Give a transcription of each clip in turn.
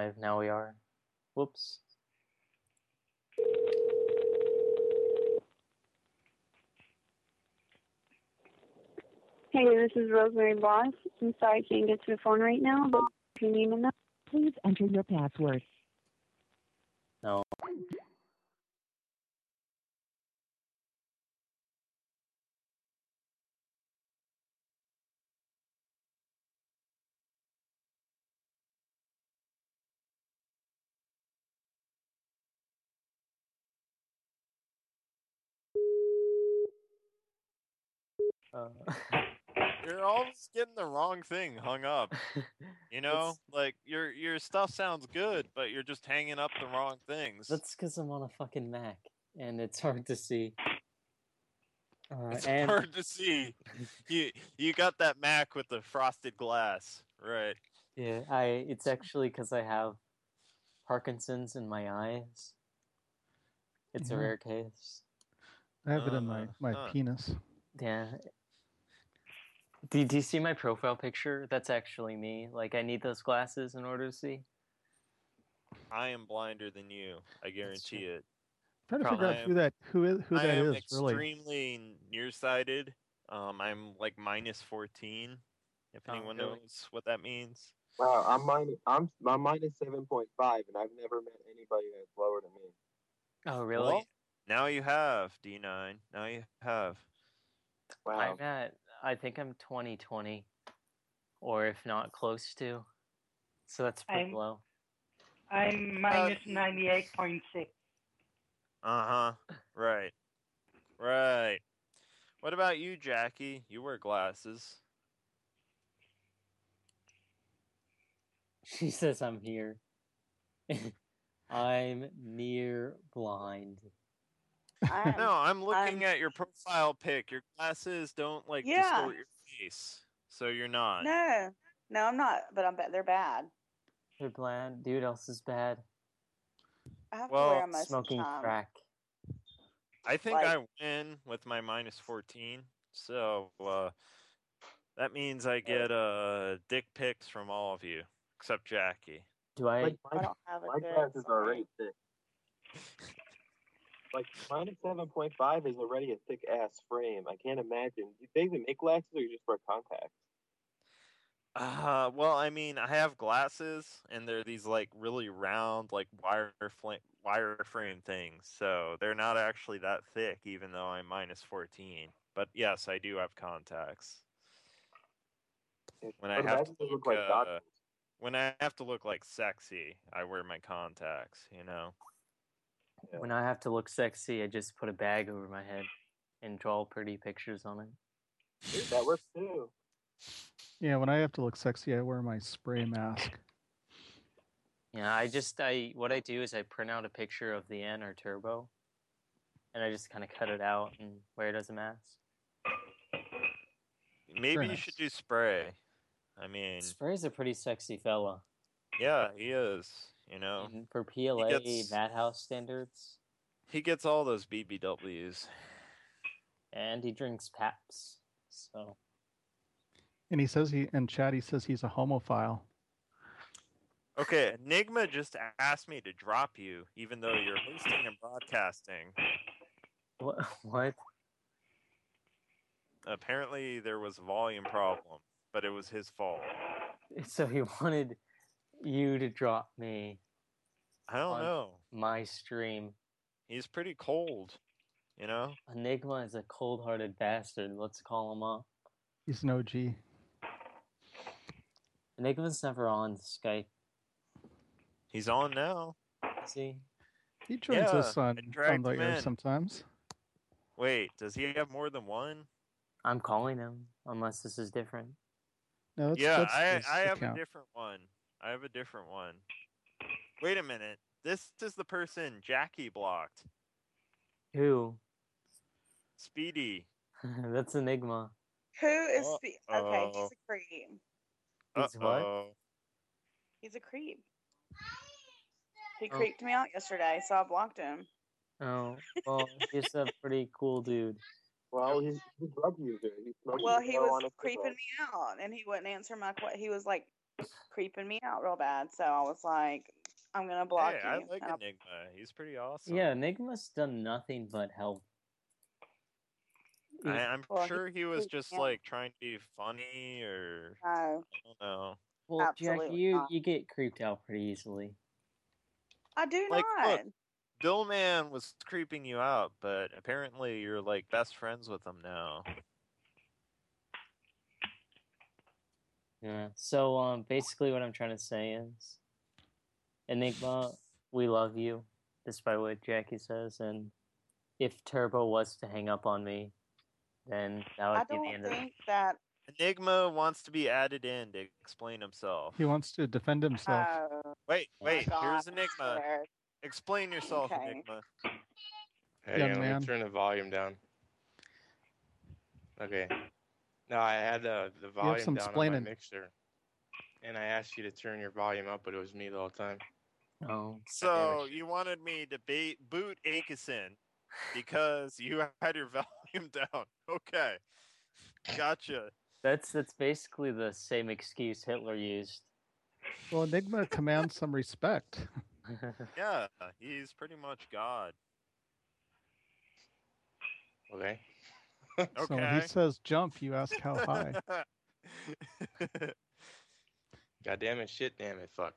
live, now we are. Whoops. Hey, this is Rosemary Boss. I'm sorry I can't get to the phone right now, but if your name and number, please enter your password. No. Uh, You're always getting the wrong thing hung up. You know, like your your stuff sounds good, but you're just hanging up the wrong things. that's because I'm on a fucking Mac, and it's hard to see. Uh, it's and hard to see. You you got that Mac with the frosted glass, right? yeah, I it's actually because I have Parkinson's in my eyes. It's a rare case. I have it in my, Uh, my huh. penis. Yeah. Do, do you see my profile picture? That's actually me. Like, I need those glasses in order to see. I am blinder than you. I guarantee it. trying to Probably figure out who that who is who I that am is really. extremely nearsighted. Um, I'm like minus fourteen. If Oh, anyone really? knows what that means. Wow, I'm minus. I'm I'm minus seven point five, and I've never met anybody that's lower than me. Oh, really? Well, now you have D9. Now you have. Wow. I'm at, I think I'm 2020, or if not close to. So that's pretty I'm- low. I'm minus 98.6. Uh huh. Right. Right. What about you, Jackie? You wear glasses. She says I'm here. I'm near blind. I'm, No, I'm looking I'm- at your profile pic. Your glasses don't like Yeah. distort your face, so you're not. no, no, I'm not. But I'm. ba- They're bad. They're bland. Dude, else is bad. I have Well, to wear them most Smoking of time. crack. I think Like- I win with my minus 14. So uh, that means I get uh, dick pics from all of you except Jackie. Do I? Like, I my don't have a my good. glasses are right thick. Like minus seven point five is already a thick ass frame. I can't imagine. Do they even make glasses or you just wear contacts? Uh, well, I mean, I have glasses, and they're these like really round, like wire fla- wireframe things. So they're not actually that thick, even though I'm minus fourteen. But yes, I do have contacts. When I But have to they look, like uh, when I have to look like sexy, I wear my contacts. You know. When I have to look sexy, I just put a bag over my head and draw pretty pictures on it. That works too. Yeah, when I have to look sexy, I wear my spray mask. Yeah, I just I what I do is I print out a picture of the N or turbo, and I just kind of cut it out and wear it as a mask. Maybe Very you nice. should do spray. I mean, Spray's a pretty sexy fella. yeah, he is. You know, And for PLA gets- Madhouse standards, he gets all those BBWs. and he drinks Paps. So And he says he and Chad he says he's a homophile. Okay, Enigma just asked me to drop you, even though you're hosting and broadcasting. what? What? Apparently, there was a volume problem, but it was his fault. So he wanted you to drop me I don't On- know. my stream. He's pretty cold, you know. Enigma is a cold-hearted bastard. Let's call him up. He's an OG. Enigma's never on Skype, He's on now. is he? He joins us Yeah, I on, on the him air in. sometimes. Wait, does he have more than one? I'm calling him, unless this is different. No, that's, yeah, that's I his I have account. a different one. I have a different one. Wait a minute. This is the person Jackie blocked. Who? Speedy. That's Enigma. Who is Uh, spe- okay? He's a creep. He's what? Uh-oh. He's a creep. He Oh. creeped me out yesterday, so I blocked him. Oh, well, he's a pretty cool dude. Well, he's, he's a drug user. He Well, he was creeping me out, and he wouldn't answer my question. He was like creeping me out real bad, so I was like, "I'm gonna block Hey, you." I like And I- Enigma. He's pretty awesome. Yeah, Enigma's done nothing but help. I, I'm Well, sure he was creeped just me out. like trying to be funny or No, I don't know. Well, Jack, you not. you get creeped out pretty easily. I do Like, not. look, Billman was creeping you out, but apparently you're like best friends with him now. Yeah. So um, basically, what I'm trying to say is, Enigma, we love you, despite what Jackie says, and if Turbo was to hang up on me, then that would I be the don't end of it. think that. Enigma wants to be added in to explain himself. He wants to defend himself. Oh, Wait, wait, God, here's Enigma. Explain yourself, Okay. Enigma. Hey, Young let me man. turn the volume down. Okay. No, I had uh, the volume some down on my mixer, and I asked you to turn your volume up, but it was me the whole time. Oh, So you wanted me to bait, boot Akison because you had your volume down. Okay, gotcha. that's that's basically the same excuse Hitler used. Well, Enigma commands some respect. Yeah, he's pretty much God. Okay. So when he says jump, you ask how high. God damn it, shit damn it, fuck.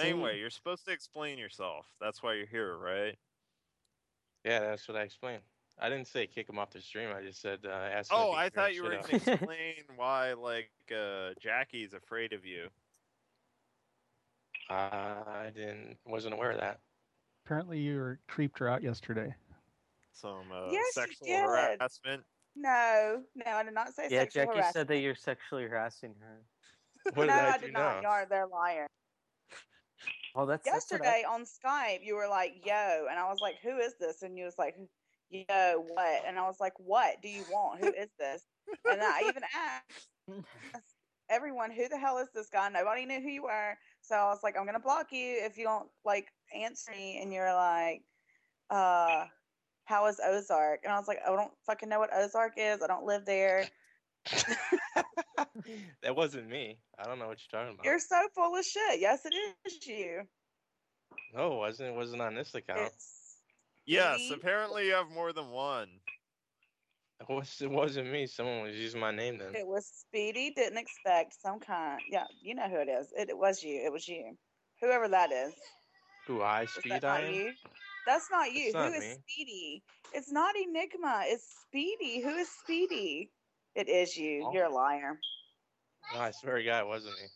anyway, See? you're supposed to explain yourself. That's why you're here, right? Yeah, that's what I explained. I didn't say kick him off the stream. I just said uh, ask. Oh, I thought you were shut going to explain why, like, uh, Jackie's afraid of you. I didn't. Wasn't aware of that. Apparently, you were creeped her out yesterday. Some uh, Yes, you sexual did. harassment. No, no, I did not say yeah, sexual Jackie harassment. said that you're sexually harassing her. What no, did I, I do did not. Y'all are they're liar. Oh, that's that's I- Yesterday on Skype, you were like, "Yo," and I was like, "Who is this?" And you was like, "Yo, what?" And I was like, "What do you want? Who is this?" And I even asked everyone, "Who the hell is this guy?" Nobody knew who you were, so I was like, "I'm gonna block you if you don't like answer me." And you're like, "Uh, how is Ozark?" And I was like, "I don't fucking know what Ozark is. I don't live there." that wasn't me. I don't know what you're talking about. You're so full of shit. Yes, it is you. No, it wasn't. It wasn't on this account. It's Yes, Speedy? apparently you have more than one. It, was, it wasn't me. Someone was using my name then. it was Speedy. Didn't expect some kind. Yeah, you know who it is. It, it was you. It was you. Whoever that is. Who I Is speed that I am? you? That's not you. It's not is me. Speedy? It's not Enigma. It's Speedy. Who is Speedy? It is you. Oh. You're a liar. No, I swear to God, it wasn't me.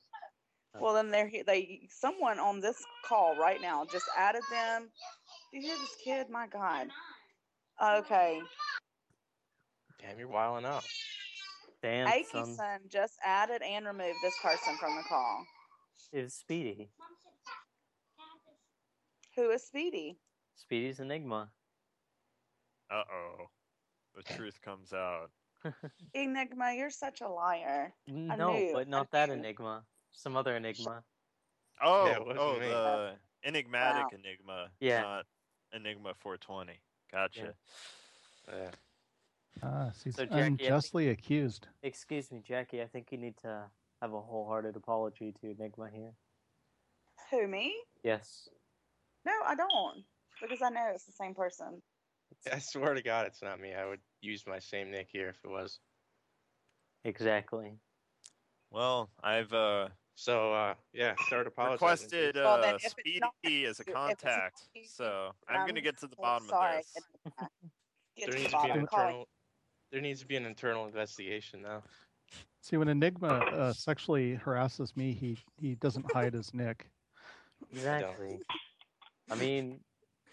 Well, then they're he- they someone on this call right now just added them. Do you hear this kid? My God. Okay, Damn, you're wilding up. Damn, son. Just added and removed this person from the call. It was Speedy. Who is Speedy? Speedy's Enigma. Uh oh. The truth comes out. Enigma, you're such a liar. no, knew, but not that. Enigma. Some other Enigma. Oh, it wasn't oh, me. the enigmatic Wow. enigma. Yeah. Not Enigma 420. Gotcha. Yeah. Ah, he's So, Jackie, I think- unjustly accused. Excuse me, Jackie. I think you need to have a wholehearted apology to Enigma here. Who me? Yes. No, I don't. Because I know it's the same person. I swear to God, it's not me. I would use my same nick here if it was. Exactly. Well, I've uh, So, uh, yeah, start apologizing. requested Well, uh, if it's Speedy not as a you- if it's contact, not so I'm going to get to the so bottom sorry. of this. There to the needs to be bottom. an internal. There needs to be an internal investigation now. See, when Enigma uh, sexually harasses me, he he doesn't hide his nick. Exactly. I mean,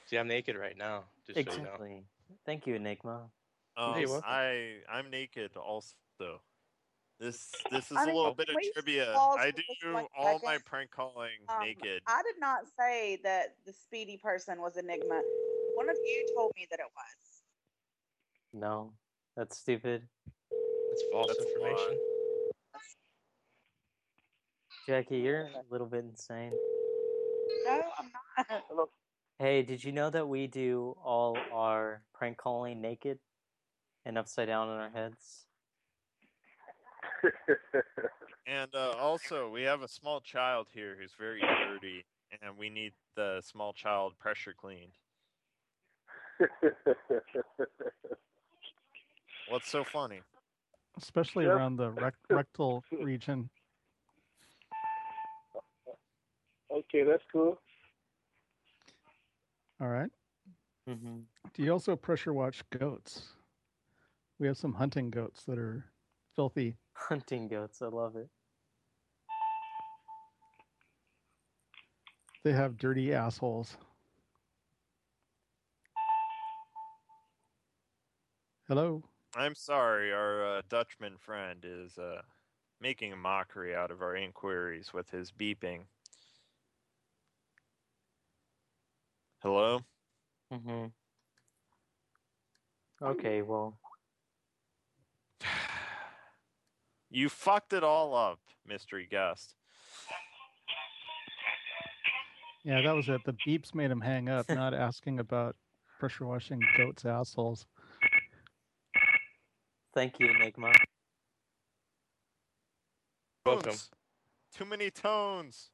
See, I'm naked right now. Just so you know. exactly. Thank you, Enigma. Um, you're. I I'm naked also. This this is I a mean, little bit of trivia. I for do just one all my prank calling Um, naked. I did not say that the speedy person was Enigma. One of you told me that it was. No, that's stupid. That's false That's a lie. information. Jackie, you're a little bit insane. No, I'm not. Hey, did you know that we do all our prank calling naked and upside down on our heads? And uh, also, we have a small child here who's very dirty, and we need the small child pressure cleaned. What's so funny? especially Yep. around the rec- rectal region. okay, that's cool. All right. Mm-hmm. Do you also pressure watch goats? We have some hunting goats that are filthy. Hunting goats, I love it. They have dirty assholes. Hello. I'm sorry, our uh, Dutchman friend is uh, making a mockery out of our inquiries with his beeping. Hello? Mm-hmm. Okay, well, You fucked it all up, mystery guest. Yeah, that was it. The beeps made him hang up, not asking about pressure washing goats' assholes. thank you, Enigma. Welcome. Too many tones.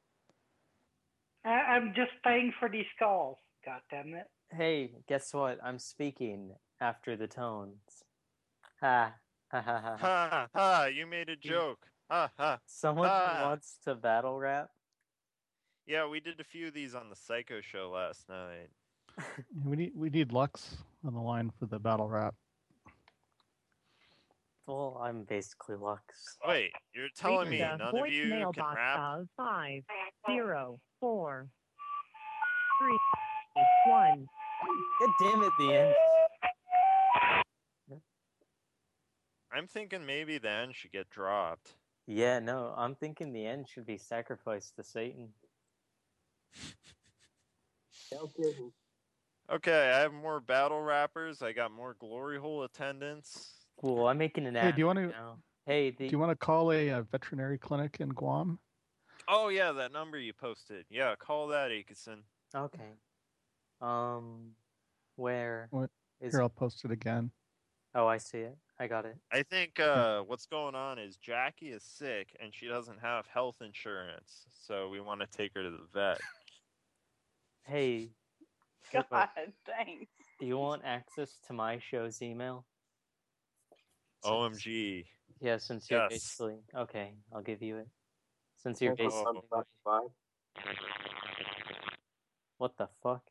I, I'm just paying for these calls. God damn it. Hey, guess what? I'm speaking after the tones. Ha, ha, ha, ha. ha. Ha ha, you made a joke. Ha ha. Someone Ah. wants to battle rap? Yeah, we did a few of these on the Psycho show last night. We need we need Lux on the line for the battle rap. Well, I'm basically Lux. Wait, you're telling me the none of you can rap? of five zero four three one. God damn it, the end. I'm thinking maybe the end should get dropped. Yeah, no, I'm thinking the end should be sacrificed to Satan. No kidding. Okay, I have more battle rappers. I got more glory hole attendants. Cool, I'm making an Hey, app do you want to now. Hey, the do you want to call a, uh veterinary clinic in Guam? Oh yeah, that number you posted. Yeah, call that Aikison. okay. Um, where What- is? Here, I'll post it again. Oh, I see it. I got it. I think uh, what's going on is Jackie is sick and she doesn't have health insurance, so we want to take her to the vet. Hey, God, Turbo, thanks. do you want access to my show's email? OMG. Yeah, since you're Yes. basically okay, I'll give you it. Since you're basically five, five. what the fuck?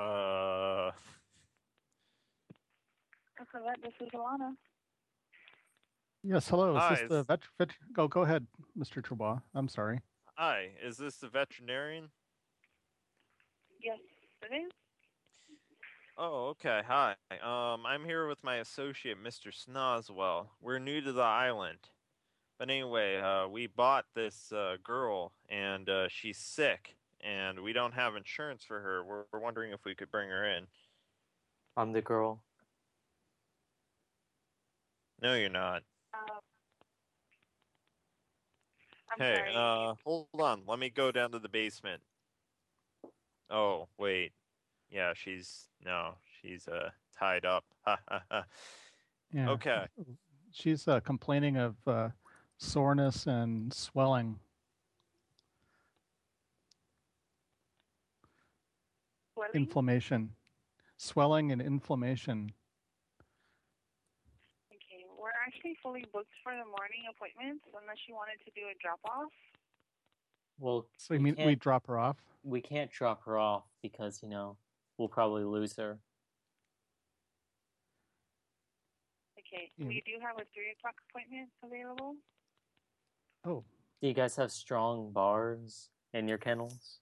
Uh, This is Alana. Yes, hello. Is Hi, this the it's- vet, vet? Go, go ahead, Mr. Trubois. I'm sorry. hi. Is this the veterinarian? Yes, it is. Oh, okay. Hi. Um, I'm here with my associate, Mr. Snozwell. We're new to the island. But anyway, uh, we bought this uh, girl, and uh, she's sick, and we don't have insurance for her. We're, we're wondering if we could bring her in. I'm the girl. No, you're not. Um, I'm hey, sorry. uh, hold on. Let me go down to the basement. Oh, wait. Yeah, she's no, she's uh tied up. Ha ha ha. Yeah. Okay. She's uh, complaining of uh, soreness and swelling. Swelling? Inflammation. Swelling and inflammation. Okay, we're actually fully booked for the morning appointments unless you wanted to do a drop off. Well, So you we mean we drop her off? we can't drop her off because you know we'll probably lose her. Okay, Yeah. we do have a three o'clock appointment available. Oh, Do you guys have strong bars in your kennels?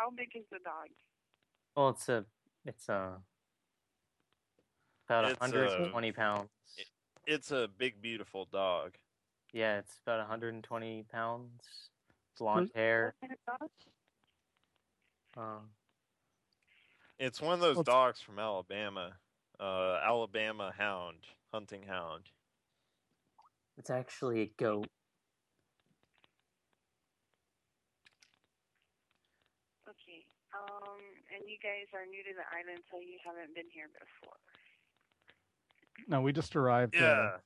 How big is the dog? Well, it's a it's a about It's, 120 uh, pounds. It's a big, beautiful dog. Yeah, it's about 120 pounds. Blonde Who's- hair. What kind of dog? Um, It's one of those dogs from Alabama. Uh, Alabama Hound, hunting hound. it's actually a goat. Okay. Um, and you guys are new to the island, so you haven't been here before. no, we just arrived. Yeah. Uh,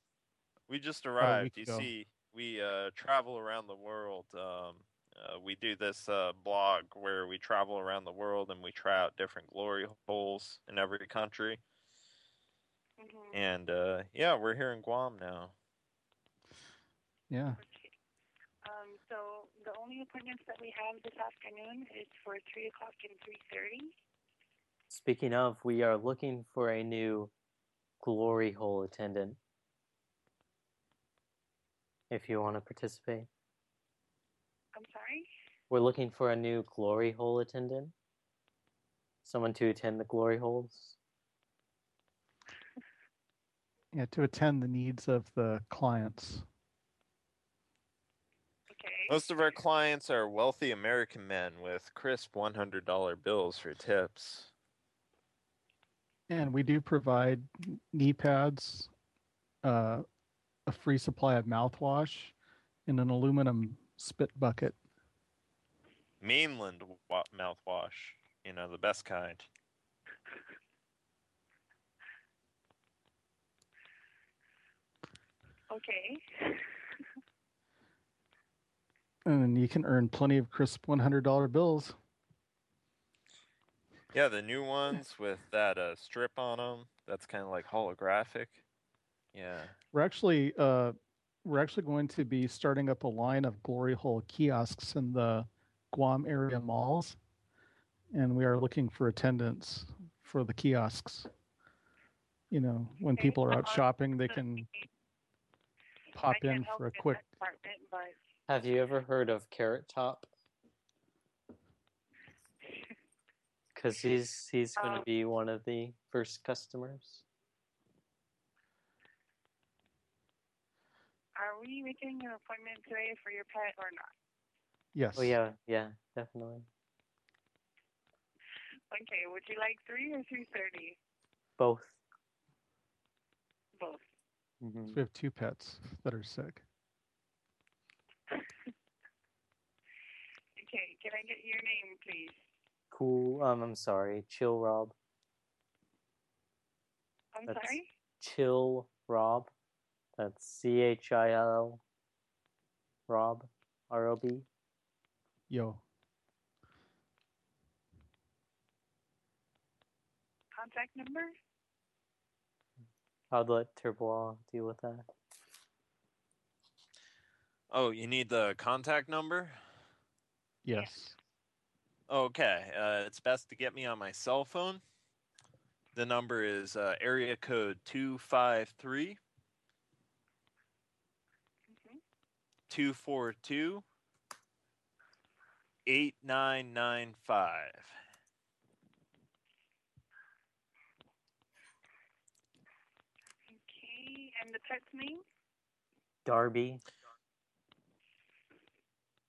We just arrived. You ago. see, we uh, travel around the world. Um, uh, we do this uh, blog where we travel around the world and we try out different glory holes in every country. Mm-hmm. And uh, yeah, we're here in Guam now. yeah. Okay. So the only appointments that we have this afternoon is for three o'clock and three thirty. Speaking of, we are looking for a new glory hole attendant. If you want to participate, I'm sorry. we're looking for a new glory hole attendant. Someone to attend the glory holes. Yeah, to attend the needs of the clients. Okay. Most of our clients are wealthy American men with crisp $100 bills for tips. And we do provide knee pads, uh, a free supply of mouthwash, and an aluminum spit bucket. Mainland wa- mouthwash, you know, the best kind. Okay. And you can earn plenty of crisp $100 bills. Yeah, the new ones with that uh, strip on them. That's kind of like holographic. Yeah. We're actually uh, we're actually going to be starting up a line of glory hole kiosks in the Guam area malls, and we are looking for attendants for the kiosks. You know, when Okay, people are out shopping, they can pop in for a quick. that department, but Have you ever heard of Carrot Top? Because he's he's going to Um, be one of the first customers. are we making an appointment today for your pet or not? Yes. Oh yeah, yeah, definitely. Okay. Would you like three or three thirty? Both. Both. hmm We have two pets that are sick. Okay. Can I get your name, please? Cool. Um, I'm sorry. Chill Rob. I'm That's- sorry. Chill Rob. That's C H I L Rob, R O B. Yo. Contact number? I'd let Turbois deal with that. Oh, you need the contact number? Yes. Okay, uh, it's best to get me on my cell phone. The number is uh, area code 253 242 8995. Okay, and the pet's name? Darby.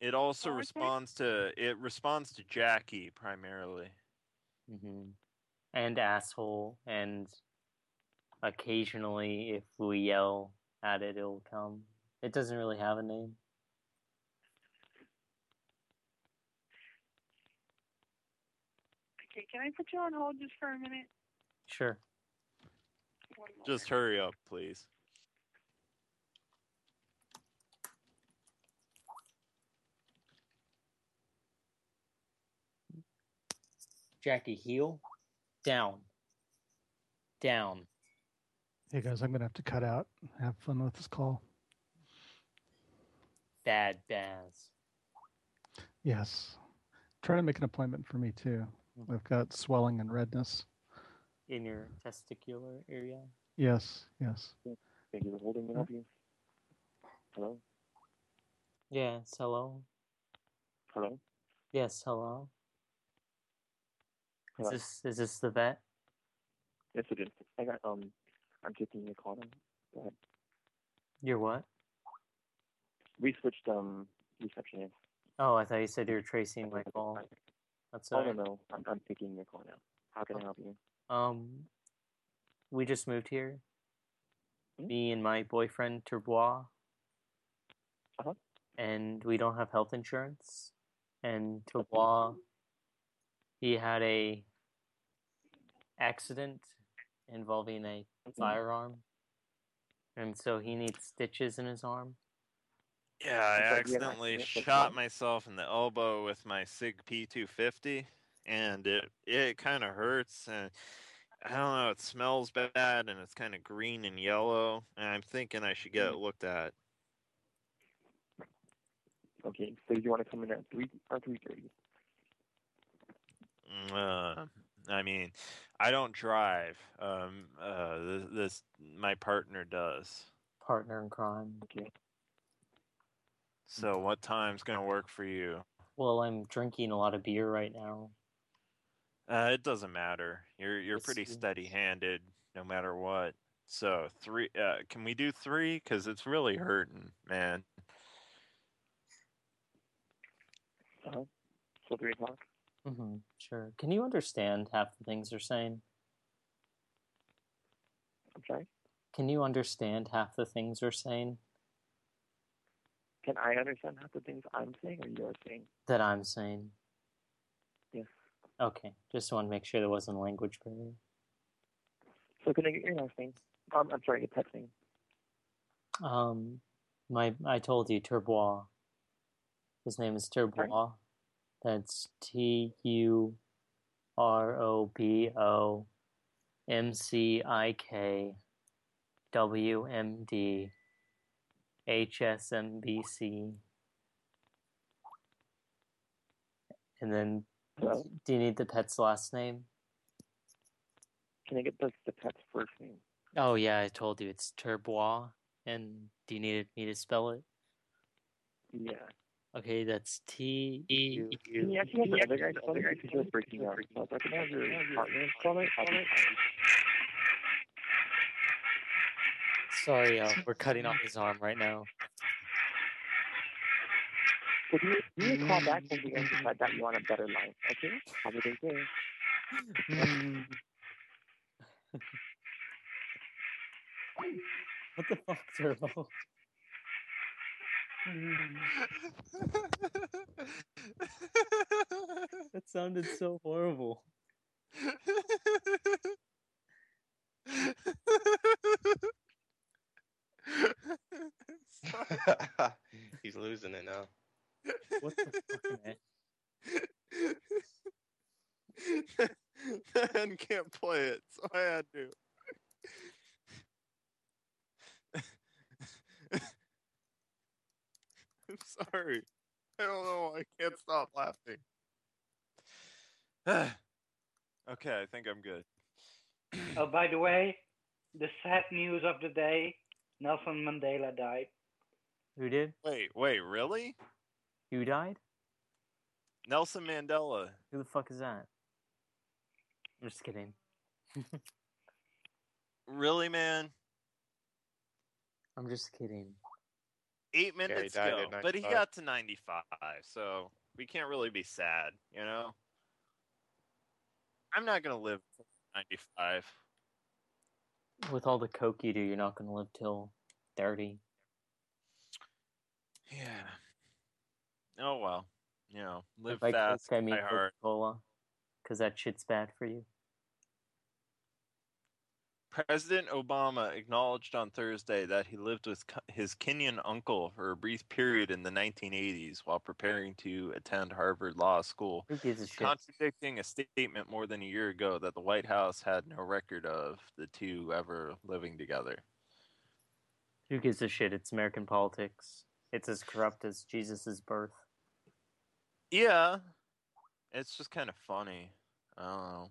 It also Okay. responds to it responds to Jackie primarily. hmm And asshole. And occasionally, if we yell at it, it'll come. It doesn't really have a name. Okay, can I put you on hold just for a minute? Sure. Just hurry up, please. Jackie, heel. Down. Down. Hey guys, I'm gonna have to cut out. Have fun with this call. Bad Baz. Yes. Try to make an appointment for me too. Mm-hmm. I've got swelling and redness. In your testicular area. Yes, yes. Thank you for holding. May I help you? Hello? Yes, hello. Hello? Yes, hello. Is this is this the vet? Yes, it is. I got, um, I'm taking your call now. Go ahead. You're what? We switched, um, receptionist. Oh, I thought you said you were tracing my call. That's Oh, all no, right. no. I'm, I'm taking your call now. How can I help you? Um, we just moved here. Hmm? Me and my boyfriend Turbois. Uh-huh. And we don't have health insurance. And Turbois, he had a accident involving a Mm-hmm. firearm, and so he needs stitches in his arm. Yeah, I'm I sorry, you had an accidentally shot myself in the elbow with my Sig P250, and it it kind of hurts, and I don't know, it smells bad, and it's kind of green and yellow, and I'm thinking I should get it looked at. Okay, so you want to come in at 3 or 3.30? Uh, I mean, I don't drive. Um, uh, this, this my partner does. Partner in crime. Okay. So what time's gonna work for you? Well, I'm drinking a lot of beer right now. Uh, it doesn't matter. You're you're pretty steady-handed no matter what. So three. Uh, can we do three? Cause it's really hurting, man. Uh-huh. So 3 o'clock? Hmm Sure. Can you understand half the things they're saying? I'm sorry? Can you understand half the things they're saying Can I understand half the things I'm saying or you're saying? that I'm saying? Yes. Okay. Just want to make sure there wasn't a language barrier. So can I get your last name? Um, I'm sorry, your pet's name. Um, my I told you Turbois. His name is Turbois. That's T U R O B O M C I K W M D H S M B C. And then, Hello? do you need the pet's last name? Can I get the, the pet's first name? Oh yeah, I told you it's Turbois. And do you need me to spell it? Yeah. Okay, that's T E Can you actually the other guy spell it because you're breaking up? So if I can have your partner spell it, I'll be. Sorry, uh, we're cutting off his arm right now. So do you, do you call back when you guys decide that you want a better life, okay? Have a good day. what the fuck, Turbo? that sounded so horrible. he's losing it now. What the fucking and can't play it, so I had to. I'm sorry. I don't know. I can't stop laughing. okay, I think I'm good. Oh, by the way, the sad news of the day: Nelson Mandela died. Who did? Wait, wait, really? Who died? Nelson Mandela. Who the fuck is that? I'm just kidding. Really, man? I'm just kidding. Eight minutes died ago. But he got to 95, so we can't really be sad, you know? I'm not going to live to 95. With all the coke you do, you're not gonna live till 30. Yeah. Oh, well. You know, live By fast, coke, I mean die hard. Coca-Cola, because that shit's bad for you. President Obama acknowledged on Thursday that he lived with his Kenyan uncle for a brief period in the 1980s while preparing to attend Harvard Law School, a contradicting a statement more than a year ago that the White House had no record of the two ever living together. Who gives a shit? It's American politics. It's as corrupt as Jesus' birth. Yeah, it's just kind of funny. I don't know.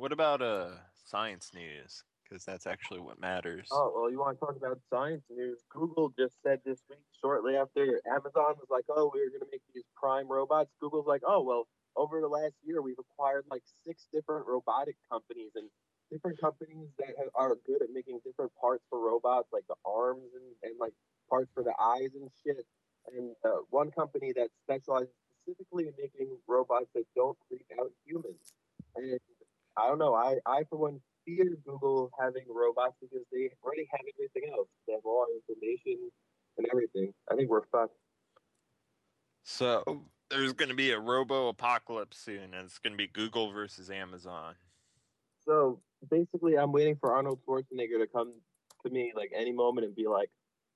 What about uh science news? Because that's actually what matters. Oh, well, you want to talk about science news? Google just said this week, shortly after Amazon was like, oh, we're going to make these prime robots. Google's like, oh, well, over the last year, we've acquired like six different robotic companies and different companies that have, are good at making different parts for robots, like the arms and, and like parts for the eyes and shit. And uh, one company that specializes specifically in making robots that don't creep out humans. And I don't know. I, I for one fear Google having robots because they already have everything else. They have all our information and everything. I think we're fucked. So there's going to be a robo apocalypse soon, and it's going to be Google versus Amazon. So basically, I'm waiting for Arnold Schwarzenegger to come to me like any moment and be like,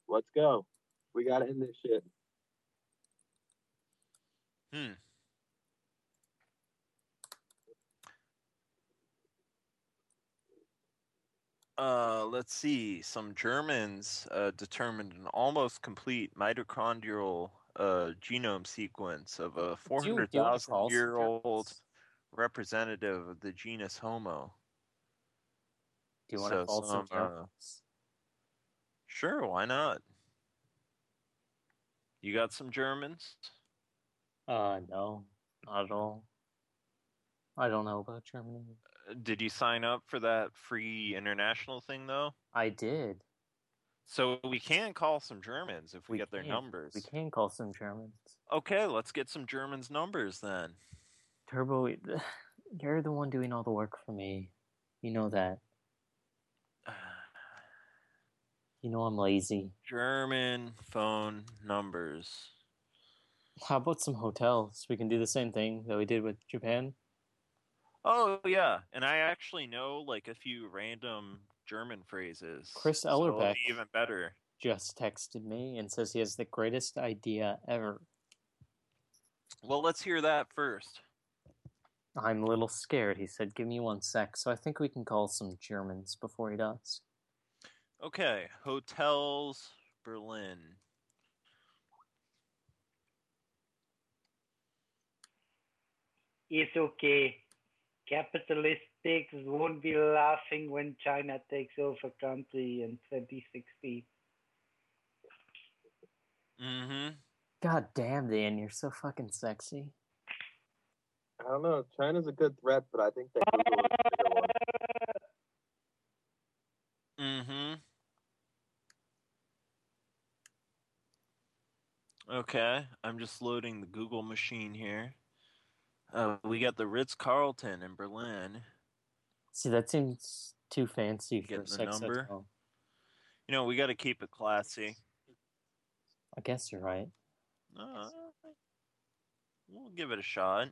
"Let's go. We got to end this shit." Hmm. Uh, let's see. Some Germans uh, determined an almost complete mitochondrial uh, genome sequence of a Do you- do you wanna 400,000 call some year old representative of the genus Homo. Do you want to So call some some, uh, Germans? Sure, why not? You got some Germans? Uh, no, not at all. I don't know about Germany. Did you sign up for that free international thing though? I did. So we can call some Germans if we, We get their can. numbers. We can call some Germans. Okay, let's get some Germans' numbers then. Turbo, you're the one doing all the work for me. You know that. You know I'm lazy. German phone numbers. How about some hotels? We can do the same thing that we did with Japan. Oh yeah, and I actually know like a few random German phrases. Chris so it'll Ellerbeck. be even better. Just texted me and says he has the greatest idea ever. Well, let's hear that first. I'm a little scared. He said, "Give me one sec." So I think we can call some Germans before he does. Okay, hotels, Berlin. It's okay. Capitalists won't be laughing when China takes over country in 2060. Mm-hmm. God damn, Dan, you're so fucking sexy. I don't know. China's a good threat, but I think that Google is a bigger one. Mm-hmm. Okay, I'm just loading the Google machine here. Uh, we got the Ritz Carlton in Berlin. See, that seems too fancy for a the sex number? hotel. You know, we got to keep it classy. I guess you're right. Uh, we'll give it a shot.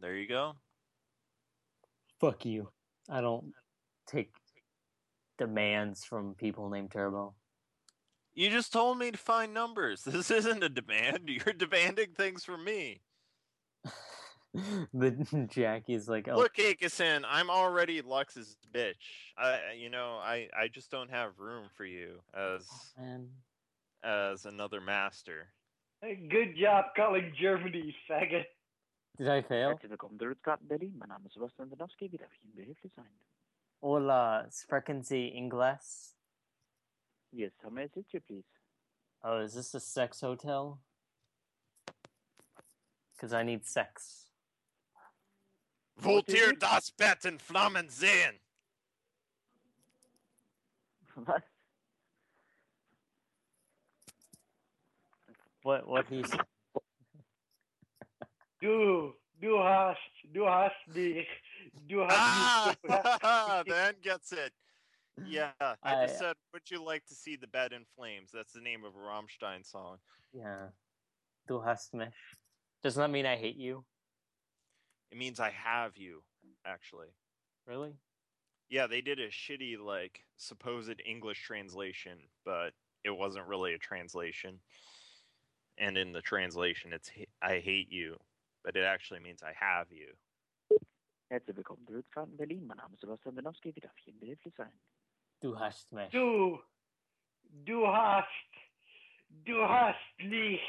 There you go. Fuck you. I don't take demands from people named Turbo. You just told me to find numbers. This isn't a demand. You're demanding things from me. the Jackie's like, oh, Look, Akison, I'm already Lux's bitch. I, you know, I, I just don't have room for you oh, as man. as another master. Hey, Good job calling Germany, faggot. Did I fail? Herzlich willkommen der Ritz-Carlton Berlin. Mein Name ist Sebastian Danowski. Wie darf ich Ihnen behilflich sein? Hola, sprechen Sie Ingles? Yes, how may I assist you, please? Oh, is this a sex hotel? Because I need sex. Wollt ihr das Bett in Flammen sehen. Was? What? What he said? Du, du hast, du hast mich, du hast mich gefragt. Ah, Ben gets it. Yeah, I just I- said, would you like to see the bed in flames? That's the name of a Rammstein song. Yeah. Du hast mich. Doesn't that mean I hate you? It means I have you, actually. Really? Yeah, they did a shitty, like, supposed English translation, but it wasn't really a translation. And in the translation, it's I hate you, but it actually means I have you. Herzlich willkommen der Ritz-Carlton Berlin. Mein Name ist Sebastian Danowski. Wie darf ich Ihnen behilflich sein? Du hast mich. Du, du hast, du hast mich,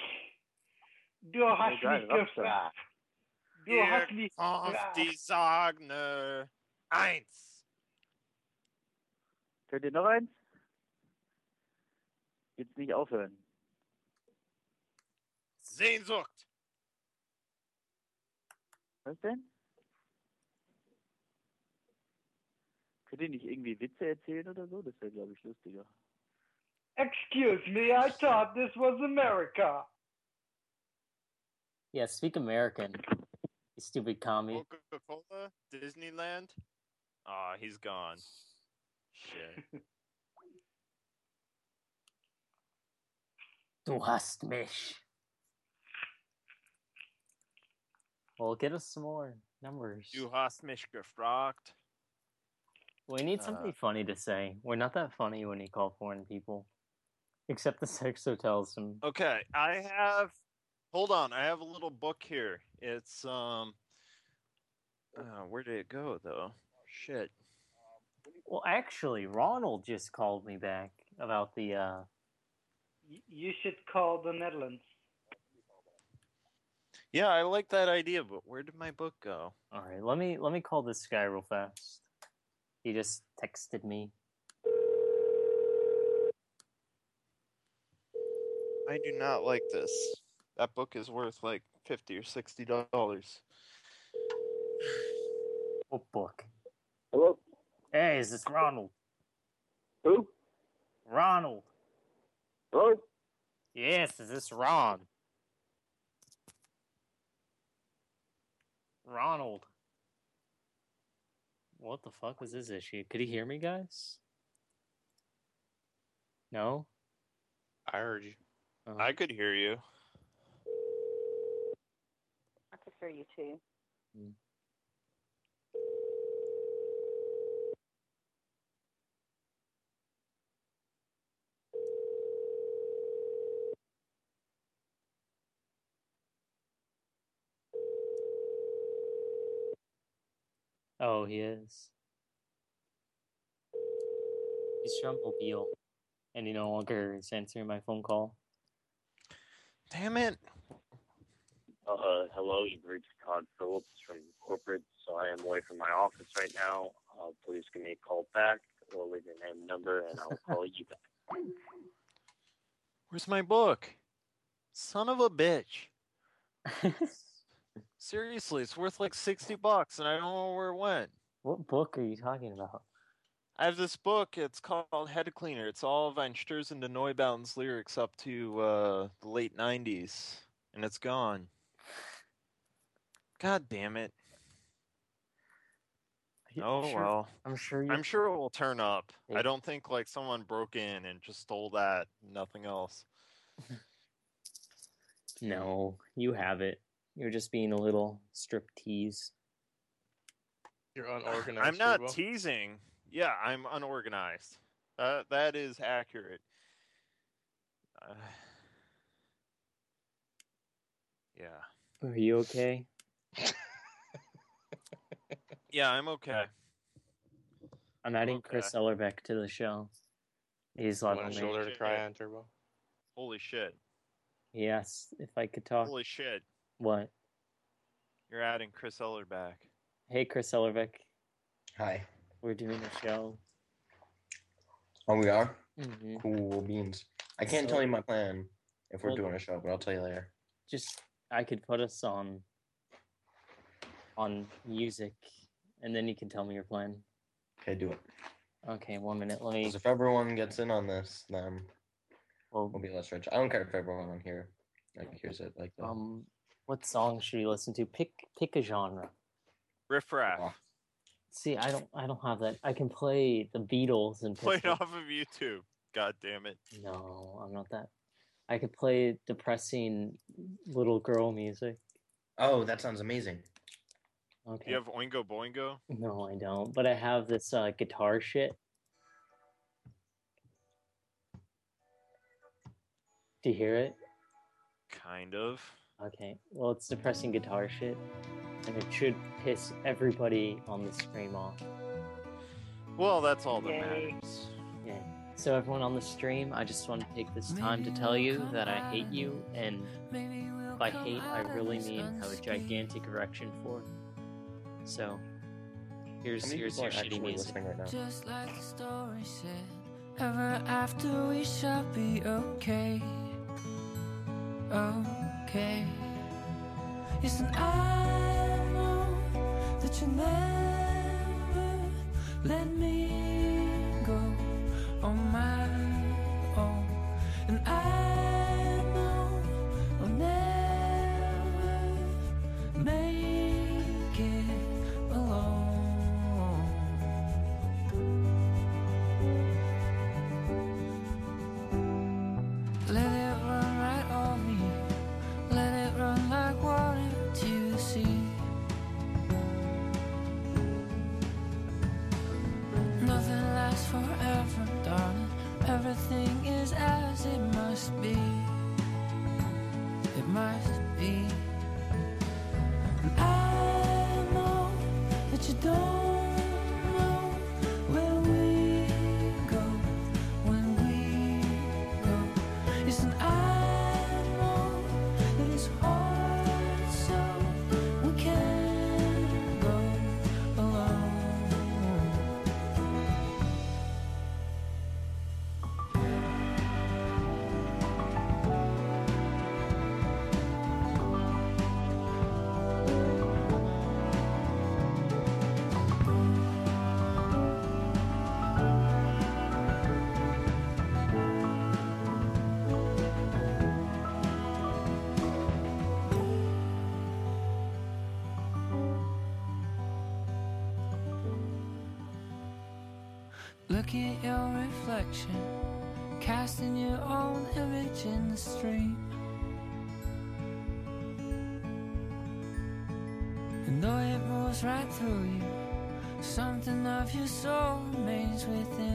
du hast geil, mich gefragt. Du Hier hast mich kommt gefragt. die Sagne eins. Könnt ihr noch eins? Jetzt nicht aufhören. Sehnsucht. Was denn? Könnt ihr nicht irgendwie Witze erzählen oder so? Das wäre, glaube ich, lustiger. Excuse me, I thought this was America. Yeah, speak American. You stupid commie. Coca Cola? Disneyland? Aw, he's gone. Shit. Du hast mich. Well, get us some more numbers. Du hast mich gefragt. We need something Uh, funny to say. We're not that funny when you call foreign people. Except the sex hotels and Okay, I have. Hold on, I have a little book here. It's um. Uh, where did it go though? Shit. well actually Ronald just called me back about the uh Y- You should call the Netherlands. Yeah, I like that idea, but where did my book go? alright, let me let me call this guy real fast. He just texted me. I do not like this. That book is worth like fifty or sixty dollars. What book? Hello? Hey, is this Ronald? Who? Ronald. Hello? Yes, is this Ron? Ronald. What the fuck was his issue? Could he hear me, guys? No? I heard you. Oh. I could hear you. I could hear you too. Oh, he is. He's from Mobile, and he no longer is answering my phone call. Damn it. Uh, hello, you've reached Todd Phillips from corporate, so I am away from my office right now. Uh, please give me a call back or leave your name and number, and I'll call you back. Where's my book? Son of a bitch. Seriously, it's worth like 60 bucks and I don't know where it went. What book are you talking about? I have this book. It's called Head Cleaner. It's all of Einstürzende Neubauten's lyrics up to uh, the late 90s, and it's gone. God damn it. Oh Sure- well. I'm sure you. I'm sure it will turn up. Yeah. I don't think like someone broke in and just stole that, nothing else. No, you have it. You're just being a little strip tease. You're unorganized. I'm not Turbo. teasing. Yeah, I'm unorganized. Uh, that is accurate. Uh, yeah. Are you okay? Yeah, I'm okay. I'm adding Chris Ellerbeck to the show. He's You want level a shoulder to cry on, Turbo? Holy shit. Yes, if I could talk. Holy shit. What? You're adding Chris Ellerbeck. Hey, Chris Ellerbeck. Hi. We're doing a show. Oh, we are? Mhm. Cool beans. I can't So- tell you my plan if we're Well- doing a show, but I'll tell you later. Just I could put us on on music, and then you can tell me your plan. Okay, do it. Okay, one minute. Let me. 'Cause if everyone gets in on this, then well, we'll be less rich. I don't care if everyone on here like hears it like that. Um, what song should you listen to? Pick pick a genre. Riff Raff. See, I don't I don't have that. I can play the Beatles and Play it it- off of YouTube. God damn it. No, I'm not that. I could play depressing little girl music. Oh, that sounds amazing. Okay. Do you have Oingo Boingo? No, I don't. But I have this uh, guitar shit. Do you hear it? Kind of. Okay. Well, it's depressing guitar shit, and it should piss everybody on the stream off. Well, that's all that Yay. matters. Yeah. So everyone on the stream, I just want to take this time to tell you that I hate you, and by hate, I really mean have a gigantic erection for. So, here's here's people your are shitty music. listening right now? Just like the story said, ever after we shall be okay. Okay. Yes, and I know that you never let me your reflection, casting your own image in the stream. And though it moves right through you, something of your soul remains within.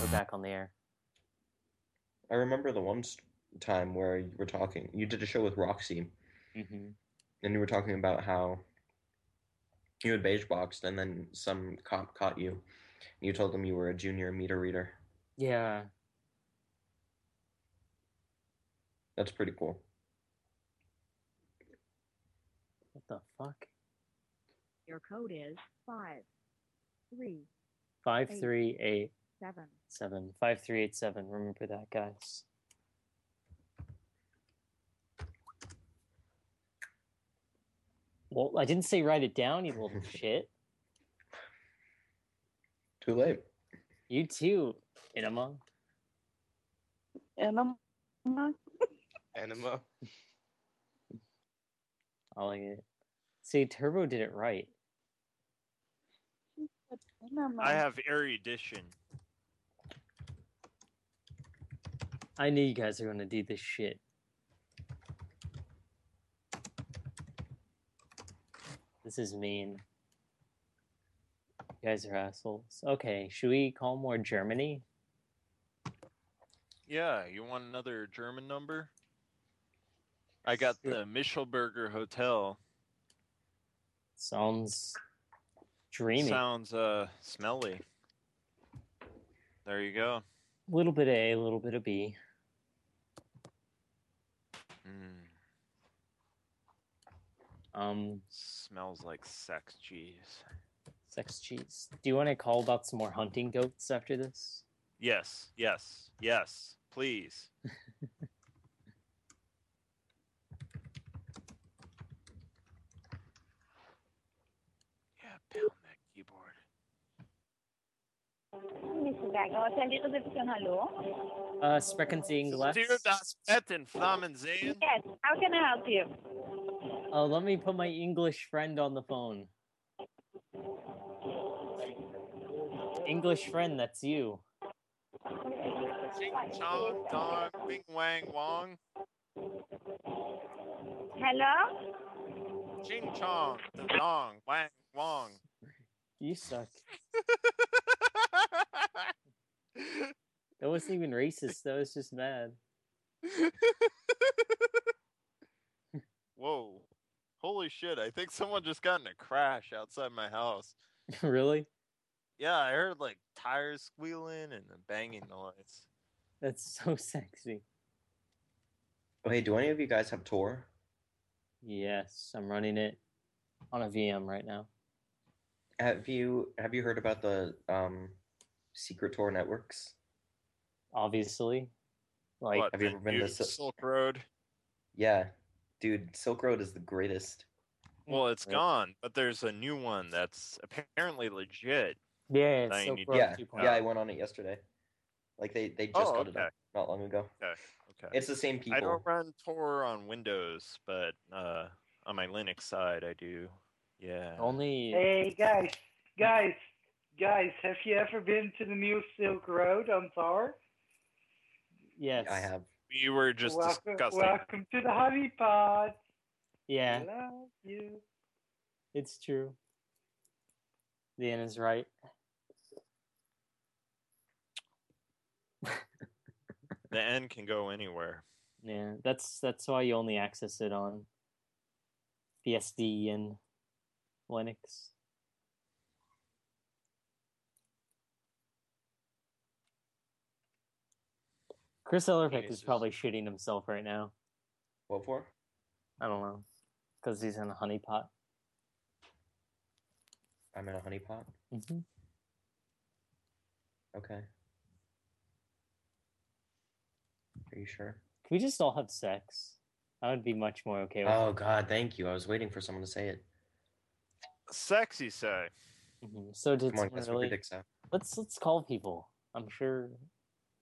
We're back on the air. I remember the one time where you were talking. You did a show with Roxy, hmm and you were talking about how you had beige boxed, and then some cop caught you. And you told them you were a junior meter reader. Yeah. That's pretty cool. What the fuck? Your code is five three Five Eight. three eight seven. seven five three eight seven. Remember that, guys. Well, I didn't say write it down, you little shit. Too late. You too, Inama. Enema. Enema. I like it. See, Turbo did it right. I have erudition. I knew you guys are gonna do this shit. This is mean. You guys are assholes. Okay, should we call more Germany? Yeah, you want another German number? I got the Michelberger Hotel. Sounds dreamy. Sounds uh smelly. There you go. A little bit of A, a little bit of B. Mm, Um, smells like sex cheese. sex cheese. Do you want to call about some more hunting goats after this? Yes, yes, yes. Please. yeah, pound that keyboard. Mr. Bagel, attendee reception, hallo? Uh, sprechen Sie English? Dear das Bett in Flammen sehen. Yes, how can I help you? Uh, let me put my English friend on the phone. English friend, that's you. Ching chong dong bing wang wong. Hello? Ching chong dong wang wong. You suck. That wasn't even racist. That was just mad. Whoa. Holy shit, I think someone just got in a crash outside my house. really? Yeah, I heard like tires squealing and a banging noise. That's so sexy. Oh, hey, do any of you guys have Tor? Yes, I'm running it on a VM right now. Have you have you heard about the um, secret Tor networks? Obviously. Like What, have you ever been to Sil- Silk Road? Yeah, dude, Silk Road is the greatest. Well, it's Right. gone, but there's a new one that's apparently legit. Yeah, that Silk Road Yeah, 2.0. yeah, I went on it yesterday. Like they they just Oh, got it up not long ago. Okay, okay. It's the same people. I don't run Tor on Windows, but uh, on my Linux side, I do. Yeah. Only Hey guys, guys, guys, have you ever been to the new Silk Road on Tor? yes. I have. We were just welcome, discussing. welcome to the honey pot. Yeah, Love you. it's true. Leanne is right. The end can go anywhere. Yeah, that's that's why you only access it on BSD and Linux. Chris Ellerbeck is Jesus. probably shitting himself right now. What for? I don't know, because he's in a honeypot. I'm in a honeypot. Mm-hmm. Okay. Are you sure? Can we just all have sex? I would be much more okay with. Oh God, thank you. I was waiting for someone to say it. Sexy say. Mhm. So did Come on, someone guys, really? dicks. Let's let's call people. I'm sure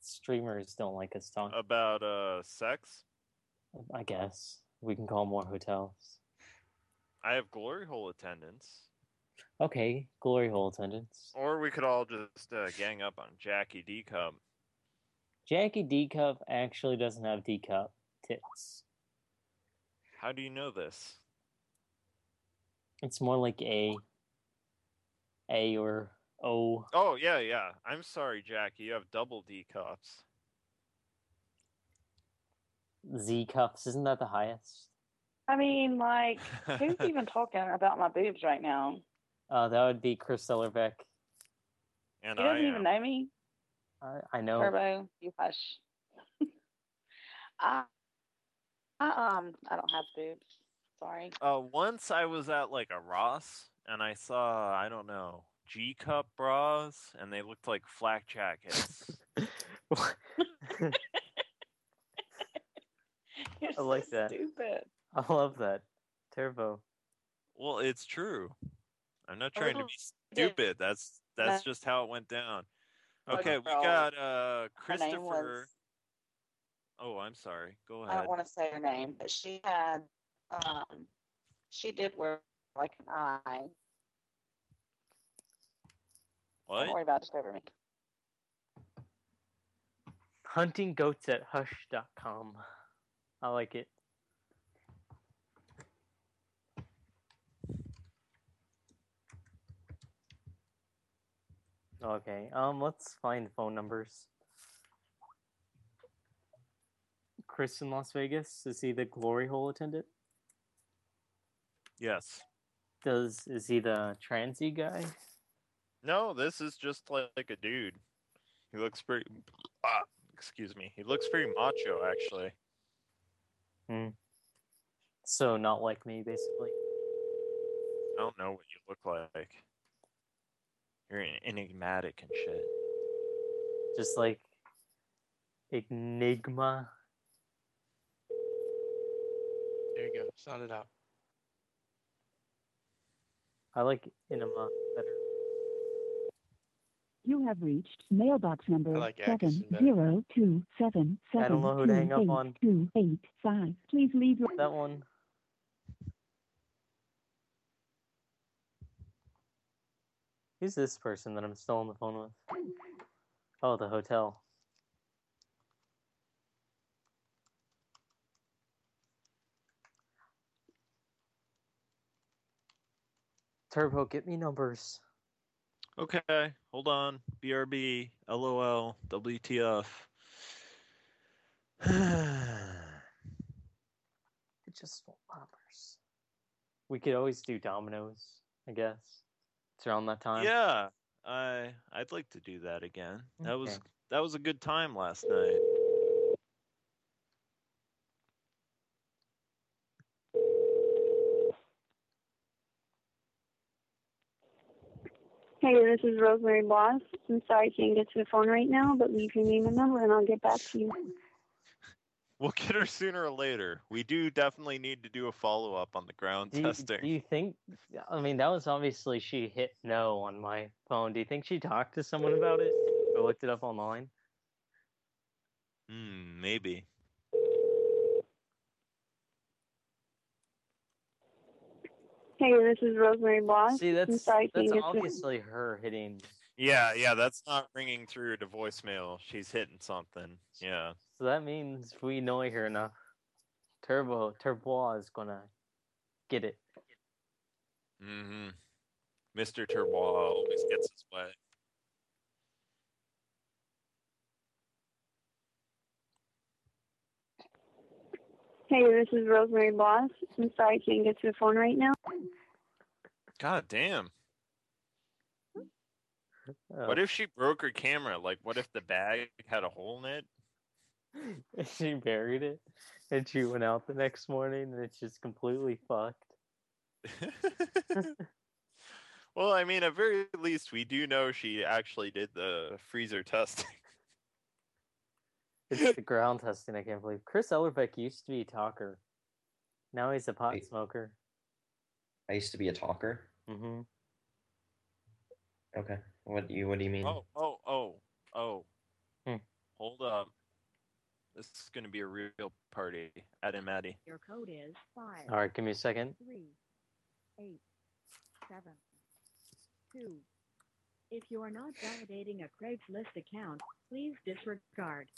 streamers don't like us talking. About uh sex. I guess we can call more hotels. I have glory hole attendance. Okay, glory hole attendance. Or we could all just uh, gang up on Jackie D Cup. Jackie D cup actually doesn't have D cup tits. How do you know this? It's more like A, A or Oh, Oh yeah, yeah. I'm sorry, Jackie. You have double D cups. Z cups. Isn't that the highest? I mean, like, who's even talking about my boobs right now? Uh, that would be Chris Ellerbeck. And He doesn't even know me. I, I know. Turbo, you hush. I, I um, I don't have boobs. Sorry. Uh, once I was at like a Ross and I saw I don't know G cup bras and they looked like flak jackets. You're I like so that. Stupid. I love that. Turbo. well, it's true. I'm not A trying to be bit. stupid. That's that's That- just how it went down. Okay, we got uh Christopher. was. Oh, I'm sorry. Go ahead. I don't want to say her name, but she had. Um, she did wear like an eye. What? Don't worry about it. Just over me. Hunting goats at hush.com. I like it. Okay, um, let's find phone numbers. Chris in Las Vegas, is he the glory hole attendant? Yes. Does is he the transy guy? No, this is just like, like a dude. He looks pretty. Ah, excuse me. He looks pretty macho, actually. Hmm. So not like me, basically. I don't know what you look like. You're enigmatic and shit. Just like Enigma. There you go. Sound it out. I like Enigma better. You have reached mailbox number like seven zero two seven seven don't know who to hang up two on. eight two eight five. Please leave your That one. Who's this person that I'm still on the phone with? Oh, the hotel. Turbo, get me numbers. Okay, hold on. BRB, LOL, WTF. I just numbers. We could always do dominoes, I guess. It's around that time. yeah, I I'd like to do that again. That was that was a good time last night. Hey, this is Rosemary Boss. I'm sorry I can't get to the phone right now, but leave your name and number and I'll get back to you. We'll get her sooner or later. We do definitely need to do a follow up on the ground Do you, testing. do you think? I mean, that was obviously she hit no on my phone. Do you think she talked to someone about it or looked it up online? Hmm, maybe. Hey, this is Rosemary Boss. See, that's sorry that's can't obviously her hitting. Yeah, yeah, that's not ringing through to voicemail. She's hitting something. Yeah. So that means if we annoy her enough, Turbo Turbois is gonna get it. Mm-hmm. Mr. Turbois always gets his way. Hey, this is Rosemary Boss. I'm sorry I can't get to the phone right now. God damn. What if she broke her camera? Like, what if the bag had a hole in it? she buried it and she went out the next morning and it's just completely fucked? Well, I mean, at very least, we do know she actually did the freezer testing. It's the ground testing. I can't believe Chris Ellerbeck used to be a talker. Now he's a pot Wait. smoker. I used to be a talker. Mm-hmm. Okay. What do you What do you mean? Oh, oh, oh, oh. Hmm. Hold up. This is going to be a real party. Add in Maddie. Your code is five All right, give me a second. three eight seven two. If you are not validating a Craigslist account, please disregard.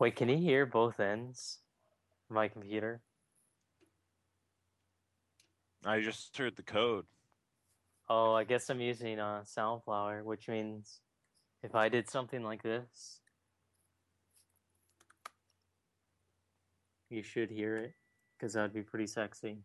Wait, can you hear both ends of my computer? I just heard the code. Oh, I guess I'm using uh, Soundflower, which means if I did something like this, you should hear it, because that'd be pretty sexy.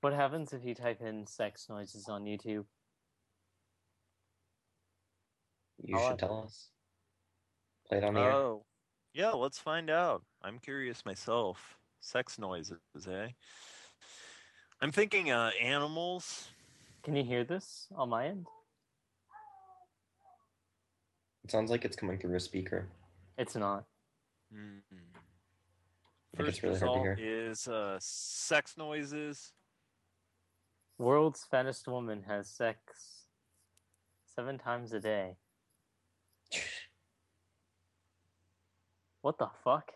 What happens if you type in sex noises on YouTube? You I'll should have- tell us. Play it on the air. Oh, yeah. Let's find out. I'm curious myself. Sex noises, eh? I'm thinking uh, animals. Can you hear this on my end? It sounds like it's coming through a speaker. It's not. Mm. I think it's First really hard to result hear. is uh, sex noises. World's fattest woman has sex seven times a day. What the fuck?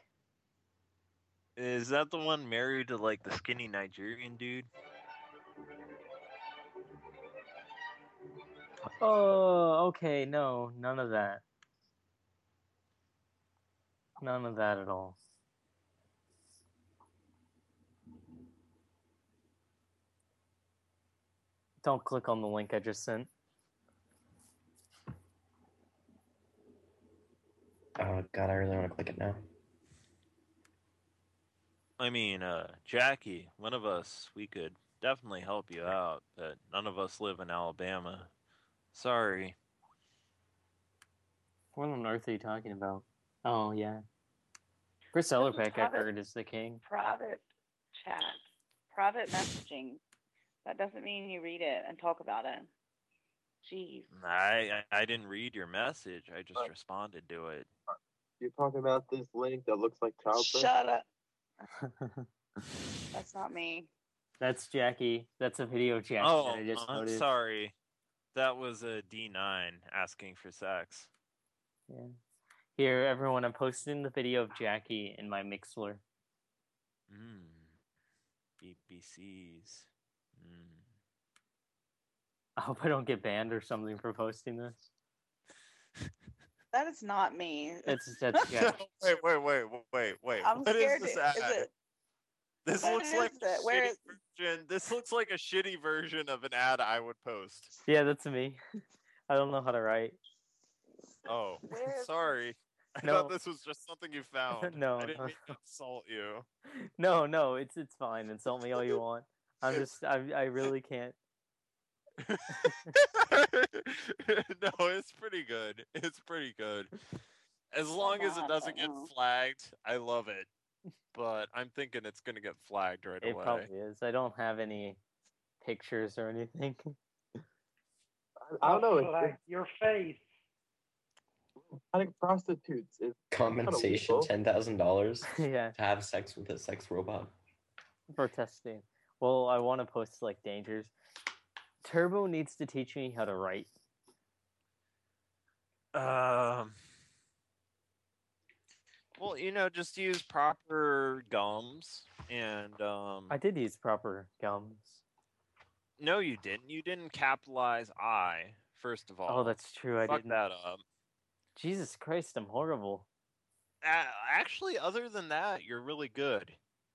Is that the one married to like the skinny Nigerian dude? Oh, okay, no, none of that. None of that at all. Don't click on the link I just sent. Oh god, I really want to click it now. I mean, uh, Jackie, one of us, we could definitely help you out, but none of us live in Alabama. Sorry. What on earth are you talking about? Oh, yeah. Chris Ellerbeck, I private- heard, is the king. Private chat, private messaging. That doesn't mean you read it and talk about it. Jeez. I, I I didn't read your message. I just responded to it. You're talking about this link that looks like child sex? Shut up. That's not me. That's Jackie. That's a video of Jackie oh, that I just I'm noticed. sorry. That was a D9 asking for sex. Yeah. Here, everyone, I'm posting the video of Jackie in my Mixlr. Mm. BBCs. Mm. I hope I don't get banned or something for posting this. That is not me. That's that's Jackie. wait, wait, wait, wait, wait. I'm What is scared. this is it? This looks is like a it? Where shitty version. This looks like a shitty version of an ad I would post. Yeah, that's me. I don't know how to write. Oh, Where is- sorry. I No. thought this was just something you found. No, I didn't no, mean to insult you. No, no, it's it's fine. Insult me all you want. I'm just I I really can't. no, it's pretty good. It's pretty good. As long as it doesn't get flagged, I love it. But I'm thinking it's gonna get flagged right It away. probably is. I don't have any pictures or anything. I don't know. Like It's, your face. I think prostitutes is Compensation ten thousand dollars yeah, to have sex with a sex robot. for testing. Well, I want to post like dangers. Turbo needs to teach me how to write. Um. Well, you know, just use proper gums and um. I did use proper gums. No, you didn't. You didn't capitalize I. First of all. Oh, that's true. I didn't. that up. Jesus Christ, I'm horrible. A- actually, other than that, you're really good.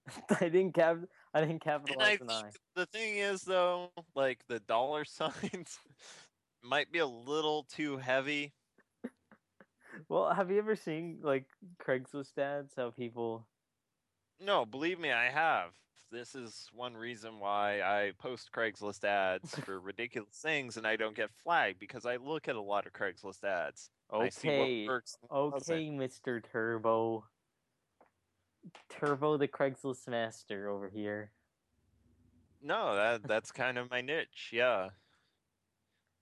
I didn't cap. I didn't And I an think I. the thing is, though, like the dollar signs might be a little too heavy. Well, have you ever seen like Craigslist ads? How people No, believe me, I have. This is one reason why I post Craigslist ads for ridiculous things and I don't get flagged because I look at a lot of Craigslist ads. Okay, what works. and what doesn't. okay, Mister Turbo, Turbo the Craigslist master over here. No, that that's kind of my niche. Yeah.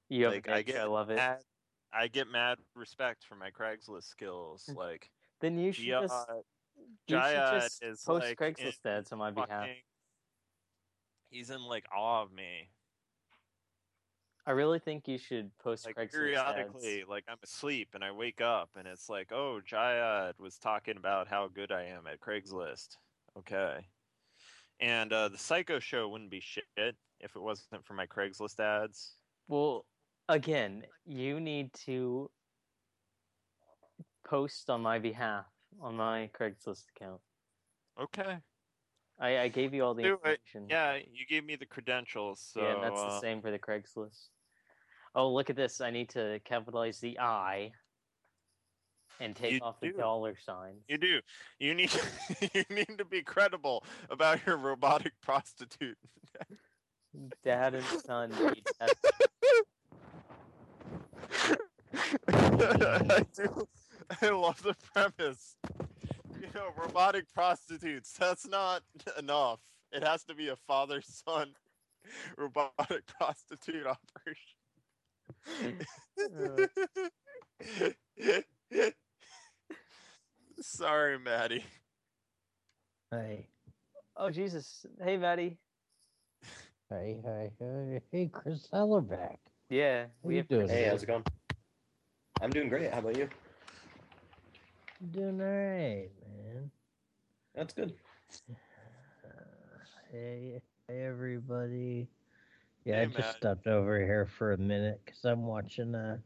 You like I get I love it. Mad, I get mad respect for my Craigslist skills. Hmm. Like Then you should Jia- just you should just is post like Craigslist ads on my behalf. fucking- He's in like awe of me. I really think you should post Like Craigslist periodically, ads. like I'm asleep and I wake up and it's like, oh, Jayad was talking about how good I am at Craigslist. Okay. And uh, the Psycho Show wouldn't be shit if it wasn't for my Craigslist ads. Well, again, you need to post on my behalf on my Craigslist account. Okay. I, I gave you all the information. Yeah, you gave me the credentials. So yeah, that's the uh, same for the Craigslist. Oh, look at this! I need to capitalize the I and take You off the dollar signs. You do. You need you need to be credible about your robotic prostitute. Dad and son need. I do. I love the premise. You know, robotic prostitutes. That's not enough. It has to be a father-son robotic prostitute operation. Sorry, Maddie. Hey, Oh Jesus! Hey, Maddie. hey, hey, hey, hey, Chris Ellerbeck. Yeah, How you doing? Hey, how's it going? I'm doing great. How about you? Doing all right, man. That's good. Hey, hey, everybody. Yeah, Hey, I just Matt. stopped over here for a minute because I'm watching uh,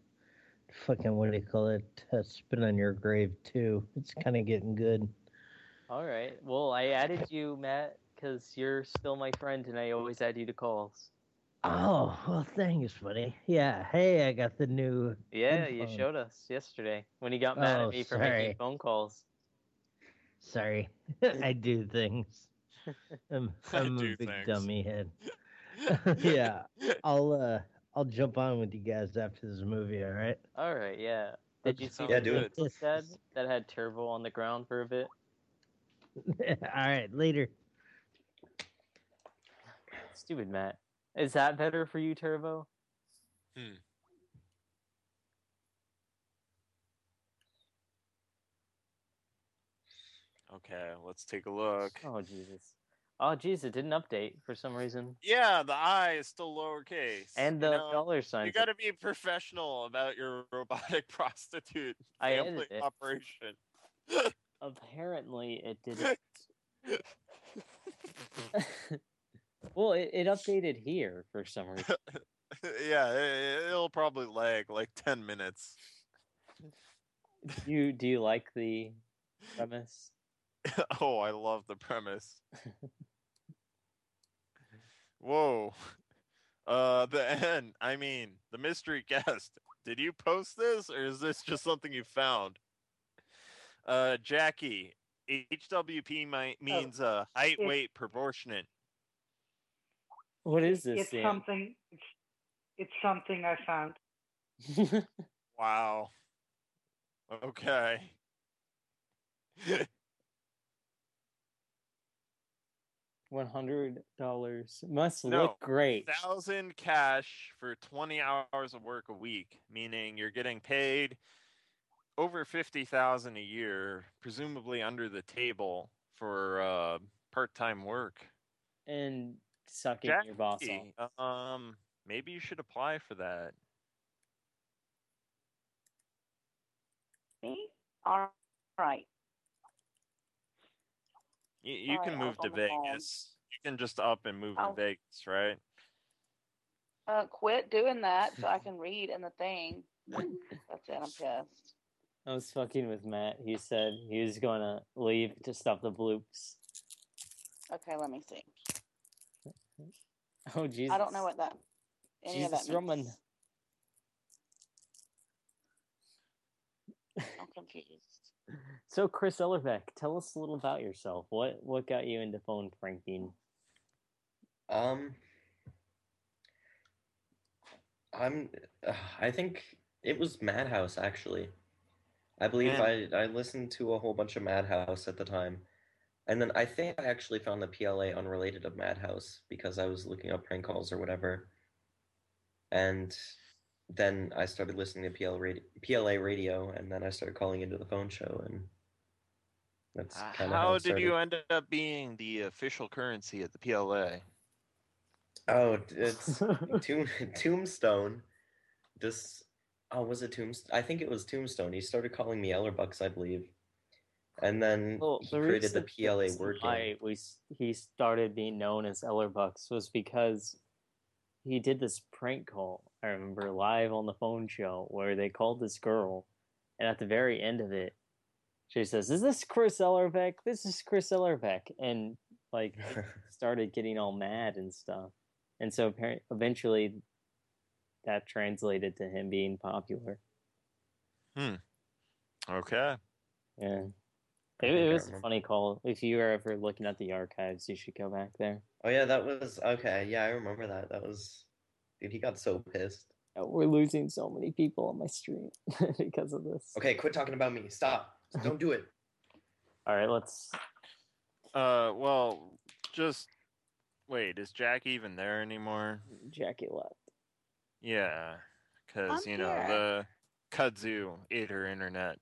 fucking what do you call it? Uh, Spit on Your Grave too. It's kind of getting good. All right. Well, I added you, Matt, because you're still my friend, and I always add you to calls. Oh, well, thanks, buddy. Yeah, hey, I got the new. Yeah, you showed us yesterday when you got mad Oh, at me for sorry. making phone calls. Sorry, I do things. I'm, I I'm do a big things. dummy head. yeah, I'll uh, I'll jump on with you guys after this movie. All right. All right, yeah. Did you see Yeah, the do it. That had Turbo on the ground for a bit? all right. Later. Stupid Matt. Is that better for you, Turbo? Hmm. Okay, let's take a look. Oh Jesus. Oh jeez, it didn't update for some reason. Yeah, the I is still lowercase. And you the know? dollar sign. You got to be professional about your robotic prostitute I family operation. Apparently, it didn't. well, it, it updated here for some reason. yeah, it, it'll probably lag like 10 minutes. Do you do you like the premise? oh, I love the premise. Whoa. Uh, the N, I mean, the mystery guest. Did you post this or is this just something you found? Uh, Jackie, HWP mi- means uh, height, it- weight, proportionate. What is this? It's Sam? something. It's, it's something I found. Wow. Okay. One hundred dollars must No, look great. Thousand cash for 20 hours of work a week, meaning you're getting paid over 50,000 a year, presumably under the table for uh, part-time work. And sucking your boss off. Um, maybe you should apply for that. Me? All right. You, you Sorry, can I move to on phone. Vegas. You can just up and move I'll- to Vegas, right? Uh, quit doing that so I can read in the thing. That's it. I'm pissed. I was fucking with Matt. He said he was gonna leave to stop the bloops. Okay, let me see. Oh Jesus! I don't know what that any of Jesus that Roman. means. I'm confused. So Chris Ellerbeck, tell us a little about yourself. What what got you into phone pranking? Um, I'm. Uh, I think it was Madhouse actually. I believe I I listened to a whole bunch of Madhouse at the time, and then I think I actually found the PLA unrelated of Madhouse because I was looking up prank calls or whatever, and then I started listening to PL radio, PLA radio, and then I started calling into the phone show, and that's Uh, kind of How it did you end up being the official currency at the PLA? Oh, it's Tomb, Tombstone. This oh, was it Tombstone? I think it was Tombstone. He started calling me Ellerbucks, I believe, and then Well, he created the PLA word game. we he started being known as Ellerbucks was because he did this prank call. I remember live on the phone show where they called this girl, and at the very end of it, she says, "Is this Chris Ellerbeck? This is Chris Ellerbeck," and like started getting all mad and stuff. And so appar- eventually, that translated to him being popular. Hmm. Okay. Yeah. It, it was a funny call. If you are ever looking at the archives, you should go back there. Oh yeah, that was okay. Yeah, I remember that. That was dude. He got so pissed. Uh, We're losing so many people on my stream because of this. Okay, quit talking about me. Stop. Don't do it. All right, let's. Uh, well, just wait. Is Jack even there anymore? Jackie left. Yeah, because I'm you know the kudzu ate her internet.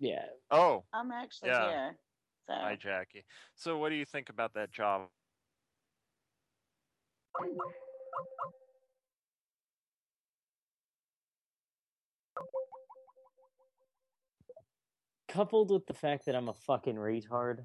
Yeah. Oh, I'm actually Yeah. here. So hi Jackie. So, what do you think about that job? Coupled with the fact that I'm a fucking retard,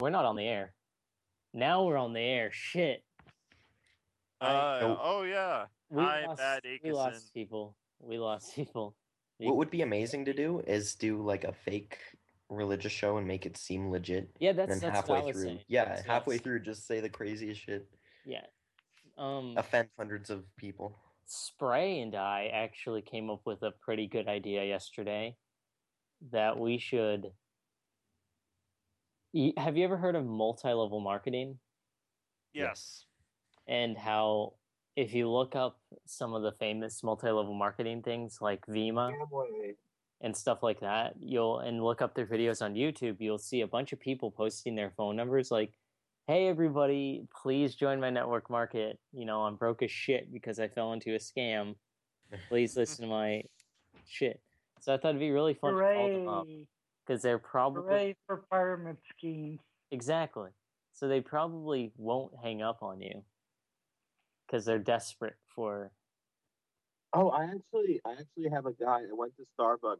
We're not on the air. Now we're on the air. Shit. Uh, oh yeah. We Hi, lost, Bad we Akison. lost people. We lost people. What would be amazing to do is do like a fake religious show and make it seem legit. Yeah, that's- and then that's what I halfway was through, saying. yeah, That's- halfway that's- through, just say the craziest shit, Yeah. Um, offend hundreds of people. Spray and I actually came up with a pretty good idea yesterday that we should. Y- Have you ever heard of multi-level marketing? Yes. and how if you look up some of the famous multi-level marketing things like Vemma and stuff like that, you'll and look up their videos on YouTube, you'll see a bunch of people posting their phone numbers like, "Hey everybody, please join my network market. You know, I'm broke as shit because I fell into a scam. Please listen to my shit." So I thought it'd be really fun to call them up Hooray! Because they're probably Hooray for pyramid schemes. Exactly. So they probably won't hang up on you because they're desperate for. Oh, I actually, I actually have a guy. I went to Starbucks,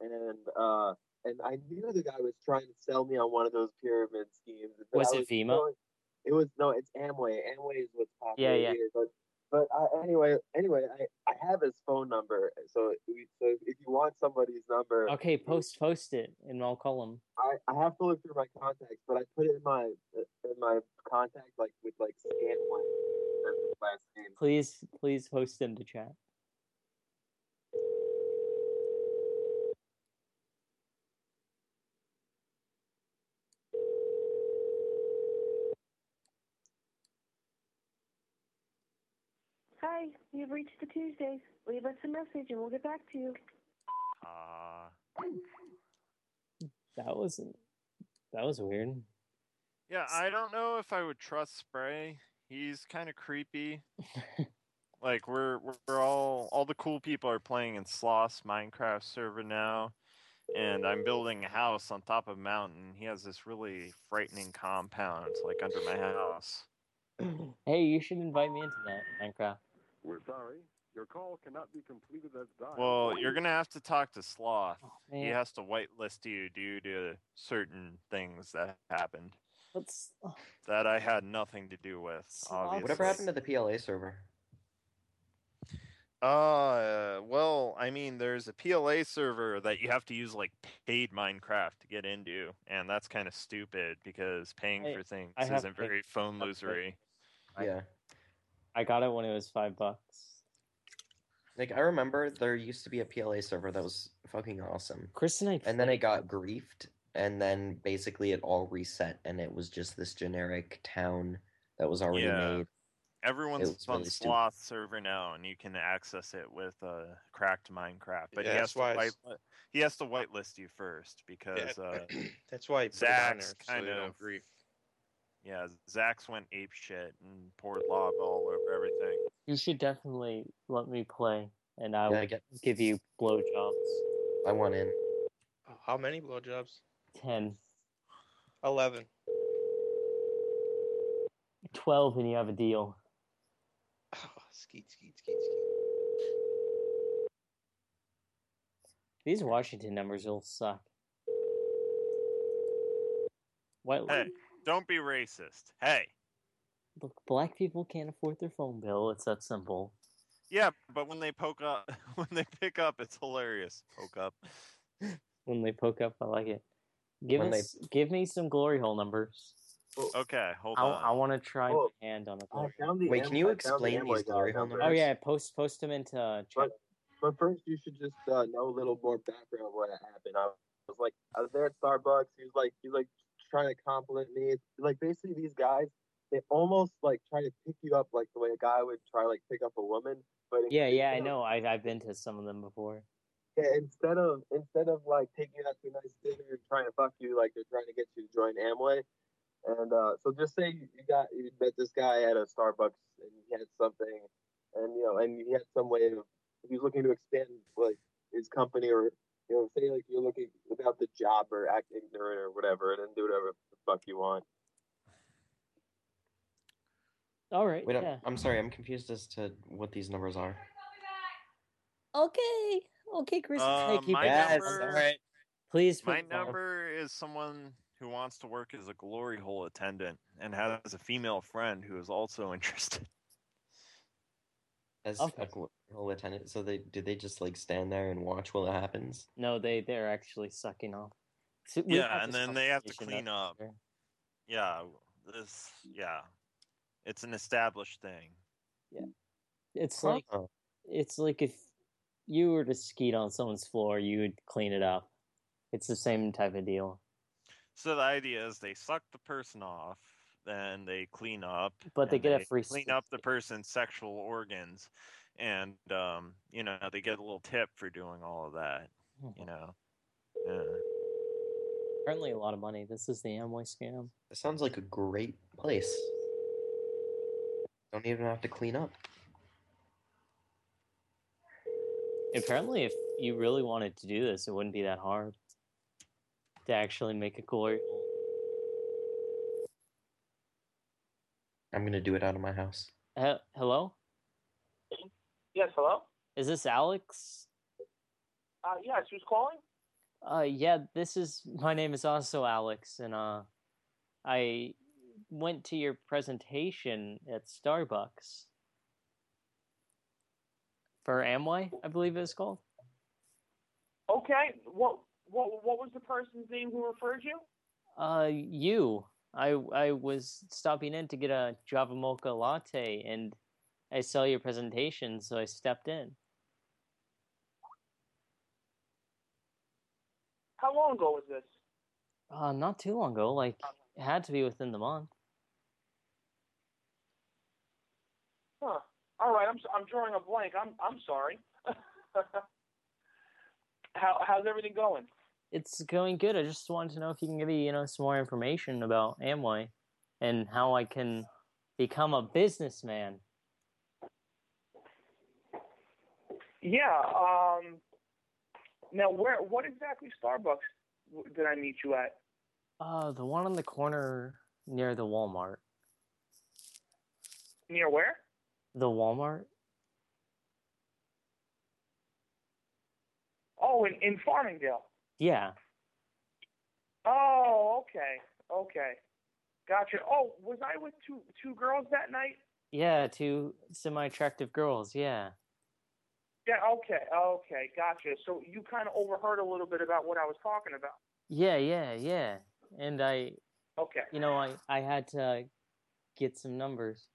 and uh, and I knew the guy was trying to sell me on one of those pyramid schemes. but Was it Vimo? going- It was no, it's Amway. Amway is what's popular Yeah, yeah. here. But but uh, anyway, anyway, I, I have his phone number. So we, so if you want somebody's number, Okay, post post it, and I'll call them. I, I have to look through my contacts, but I put it in my in my contact like with like scan one. Please, please post them to chat. Hi, you've reached the Tuesdays. Leave us a message and we'll get back to you. Uh, That was that was weird. yeah, I don't know if I would trust Spray. He's kind of creepy. like we're we're we're all all the cool people are playing in Sloth Minecraft server now, and I'm building a house on top of a mountain. He has this really frightening compound like under my house. Hey, you should invite me into that Minecraft. We're sorry. Your call cannot be completed as dialed. Well, you're gonna have to talk to Sloth. he has to whitelist you due to certain things that happened Let's. that I had nothing to do with. Obviously. Whatever happened to the PLA server? Uh, well, I mean, there's a PLA server that you have to use like paid Minecraft to get into, and that's kind of stupid because paying I- for things I isn't very phone I've losery. Yeah. I got it when it was five bucks. Like I remember there used to be a PLA server that was fucking awesome. Chris and I And then it got griefed and then basically it all reset and it was just this generic town that was already Yeah. made. Everyone's on really stupid. Sloth server now, and you can access it with uh, cracked Minecraft. But Yeah, he has to white, he has to whitelist you first because uh, That's why I put it on there, Zach's so kind they of grief. Yeah, Zach's went ape shit and poured lava all over everything. You should definitely let me play, and I Yeah, will I get- give you blowjobs. I want in. How many blowjobs? Ten. Eleven. 12 and you have a deal. Oh, skeet, skeet, skeet, skeet. These Washington numbers will suck. What? Hey, don't be racist. Hey. Look, black people can't afford their phone bill. It's that simple. Yeah, but when they poke up, when they pick up, it's hilarious. Poke up. When they poke up, I like it. Give When they- give me some glory hole numbers. Okay, hold I, on. I want to try Oh, my hand on a I glory. found the Wait, Am- can you I found the explain these guy glory hole numbers? Oh yeah, post post them into uh, chat. But, but first, you should just uh, know a little more background of what happened. I was like, I was there at Starbucks. He was like, he was like trying to compliment me. Like basically these guys, they almost like try to pick you up like the way a guy would try like pick up a woman. But Yeah, yeah, I know. I I've been to some of them before. Yeah, instead of instead of like taking you out to a nice dinner and trying to fuck you, like they're trying to get you to join Amway. And uh, so just say you got you met this guy at a Starbucks and he had something, and you know, and he had some way of he was looking to expand like his company or you know, say like you're looking about the job or act ignorant or whatever, and then do whatever the fuck you want. All right. Wait, I'm- yeah. I'm sorry, I'm confused as to what these numbers are. Okay. Okay, Chris. Uh, hey, keep my it up. number, All right. Please. my put- number is someone who wants to work as a glory hole attendant and has a female friend who is also interested. As Okay. a gl- whole attendant, so they do they just like stand there and watch while it happens? No, they they're actually sucking off. So yeah, and then they have to clean up up. Yeah, this yeah. It's an established thing. Yeah, it's Huh? like it's like if you were to skeet on someone's floor, you would clean it up. It's the same type of deal. So the idea is they suck the person off, then they clean up, But they and get a free clean up the person's sexual organs, and um, you know they get a little tip for doing all of that. Mm-hmm. You know, yeah. Apparently, a lot of money. This is the Amway scam. It sounds like a great place. Don't even have to clean up. Apparently, if you really wanted to do this, it wouldn't be that hard to actually make a glory hole. I'm gonna do it out of my house. He- hello, Yes, hello? is this Alex? Uh, yes, who's calling? Uh, yeah, this is my name is also Alex, and uh, I went to your presentation at Starbucks for Amway, I believe it was called. Okay, what what what was the person's name who referred you? Uh, you. I I was stopping in to get a Java Mocha latte, and I saw your presentation, so I stepped in. How long ago was this? Uh, not too long ago. Like it had to be within the month. Huh. All right, I'm I'm drawing a blank. I'm I'm sorry. How how's everything going? It's going good. I just wanted to know if you can give me, you know, some more information about Amway and how I can become a businessman. Yeah. Um. Now, where what exactly Starbucks did I meet you at? Uh, the one on the corner near the Walmart. Near where? The Walmart? Oh, in in Farmingdale. Yeah. Oh, okay, okay, gotcha. Oh, was I with two two girls that night? Yeah, two semi-attractive girls. Yeah. Yeah. Okay. Okay. Gotcha. So you kind of overheard a little bit about what I was talking about. Yeah, yeah, yeah. And I, Okay. you know, I I had to get some numbers.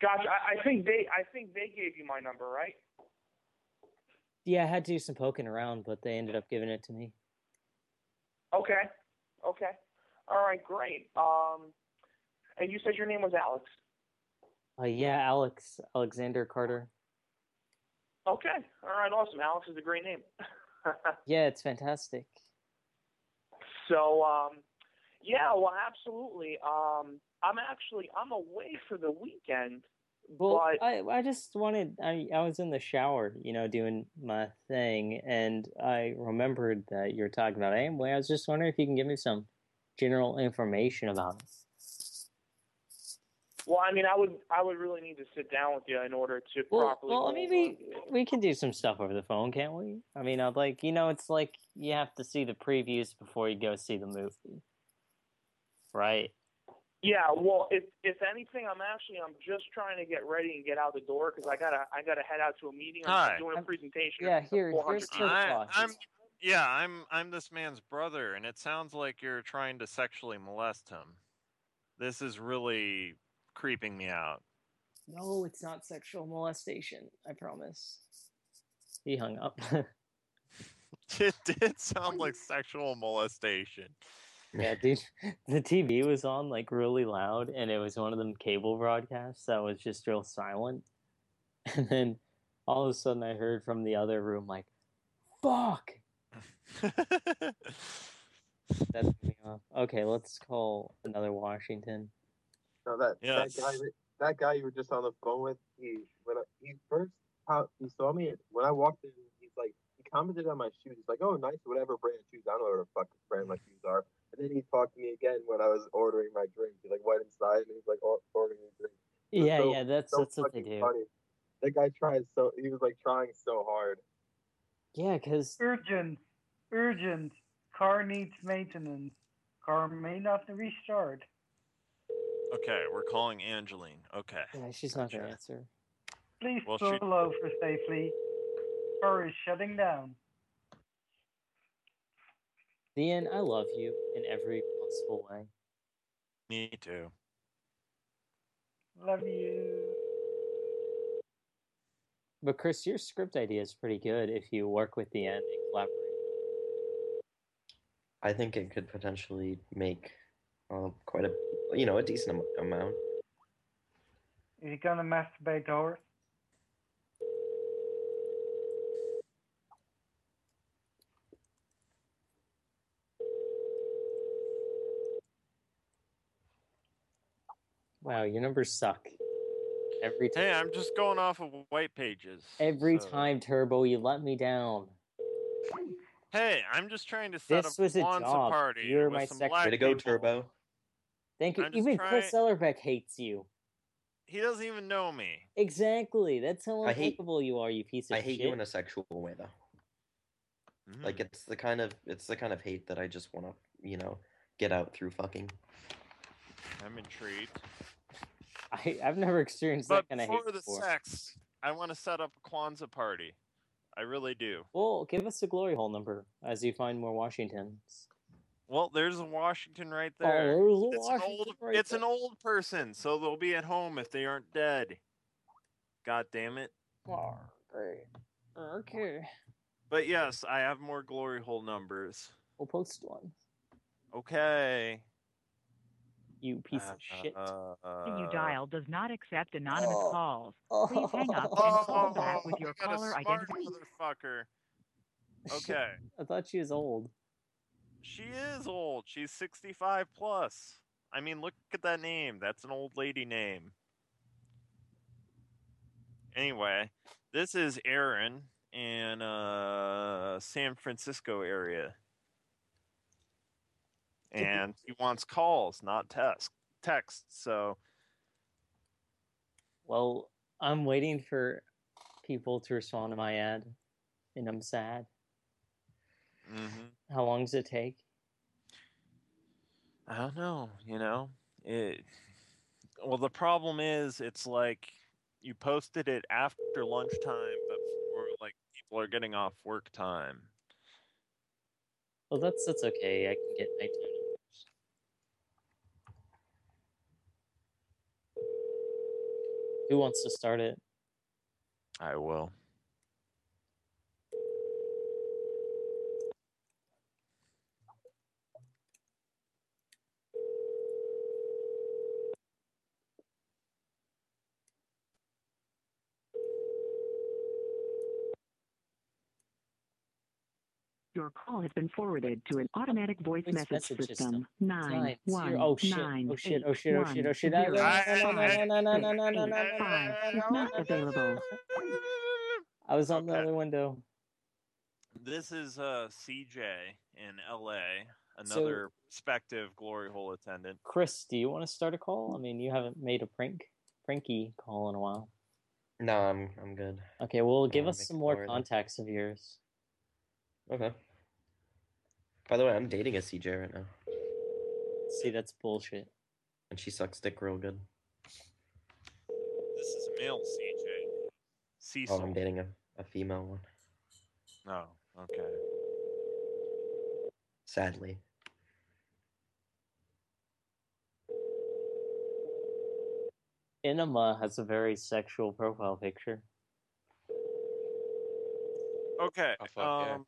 Gotcha. I, I think they I think they gave you my number, right? Yeah, I had to do some poking around, but they ended up giving it to me. Okay. Okay. All right. Great. Um, and you said your name was Alex. Uh, yeah, Alex Alexander Carter. Okay. All right. Awesome. Alex is a great name. Yeah, it's fantastic. So, um, yeah. Well, absolutely. Um, I'm actually I'm away for the weekend. Well, but I I just wanted I I was in the shower, you know, doing my thing, and I remembered that you were talking about Amway. I was just wondering if you can give me some general information about it. well, I mean, I would I would really need to sit down with you in order to Well, properly. well, go I mean, over- we we can do some stuff over the phone, can't we? I mean, I'd like you know, it's like you have to see the previews before you go see the movie, right? Yeah, well, if if anything, I'm actually I'm just trying to get ready and get out the door because I gotta I gotta head out to a meeting. I'm Hi. doing a presentation. Yeah, here- here's people. I, I'm yeah, I'm I'm this man's brother, and it sounds like you're trying to sexually molest him. This is really creeping me out. No, it's not sexual molestation. I promise. He hung up. It did sound like sexual molestation. Yeah, dude. The TV was on like really loud, and it was one of them cable broadcasts that was just real silent. And then all of a sudden, I heard from the other room like, "Fuck." That me off. Okay, let's call another Washington. No, that Yes. that guy that- that guy you were just on the phone with. He when I, he first how he saw me when I walked in. He's like he commented on my shoes. He's like, "Oh, nice, whatever brand shoes. I don't know what the fuck brand my shoes are." And then he talked to me again when I was ordering my drink. He like went inside and he's like ordering a drink. Yeah, so- yeah, that's so that's what they fucking do. Funny. That guy tried so he was like trying so hard. Yeah, because Urgent, urgent. car needs maintenance. Car may not restart. Okay, we're calling Angeline. Okay. Yeah, she's not gonna answer. Please Well, pull she- over safely. Car is shutting down. The end. I love you in every possible way. Me too. Love you. But Chris, your script idea is pretty good if you work with the end and collaborate. I think it could potentially make uh, quite a you know a decent am- amount. Is he gonna masturbate the horse? Wow, your numbers suck. Every time. Hey, I'm just going off of white pages. Every so- time, Turbo, you let me down. Hey, I'm just trying to set This up was a Kwanzaa job. party You're with my some second- black Way to go, people. Turbo. Thank you. I'm just Even Chris trying- Ellerbeck hates you. He doesn't even know me. Exactly. That's how I hate- you are, you piece of shit. I hate shit. you in a sexual way though. Mm-hmm. Like it's the kind of it's the kind of hate that I just want to you know get out through fucking. I'm intrigued. I, I've never experienced But that kind of hate for the before. sex, I want to set up a Kwanzaa party. I really do. Well, give us a glory hole number as you find more Washingtons. Well, there's a Washington right Oh, there. there's a it's an Washington old, right it's an old person, so they'll be at home if they aren't dead. God damn it! Oh, great. Okay. But yes, I have more glory hole numbers. We'll post one. Okay. You piece of shit. Uh, you dial does not accept anonymous Oh. calls. Please hang up and Oh, call back with your I got a caller identity. motherfucker. Okay. I thought she was old. She is old. She's 65 plus. I mean, look at that name. That's an old lady name. Anyway, this is Aaron in uh San Francisco area. And he wants calls, not text text. So Well, I'm waiting for people to respond to my ad, and I'm sad. mhm. How long does it take? I don't know, you know. It well the problem is it's like you posted it after lunchtime but before like people are getting off work time. Well, that's that's okay. I can get nighttime Who wants to start it? I will. Your call has been forwarded to an automatic voice Voice message, message system. system. Nine Nine, one zero- oh shit, nine oh shit, eight oh shit, oh shit, oh shit, oh shit, not available. I was on the other window. This is uh CJ in LA, So- another prospective glory hole attendant. Chris, do you want to start a call? I mean, you haven't made a prank, pranky call in a while. No, I'm I'm good. Okay, well, give wanna us make some a more call right now. contacts of yours. Okay. By the way, I'm dating a CJ right now, See, that's bullshit. and she sucks dick real good. This is a male CJ. Oh, I'm dating a, a female one. Oh, okay. Sadly. Enema has a very sexual profile picture. Okay. Oh, fuck yeah. Um,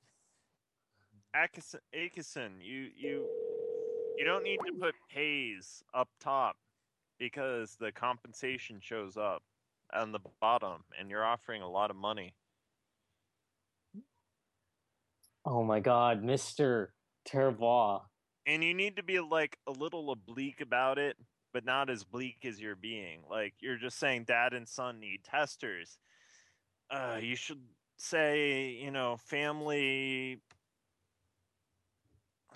Akison, Akison, you you you don't need to put pays up top because the compensation shows up on the bottom and you're offering a lot of money. Oh my god, Mr. Terbois. And you need to be like a little oblique about it, but not as bleak as you're being. Like you're just saying dad and son need testers. Uh you should say, you know, family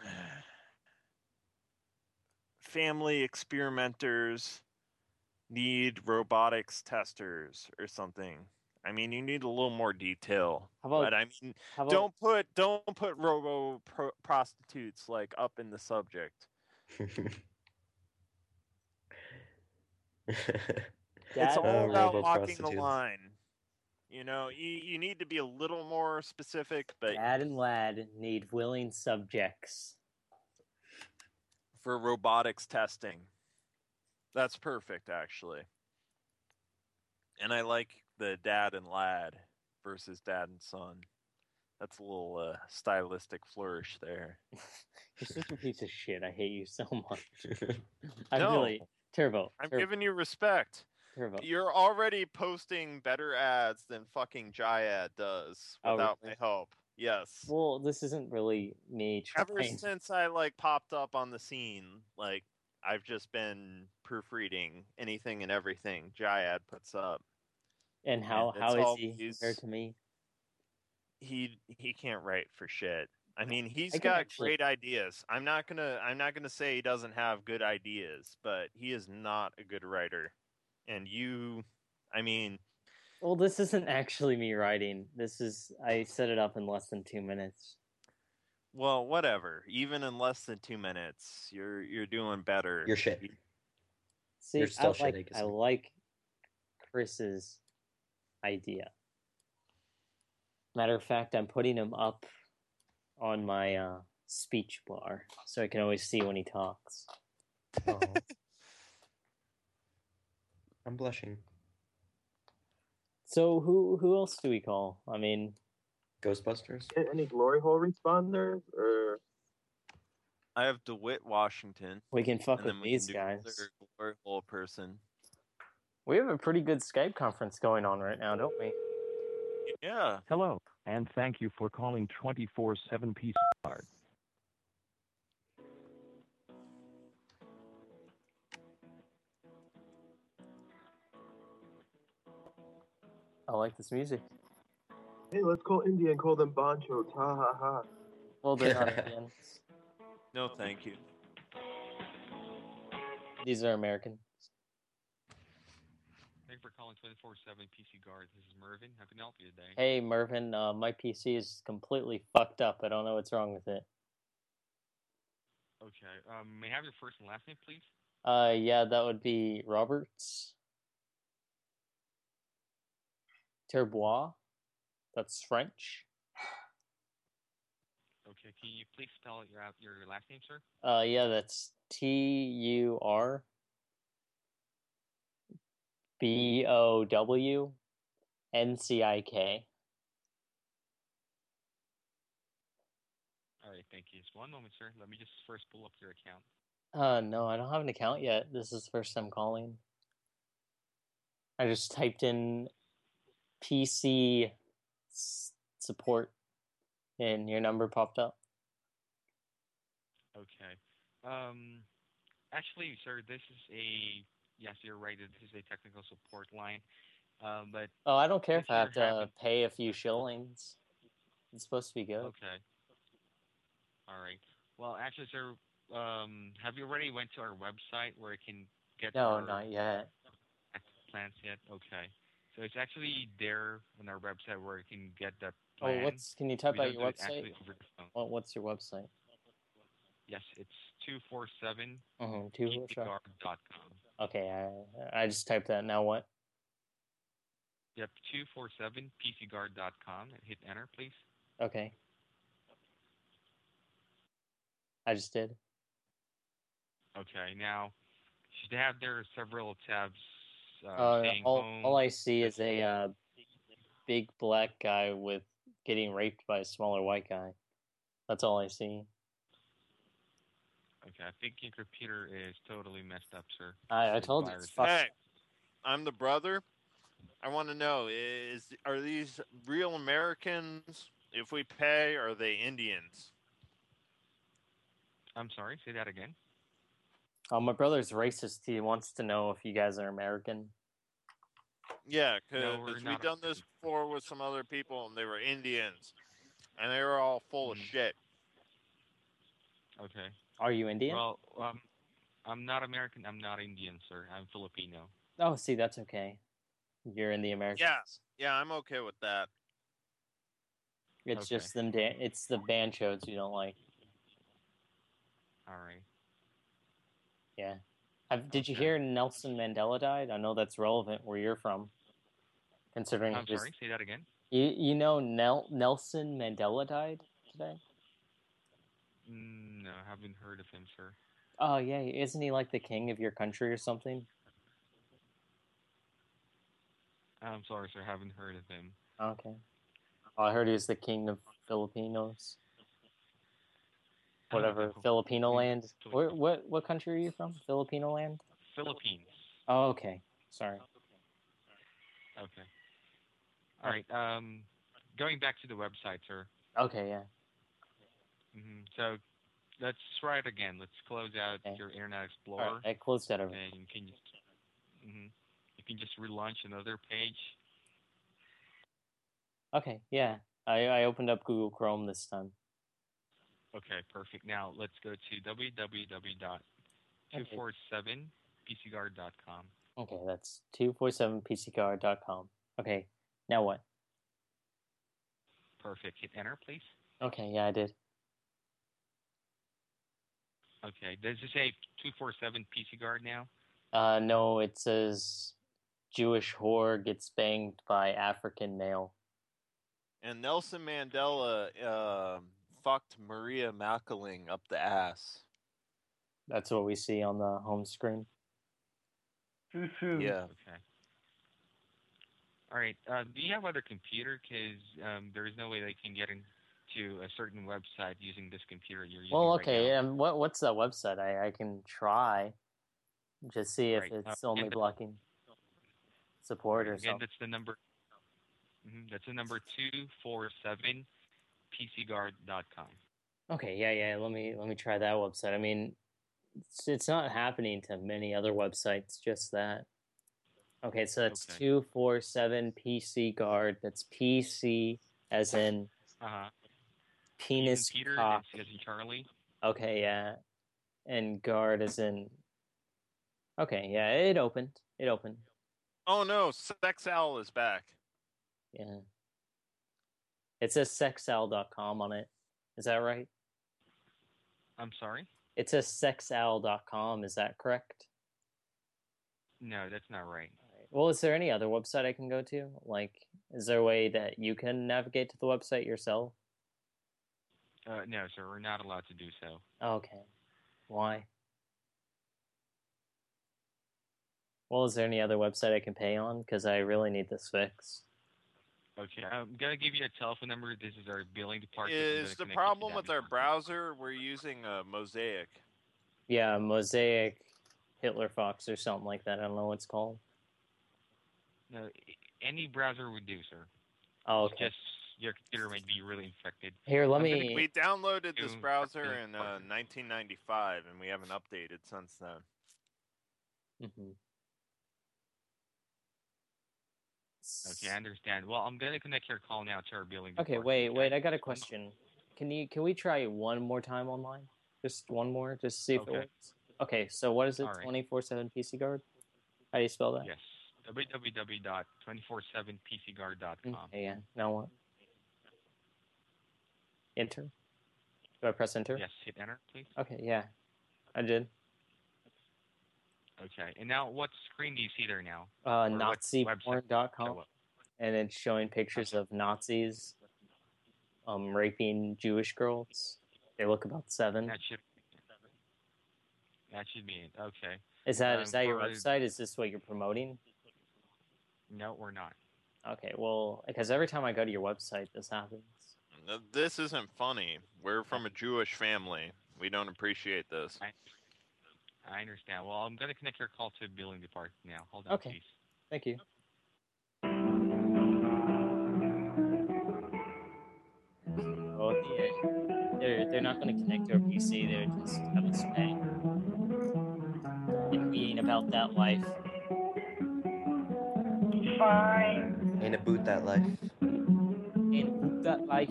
family experimenters need robotics testers or something. I mean, you need a little more detail. How about- but I mean, how about- don't put don't put robo pro- prostitutes like up in the subject. it's Dad- all Uh, about robo walking the line. You know, you, you need to be a little more specific, but Dad and lad need willing subjects. for robotics testing. That's perfect, actually. And I like the dad and lad versus dad and son. That's a little uh, stylistic flourish there. You're such a piece of shit. I hate you so much. I No. really Turbo. I'm Turbo, giving you respect. You're already posting better ads than fucking Jayad does Oh, without really? my help. Yes. Well, this isn't really me Ever since I like popped up on the scene, like I've just been proofreading anything and everything Jayad puts up. And how it's how is he compared to me? he he can't write for shit. I mean, he's I got actually- great ideas. I'm not gonna I'm not gonna say he doesn't have good ideas, but he is not a good writer. And you, I mean, Well, this isn't actually me writing. This is I set it up in less than two minutes. well, whatever. Even in less than two minutes, you're you're doing better. You're shit. See, You're still I shit, like I like Chris's idea. Matter of fact, I'm putting him up on my uh, speech bar so I can always see when he talks. Oh. I'm blushing. So who who else do we call? I mean, Ghostbusters. Any glory hole responders or I have DeWitt Washington. We can fuck with we these can do guys. glory hole person. we have a pretty good Skype conference going on right now, don't we? Yeah. Hello, and thank you for calling 24 7 PC Guard. I like this music. hey, let's call India and call them Bonchos. Ha ha ha. Well, they're not Indians. No, thank you. These are American. Thank you for calling 24 7 PC Guard. This is Mervin. How can I help you today? Hey, Mervin, uh, my PC is completely fucked up. I don't know what's wrong with it. Okay. Um, may I have your first and last name, please? Uh, yeah, that would be Roberts. Terbois. That's French. Okay. Can you please spell your your last name, sir? Uh, yeah, that's T U R B O W N C I K. All right. Thank you. Just one moment, sir. Let me just first pull up your account. Uh, no, I don't have an account yet. This is the first time calling. I just typed in PC s- support and your number popped up. Okay. Um, actually, sir, this is a yes, you're right. This is a technical support line. Um, but Oh, I don't care if I have to uh, pay a few shillings. It's supposed to be good. okay. All right. Well, actually, sir, um, have you already went to our website where you can get No, our not yet. plans yet? Okay. So it's actually there on our website where you can get that Oh, what's? Can you type We out your website? actually over the phone. What, what's your website? Yes, it's two four seven Mhm, two four seven. Okay, I I just typed that. Now what? Yep, two four seven pcguard.com and hit enter, please. Okay. I just did. Okay, now you should have there several tabs uh, Uh, all home. all I see is a uh, big black guy with getting raped by a smaller white guy. That's all I see. Okay, I think your computer is totally messed up, sir. I, I told you it's fucked. Hey, I'm the brother. I want to know is are these real Americans? If we pay, are they Indians? I'm sorry, say that again. Oh, my brother's racist. He wants to know if you guys are American. Yeah, No, we're because we've not done this before with some other people, and they were Indians, and they were all full of shit. Okay. Are you Indian? Well, um, I'm not American. I'm not Indian, sir. I'm Filipino. oh, see, that's okay. You're in the Americas. Yeah, yeah, I'm okay with that. It's Okay. just them. Dan- it's the banchos you don't like. All right. Yeah. Have, did you hear Nelson Mandela died? I know that's relevant where you're from, considering I'm sorry. Say that again. You you know Nel- Nelson Mandela died today. Mm, No, I haven't heard of him, sir. Oh yeah, isn't he like the king of your country or something? I'm sorry, sir. I haven't heard of him. Okay. Oh, I heard he was the king of Filipinos. Whatever, Filipino land. Where, what what country are you from? Filipino land. Philippines. Oh, okay. Sorry. Okay. All right. Um, going back to the website, sir. Okay, yeah. hmm So let's try it again. Let's close out your Internet Explorer. All right, I closed out everything. And you can just, hmm you can just relaunch another page. Okay, yeah. I I opened up Google Chrome this time. Okay, perfect. Now let's go to www.247pcguard.com. Okay, that's 247pcguard.com. Okay, now what? Perfect. Hit enter, please. Okay, yeah, I did. Okay. Does it say 247pcguard now? Uh, no, it says Jewish whore gets banged by African male. And Nelson Mandela uh, fucked Maria Makiling up the ass. That's what we see on the home screen. Yeah. Okay. All right. Uh, do you have other computer? Because um, there is no way they can get into a certain website using this computer you're using. Well, okay, now. um, what what's that website? I I can try, just see if Right, it's uh, only and the- blocking support or Again, something. that's the number. mhm, that's the number two four seven PCGuard.com. Okay, yeah, yeah. Let me let me try that website. I mean, it's, it's not happening to many other websites. Just that. Okay, so that's two four seven PC guard. That's PC as in Uh huh. penis Peter cock. and as in Charlie. Okay, yeah, and guard as in. Okay, yeah, it opened. It opened. Oh no, Sex Owl is back. Yeah. It says sexowl.com on it. Is that right? I'm sorry. It says sexowl.com. Is that correct? No, that's not right. Well, is there any other website I can go to? Like, is there a way that you can navigate to the website yourself? Uh, no, sir. We're not allowed to do so. Okay. Why? Well, is there any other website I can pay on? Because I really need this fixed. Okay, I'm gonna give you a telephone number. This is our billing department. I'm Is the connect you to problem with our browser? We're using a Mosaic. Yeah, Mosaic, Hitler Fox, or something like that. I don't know what it's called. No, any browser would do, sir. Oh, okay. Just your computer might be really infected. Here, let me- We downloaded this browser in uh, 1995, and we haven't updated since then. hmm Okay, I understand. Well, I'm gonna connect your call now to our billing. Okay, wait, wait. I got a question. Can you can we try one more time online? Just one more, just to see if Okay. it works. Okay, so what is it? Twenty four seven PC guard. How do you spell that? Yes, www.247pcguard.com. Okay, yeah. Now what? Enter. Do I press enter? Yes, hit enter, please. Okay, yeah. I did. Okay, and now what screen do you see there now? Uh, Or what website NaziPorn.com, show up? and it's showing pictures of Nazis, um, raping Jewish girls. They look about seven. That should that should be it. Okay. Is that is Um, that your website? Is this what you're promoting? No, we're not. Okay, well, because every time I go to your website, this happens. This isn't funny. We're from a Jewish family. We don't appreciate this. I, I understand. Well, I'm gonna connect your call to billing department now. Hold on, Okay. please. Thank you. Oh, yeah. They're, they're not going to connect to our PC. They're just have us pay. And we ain't about that life. Fine. Ain't a boot that life. Ain't about that life.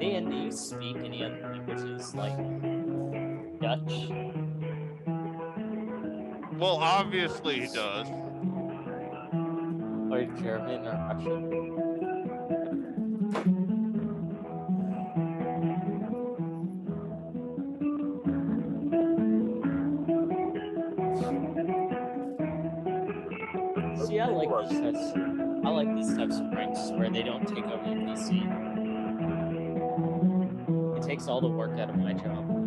Dan, do you speak any other languages like Dutch? Well, obviously he does. Or German or Russian. See, I like these types. I like these types of pranks where they don't take over the PC. It takes all the work out of my job.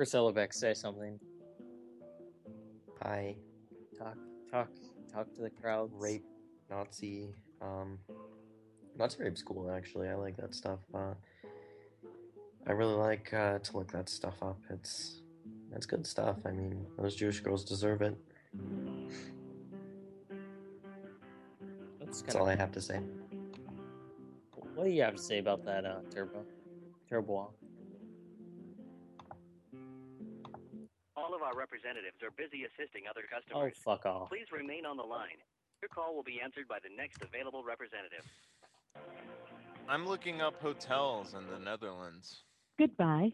Chris Ellerbeck, say something. Hi. Talk, talk, talk to the crowd. Rape, Nazi, um, Nazi rape's cool actually. I like that stuff. Uh, I really like uh, to look that stuff up. It's that's good stuff. I mean, those Jewish girls deserve it. That's, That's all I have to say. What do you have to say about that, uh, Turbo? Turbo. Our representatives are busy assisting other customers. Oh, customers. fuck off. Please remain on the line. Your call will be answered by the next available representative. I'm looking up hotels in the Netherlands. Goodbye.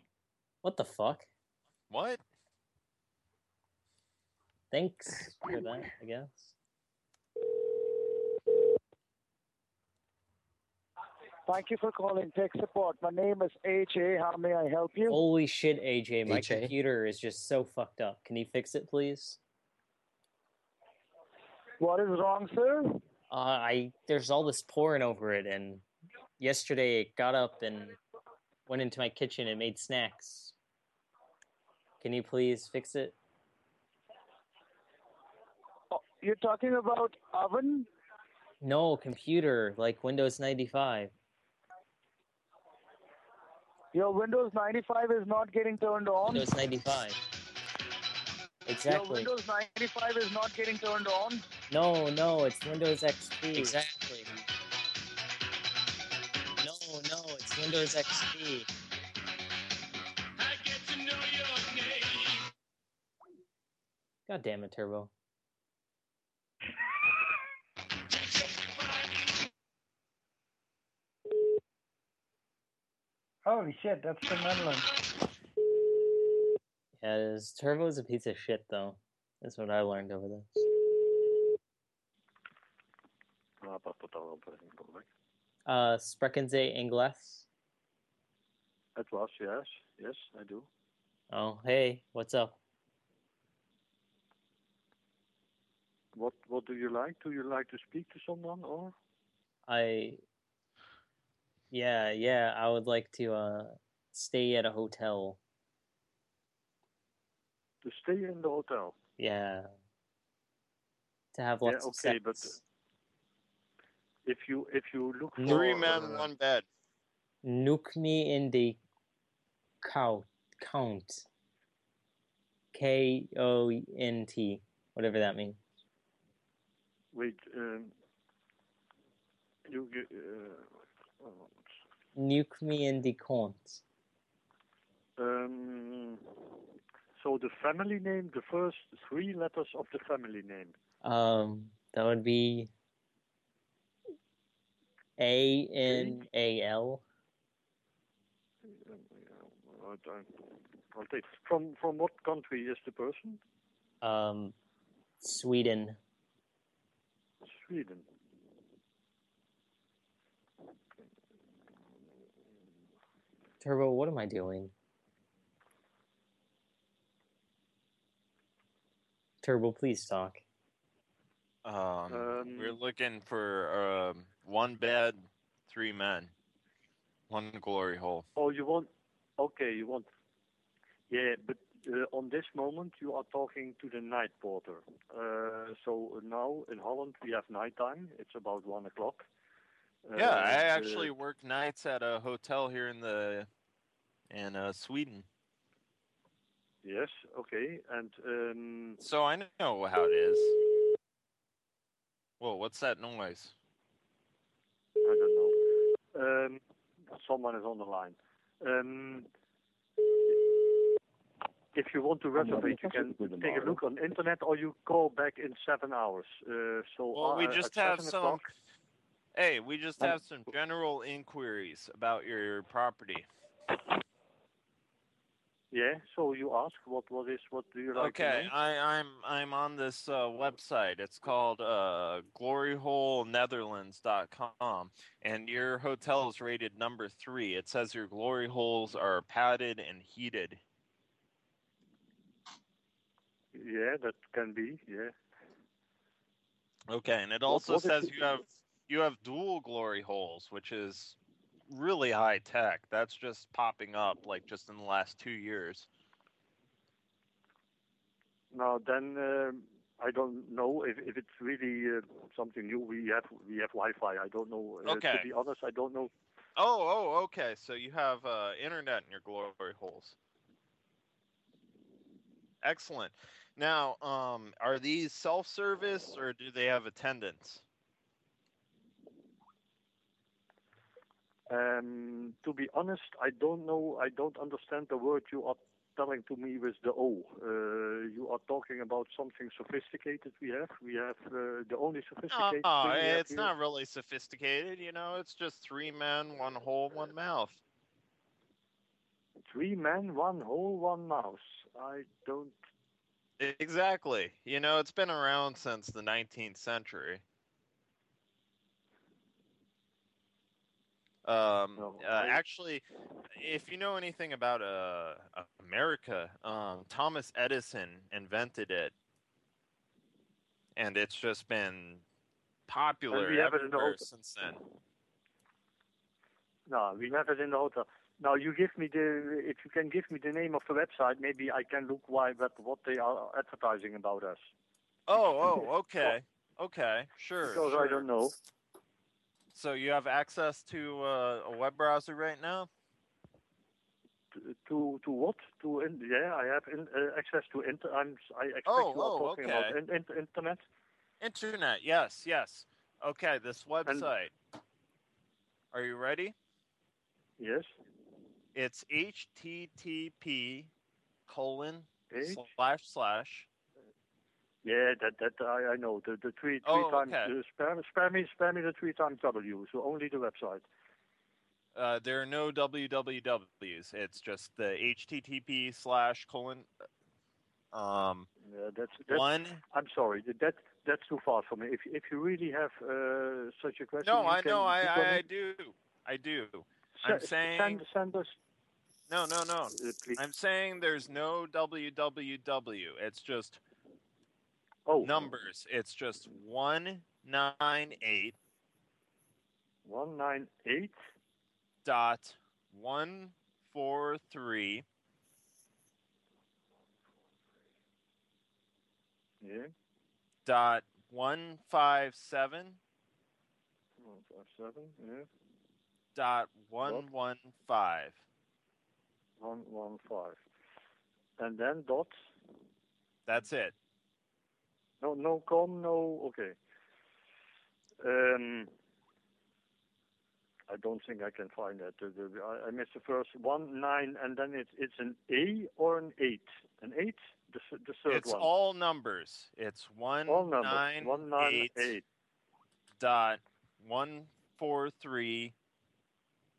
What the fuck? What? Thanks for that, I guess. Thank you for calling tech support. My name is AJ. How may I help you? Holy shit, AJ, my AJ? computer is just so fucked up. Can you fix it, please? What is wrong, sir? Uh, I there's all this pouring over it, and yesterday it got up and went into my kitchen and made snacks. Can you please fix it? Oh, You're talking about oven? No, computer, like Windows 95. Your Windows 95 is not getting turned on. Windows 95. Exactly. Your Exactly. Windows 95 is not getting turned on. No, no, it's Windows XP. Exactly. No, no, it's Windows XP. God damn it, Turbo. Holy shit, that's the Netherlands. Yeah, it is. is a piece of shit, though. That's what I learned over this. Uh, spreken ze Engels? It was, yes. Yes, I do. Oh, hey, what's up? What What do you like? Do you like to speak to someone or? I. Yeah, yeah, I would like to, uh, stay at a hotel. To stay in the hotel? Yeah. To have Yeah, lots of okay, sex. but if you if you look for Three men, uh, one bed. Nuke me in the count. Count. K O N T. Whatever that means. Wait, um, you get. uh, oh, Nuke me in the count. um, so the family name, the first three letters of the family name. Um, that would be A N A L. I don't- I'll take from from what country is the person? Um, Sweden. Sweden. Turbo, what am I doing? Turbo, please talk. Um, Um, we're looking for um, one bed, three men, one glory hole. Oh, you want? Okay, you want? Yeah, but uh, on this moment you are talking to the night porter. Uh, so now in Holland we have nighttime. It's about one o'clock. yeah, Uh, I the- actually work nights at a hotel here in the in uh, Sweden, Yes. Okay. And um, so I know how it is. Whoa, what's that noise? I don't know. Um, someone is on the line. Um, if you want to reserve, you can take a look on internet or you call back in seven hours. Uh, so Well, we uh, just have seven some. o'clock- Hey, we just have some general inquiries about your property. Yeah. So you ask what what is what do you like? Okay. I, I'm I'm on this uh, website. It's called uh, gloryholenetherlands.com, and your hotel is rated number three. It says your glory holes are padded and heated. Yeah, that can be. Yeah. Okay, and it What- also says you have you have dual glory holes, which is really high tech. That's just popping up like just in the last two years. Now then, um, I don't know if, if it's really uh, something new. We have we have Wi-Fi. I don't know. Uh, Okay. To be honest, I don't know. Oh, oh, okay. So you have uh, internet in your glory holes. Excellent. Now, um, are these self-service or do they have attendants? Um, to be honest, I don't know. I don't understand the word you are telling to me with the O. Uh, you are talking about something sophisticated. We have. We have uh, the only sophisticated. no, thing we have it's not really sophisticated. You know, it's just three men, one hole, one mouth. Three men, one hole, one mouse. I don't. Exactly. You know, it's been around since the 19th century. Um, uh, actually, if you know anything about uh, America, um, Thomas Edison invented it, and it's just been popular we have it in the hotel. since then. No, we have it in the hotel. Now you give me the. If you can give me the name of the website, maybe I can look why what what they are advertising about us. Oh, oh, okay, okay, sure. Because I don't know. So you have access to uh, a web browser right now? To to what? To in, yeah, I have in, uh, access to inter. I'm I expect Oh, you are oh, talking about in, in, internet. Internet, yes, yes. Okay, this website. Are you ready? Yes. It's http colon H? slash slash. Yeah, that that I, I know. The the three three Oh, times okay. uh, spare spare me spare me the three times W. So only the website. Uh, there are no wwws. It's just the http slash colon. Um, Yeah, that's, that's one. I'm sorry. that- That that's too far for me. If if you really have uh, such a question, No, I know, I, I, I do, I do. I'm saying send send us. no, no, no. Uh. I'm saying there's no www. It's just oh. numbers. It's just one nine eight One nine eight dot one four three Yeah. dot one five seven One five seven. Yeah. dot one one five. One one five. And then dot. That's it. No no com no okay. Um. I don't think I can find that. I, I missed the first one nine, and then it's it's an A or an eight. An eight. The the third It's one. all numbers. It's one All numbers. nine One nine eight eight. dot one four three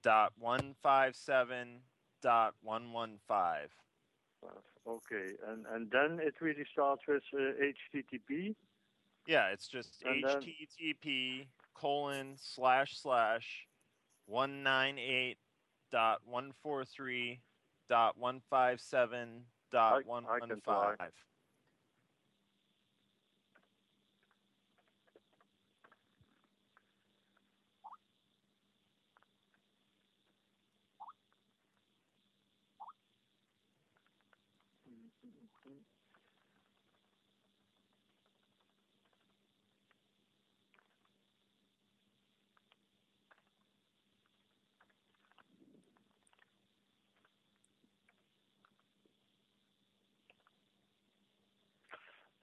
dot one five seven dot one one five. Okay, and and then it really starts with uh, HTTP. Yeah, it's just And then- http colon slash slash one nine eight dot one four three dot one five seven dot one I one five.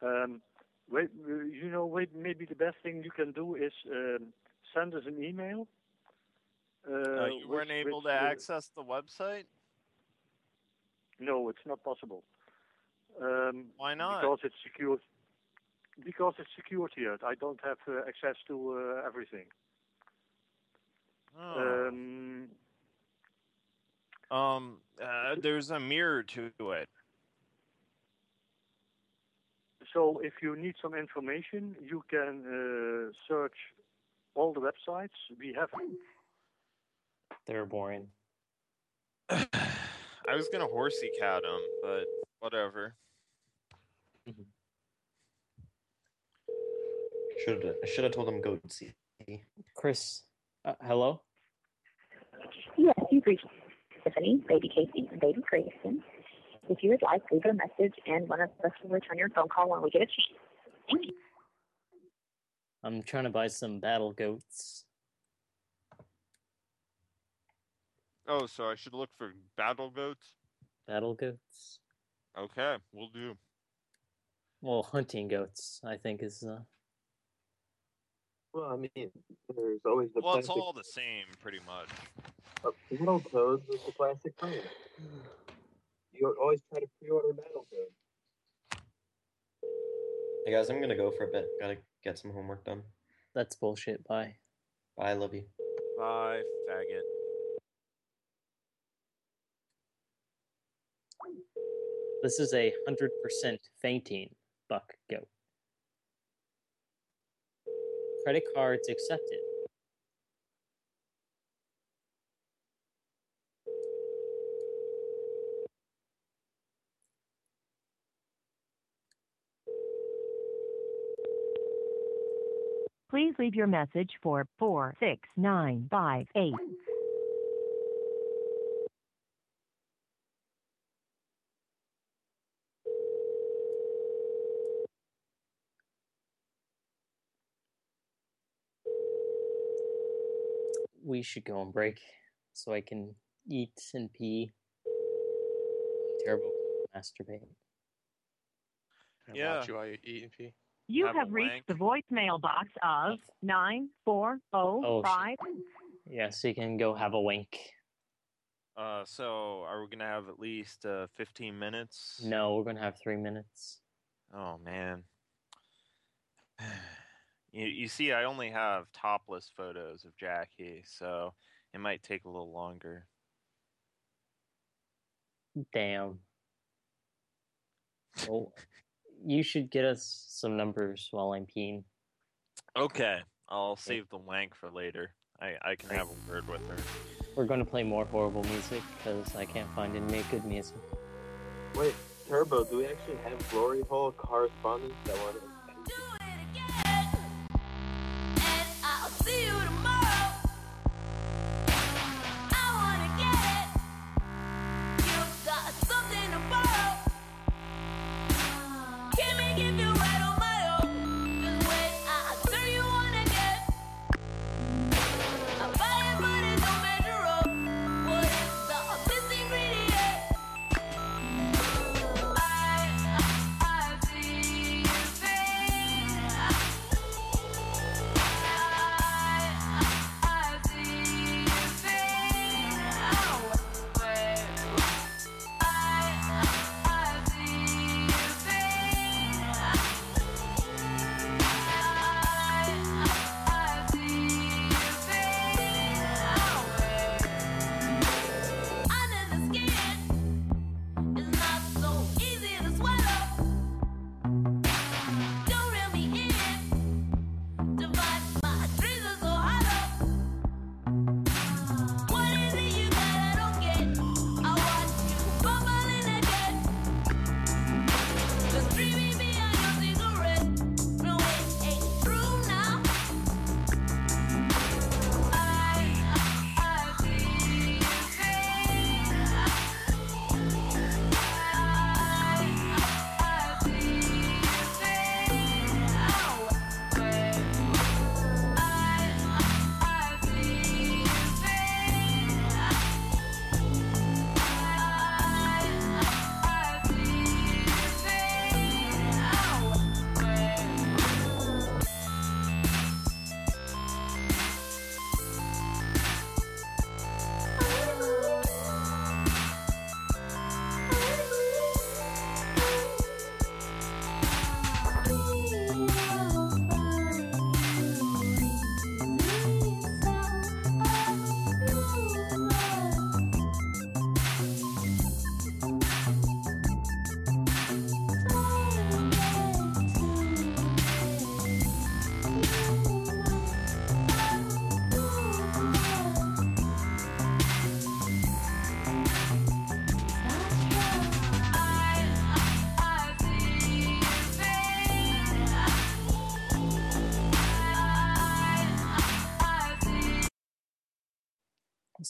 Um, wait, you know, wait. Maybe the best thing you can do is um, send us an email, Uh, Uh, you weren't able to access the website? No, it's not possible. Um, Why not? Because it's secure. Because it's secured here. I don't have uh, access to uh, everything. Oh. Um, Um, uh, there's a mirror to it. So if you need some information, you can uh, search all the websites we have. They're boring. I was gonna horsey cat him, but whatever. Should should have told him go see. Chris, uh, hello. Yes, you've reached Tiffany, Baby Casey, and Baby Grayson. If you would like, leave a message, and one of us will return your phone call when we get a chance. Thank you. I'm trying to buy some battle goats. Oh, so I should look for battle goats. Battle goats. Okay, we'll do. Well, hunting goats, I think is. Uh, Well, I mean, there's always the Well, it's all the same, pretty much. Battletoads with the plastic frame. You always try to pre-order Battletoads. Hey guys, I'm gonna go for a bit. Gotta get some homework done. that's bullshit. Bye. Bye, love you. Bye, faggot. This is a hundred percent fainting buck goat. Credit cards accepted. Please leave your message for 46958. We should go on break so I can eat and pee. Terrible masturbate. Can I Yeah. watch you while you eat and pee? You Have have reached wank. the voicemail box of 9405. Yeah, so you can go have a wink. Uh, so are we gonna have at least uh 15 minutes? No, we're gonna have three minutes. Oh man. You you see, I only have topless photos of Jackie, so it might take a little longer. Damn. Well, you should get us some numbers while I'm peeing. Okay, I'll save the wank for later. I I can have a word with her. We're gonna play more horrible music because I can't find any good music. Wait, Turbo, do we actually have glory hole correspondence that want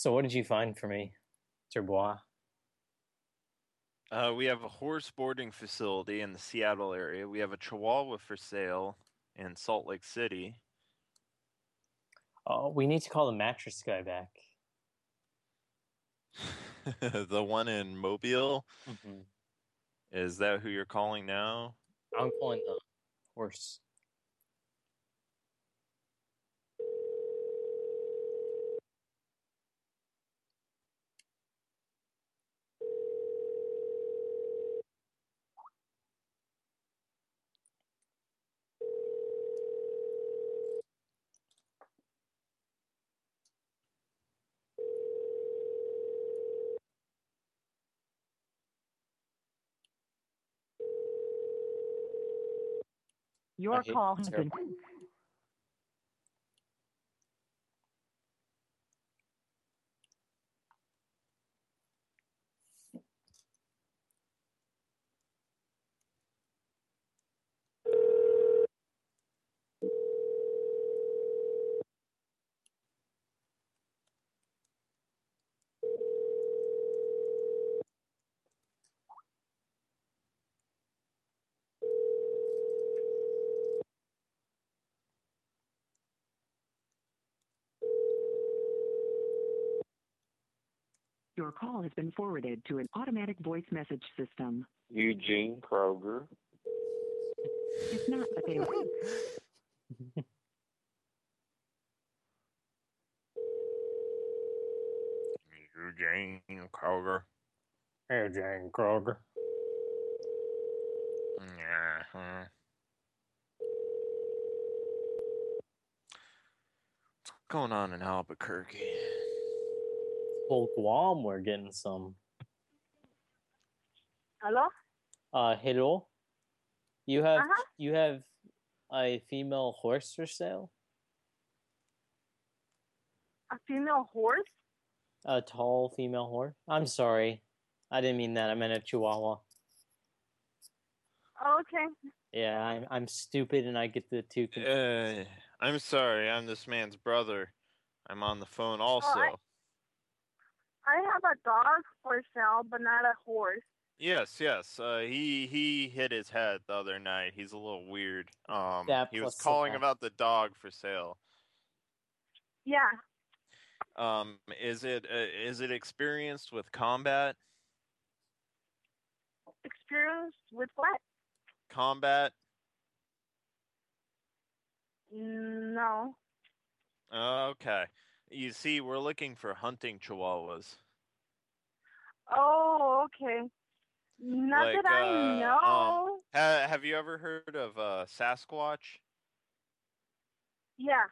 So what did you find for me, Turbois? Uh, we have a horse boarding facility in the Seattle area. We have a Chihuahua for sale in Salt Lake City. Oh, we need to call the mattress guy back. the one in Mobile. Mm-hmm. Is that who you're calling now? I'm calling the horse. Your call has been. Your call has been forwarded to an automatic voice message system. Eugene Kroger. It's not available. Eugene Kroger. Hey, Jane Kroger. Yeah. What's going on in Albuquerque? Whole Guam, we're getting some. Hello? Uh, hello. You have Uh-huh. you have a female horse for sale? A female horse? A tall female horse? I'm sorry, I didn't mean that. I meant a Chihuahua. Okay. Yeah, I'm I'm stupid and I get the two. con- Uh, I'm sorry, I'm this man's brother. I'm on the phone also. I- I have a dog for sale, but not a horse. Yes, yes. Uh, he he hit his head the other night. He's a little weird. Um, Yeah, he was calling that. about the dog for sale. Yeah. Um, is it uh, is it experienced with combat? Experience with what? Combat? No. Okay. You see, we're looking for hunting chihuahuas. Oh, okay. Not like, that I uh, know. Um, ha- have you ever heard of uh, Sasquatch? yeah.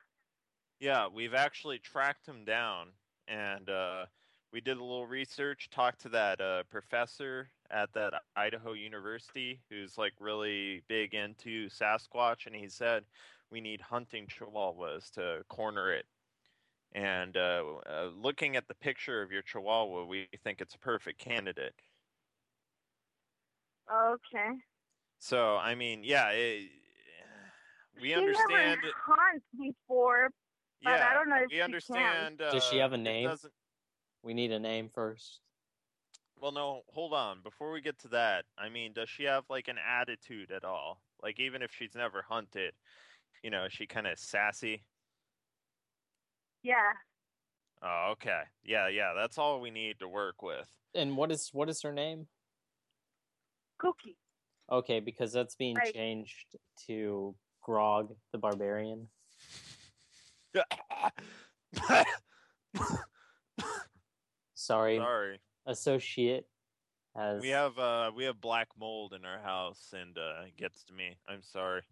Yeah, we've actually tracked him down, and uh, we did a little research. Talked to that uh, professor at that Idaho University who's like really big into Sasquatch, and he said we need hunting chihuahuas to corner it. And uh, uh, looking at the picture of your chihuahua, we think it's a perfect candidate. Okay. So, I mean, yeah, it, we she understand. never hunt before, but yeah, I don't know if we she understand. Can. Does she uh, have a name? We need a name first. Well, no, hold on. Before we get to that, I mean, does she have like an attitude at all? Like, even if she's never hunted, you know, is she kind of sassy? Yeah. Oh, okay. Yeah, yeah. That's all we need to work with. And what is what is her name? Cookie. Okay, because that's being Like- changed to Grog the Barbarian. Sorry, Sorry. associate has We have uh we have black mold in our house and uh it gets to me. I'm sorry.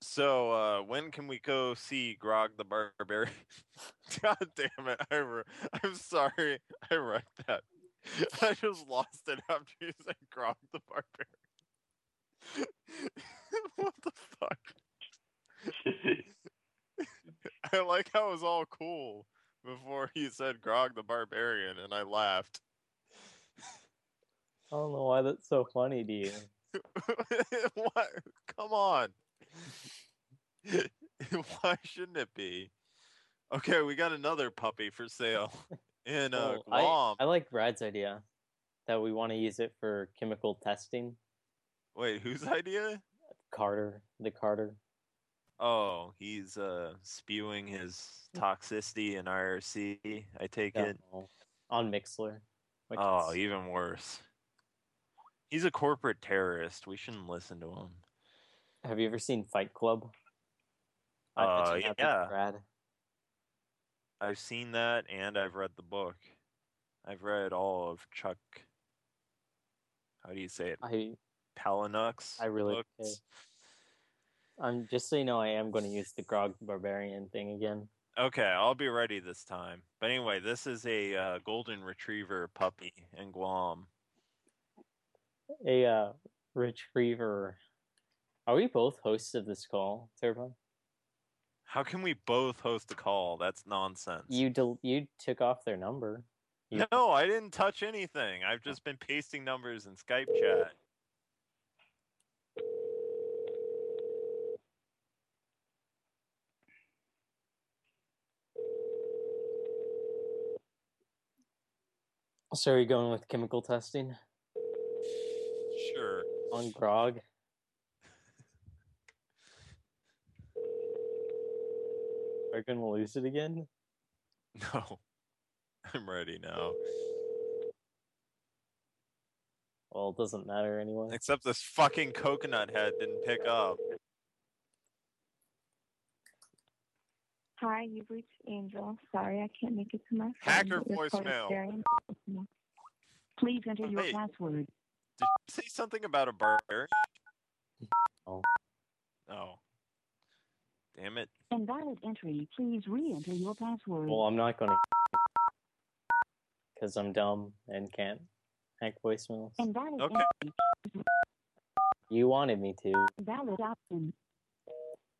So uh when can we go see Grog the Barbarian? God damn it. I I'm sorry. I wrecked that. I just lost it after you said Grog the Barbarian. what the fuck? I like how it was all cool before he said Grog the Barbarian and I laughed. I don't know why that's so funny to you. what? Come on. Why shouldn't it be? Okay, we got another puppy for sale in uh, I, Guam. I like Brad's idea that we want to use it for chemical testing. Wait, whose idea? Carter, the Carter. Oh, he's uh spewing his toxicity in IRC. I take Yeah, it. on Mixlr. Oh, is- even worse. He's a corporate terrorist. We shouldn't listen to him. Have you ever seen Fight Club? I Uh, mentioned that to yeah. Brad. I've seen that and I've read the book. I've read all of Chuck. How do you say it? I Palahniuk's I really okay. I'm just so you know, I am going to use the Grog Barbarian thing again. Okay, I'll be ready this time. But anyway, this is a uh, golden retriever puppy in Guam. A uh, retriever. Are we both hosts of this call, Turbo? How can we both host a call? That's nonsense. You del- you took off their number. You- No, I didn't touch anything. I've just been pasting numbers in Skype chat. So are you going with chemical testing Sure. on Grog? Are you gonna lose it again? No. I'm ready now. Well, it doesn't matter anyway. Except this fucking coconut head didn't pick up. Hi, you've reached Angel. Sorry, I can't make it to my phone. Hacker but your voicemail. Please enter your Hey. password. Did you say something about a barbarian? Oh. Oh. Damn it. Invalid entry. Please re-enter your password. Well, I'm not gonna because I'm dumb and can't hack voicemails. Invalid Okay. entry. You wanted me to. Valid option.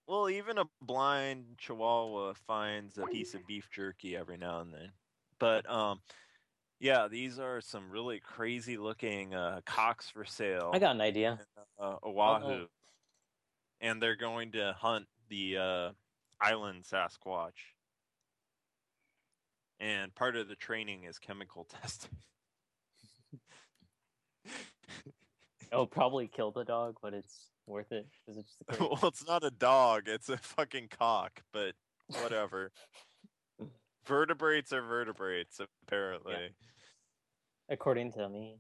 Well, even a blind chihuahua finds a piece of beef jerky every now and then. But um yeah, these are some really crazy looking uh cocks for sale. I got an idea. uh, Oahu. And they're going to hunt the uh, island Sasquatch. And part of the training is chemical testing. It'll probably kill the dog, but it's worth it because it's the well, it's not a dog, it's a fucking cock, but whatever. vertebrates are vertebrates, apparently. according to me.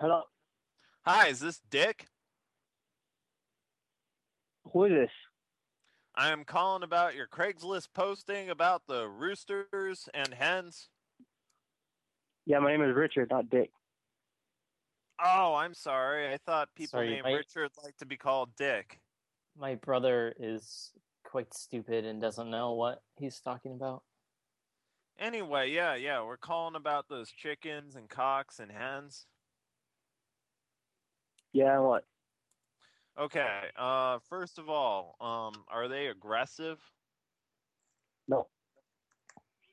Hello. Hi, is this Dick? Who is this? I am calling about your Craigslist posting about the roosters and hens. Yeah, my name is Richard, not Dick. Oh, I'm sorry. I thought people Sorry, named I- Richard like to be called Dick. My brother is quite stupid and doesn't know what he's talking about. Anyway, yeah, yeah, we're calling about those chickens and cocks and hens. Yeah, what? Okay, uh first of all, um are they aggressive? No.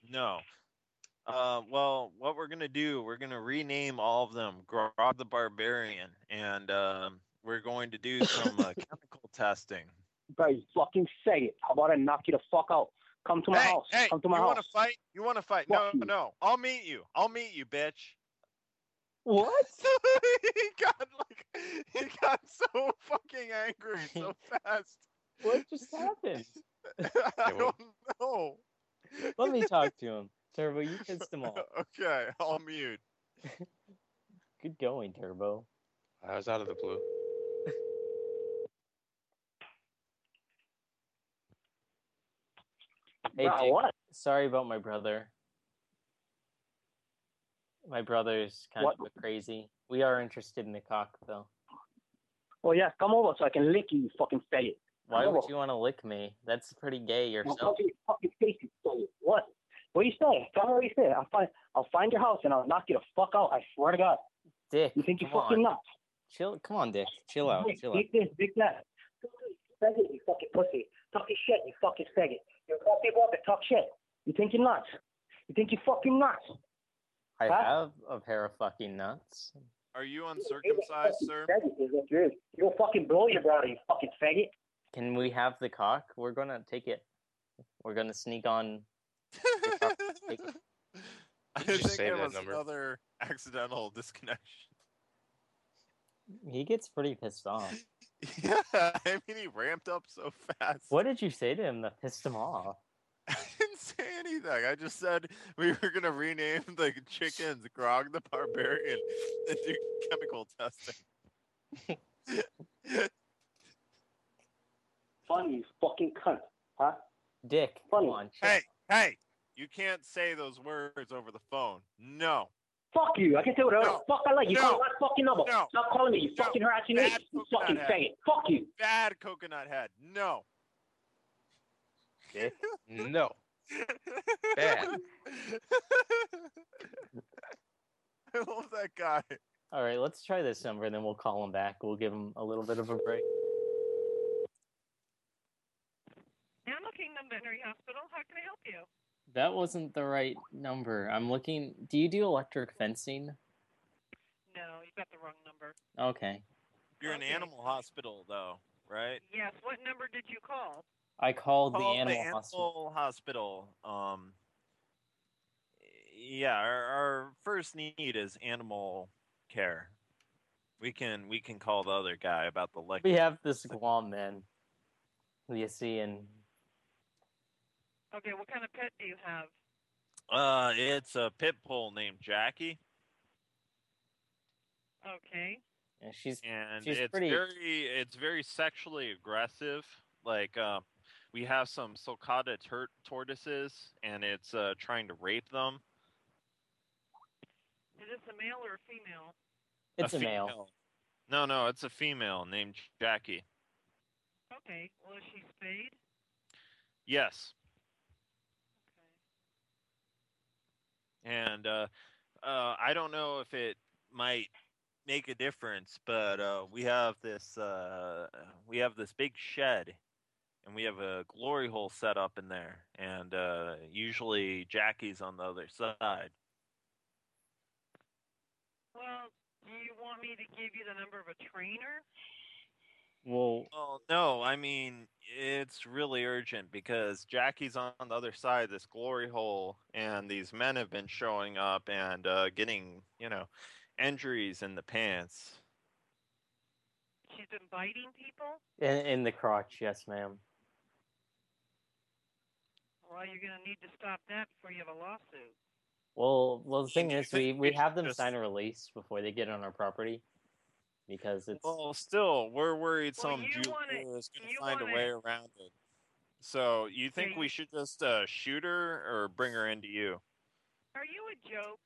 No. Uh well, what we're going to do, we're going to rename all of them Grog the Barbarian and um we're going to do some uh, chemical testing. Bro, you fucking say it. How about I knock you the fuck out? Come to my hey, house. Hey, Come to my you house. You want to fight? You want to fight? Fuck no, you. no. I'll meet you. I'll meet you, bitch. What? he got like he got so fucking angry so fast. What just happened? I don't know. Let me talk to him. Turbo, you pissed him off. Okay, I'll mute. Good going, Turbo. I was out of the blue. Hey, Bro, Dick, what? sorry about my brother. My brother's kind What? of crazy. We are interested in the cock, though. Oh yeah, come over so I can lick you, you fucking faggot. Why Come would over. you want to lick me? That's pretty gay yourself. you your fucking face, you faggot. What? What do you say? Tell me what you say. I'll find I'll find your house and I'll knock you the fuck out. I swear to God. Dick, You think you're come fucking on. nuts? Chill. Come on, Dick. Chill out. Big, Chill out. big this, big that. Faggot, you fucking pussy. Talking shit, you fucking faggot. You call people up and talk shit. You think you're nuts? You think you're fucking nuts? I Huh? have a pair of fucking nuts. Are you uncircumcised, sir? Faggot is what you is. Fucking blow your brother, you fucking faggot. Can we have the cock? We're gonna take it. We're gonna sneak on. I Did you think say there that was number? another accidental disconnection. He gets pretty pissed off. Yeah, I mean he ramped up so fast. What did you say to him that pissed him off? I didn't say anything. I just said we were gonna rename the chickens Grog the Barbarian and do chemical testing. Fun, you fucking cunt. Huh? Dick. Funny. Come on. Hey, hey! You can't say those words over the phone. No. Fuck you. I can say whatever No. the fuck I like. You No. call my fucking number. No. Stop calling me, you No. fucking harassing me. You fucking head. faggot. Fuck you. Bad coconut head. No. No. Bad. I love that guy. All right, let's try this number, and then we'll call him back. We'll give him a little bit of a break. Animal Kingdom Veterinary Hospital. How can I help you? That wasn't the right number. I'm looking. Do you do electric fencing? No, you got the wrong number. Okay. You're an animal hospital, though, right? Yes. What number did you call? I called the Call animal hospital. hospital. Um, yeah, our, our first need is animal care. We can we can call the other guy about the leg. We have this Guam man. Who you see in Okay. What kind of pet do you have? Uh, it's a pit bull named Jackie, Okay. Yeah, she's and she's it's pretty. very it's very sexually aggressive. Like, um, we have some sulcata tur- tortoises, and it's uh trying to rape them. Is this a male or a female? It's a, male. female. No, no, it's a female named Jackie. Okay. Well, is she spayed? Yes. Okay. And uh, uh, I don't know if it might make a difference, but uh, we have this uh, we have this big shed, and we have a glory hole set up in there, and uh, usually Jackie's on the other side. Well, do you want me to give you the number of a trainer? Well, Well, no, I mean it's really urgent because Jackie's on the other side of this glory hole, and these men have been showing up and uh, getting, you know, injuries in the pants. She's been biting people. in, in the crotch, yes, ma'am. Well, you're going to need to stop that before you have a lawsuit. Well, well, the thing is, we we we have them just- sign a release before they get on our property, because it's Well, still, we're worried Well, some you Jew wanna- is going to find a wanna- way around it. So, you think Yeah, we should just uh, shoot her or bring her into you? Are you a joke?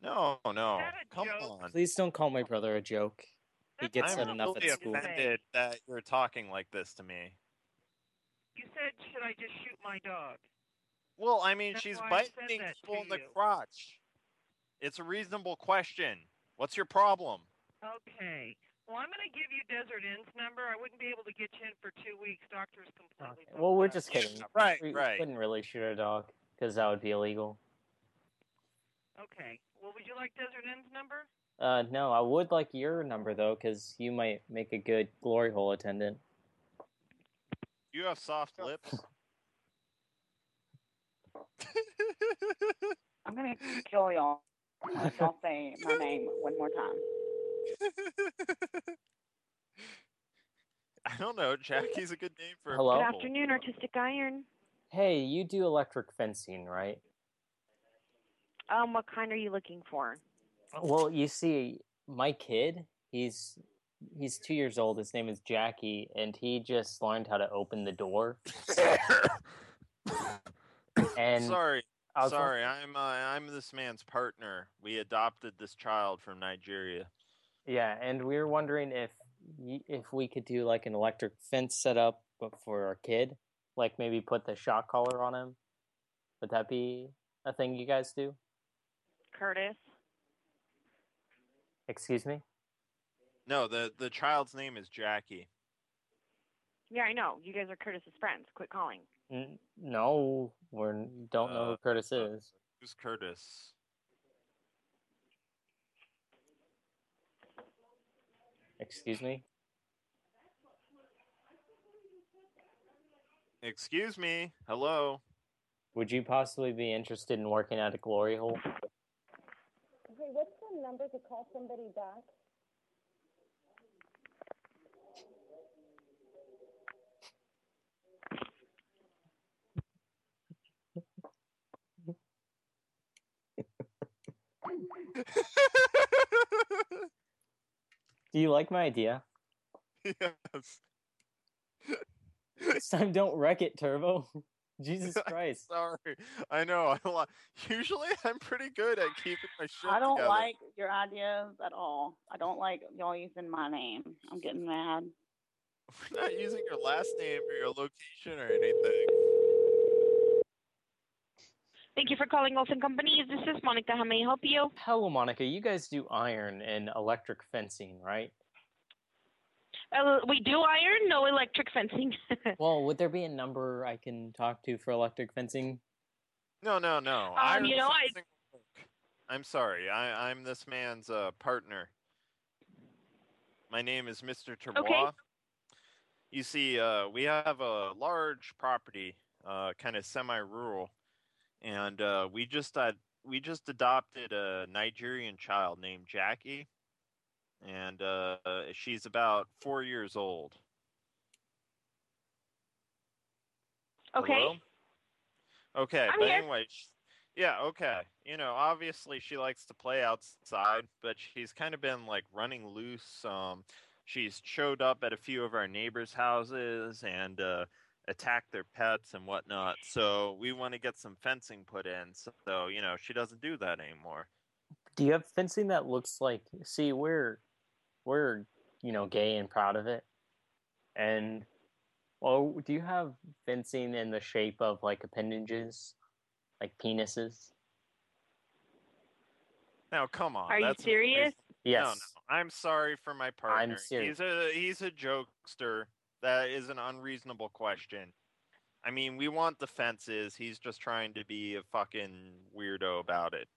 No, no, come joke? on. please don't call my brother a joke. He gets I'm that enough really at school. offended that you're talking like this to me. You said, should I just shoot my dog? Well, I mean, That's she's why I said biting people to in the you. crotch. It's a reasonable question. What's your problem? Okay. Well, I'm going to give you Desert Inn's number. I wouldn't be able to get you in for two weeks. Doctor's completely. booked Well, we're up. just kidding. right, we, right. We couldn't really shoot a dog because that would be illegal. Okay. Well, would you like Desert Inn's number? Uh, no, I would like your number though, because you might make a good glory hole attendant. You have soft lips. I'm gonna kill y'all. if Y'all say my name one more time. I don't know. Jackie's a good name for Hello? Good afternoon, Artistic Iron. Hey, you do electric fencing, right? Um, what kind are you looking for? Well, you see, my kid, he's he's two years old. His name is Jackie, and he just learned how to open the door. and sorry, I was sorry. I'm uh, I'm this man's partner. We adopted this child from Nigeria. Yeah, and we were wondering if if we could do like an electric fence setup, but for our kid, like maybe put the shock collar on him. Would that be a thing you guys do? Curtis. Excuse me. No, the the child's name is Jackie. Yeah, I know. You guys are Curtis's friends. Quit calling. N- no, we don't know who uh, Curtis uh, is. Who's Curtis? Excuse me. Excuse me. Hello. Would you possibly be interested in working at a glory hole? Hey, what's the number to call somebody back? Do you like my idea? yes. This time, don't wreck it, Turbo. Jesus Christ. Sorry. I know. I li- Usually I'm pretty good at keeping my shit I don't together. like your ideas at all. I don't like y'all using my name. I'm getting mad. We're not using your last name or your location or anything. Thank you for calling Olson Company. This is Monica. How may I help you? Hello, Monica. You guys do iron and electric fencing, right? Uh, we do iron, no electric fencing. well, would there be a number I can talk to for electric fencing? No, no, no. Um, Iron you know, I- fencing will work. I'm sorry. I, I'm this man's uh, partner. My name is Mr. Terroir. Okay. You see, uh, we have a large property, uh, kind of semi-rural, and uh, we just uh, we just adopted a Nigerian child named Jackie, and uh, she's about four years old. Okay. Hello? Okay, I'm but here. anyway, yeah, okay. You know, obviously she likes to play outside, but she's kind of been like running loose. Um, she's showed up at a few of our neighbors' houses and uh, attacked their pets and whatnot. So we want to get some fencing put in, so you know she doesn't do that anymore. Do you have fencing that looks like? See, we're we're you know gay and proud of it, and well, do you have fencing in the shape of like appendages, like penises? Now, come on. Are you serious? No, Yes. no. I'm sorry for my partner. serious. He's a he's a jokester. That is an unreasonable question. I mean, we want the fences. He's just trying to be a fucking weirdo about it.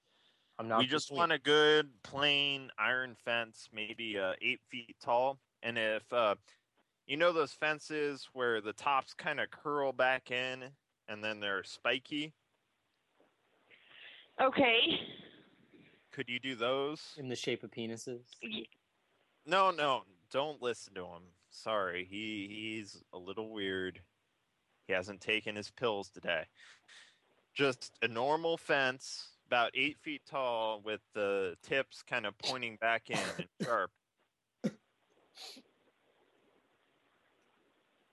I'm not. we just want a good plain iron fence, maybe uh, eight feet tall. And if uh, you know those fences where the tops kind of curl back in and then they're spiky, Okay. could you do those? in the shape of penises. Y- No, no, don't listen to him. Sorry, he he's a little weird. He hasn't taken his pills today. Just a normal fence, about eight feet tall, with the tips kind of pointing back in and sharp.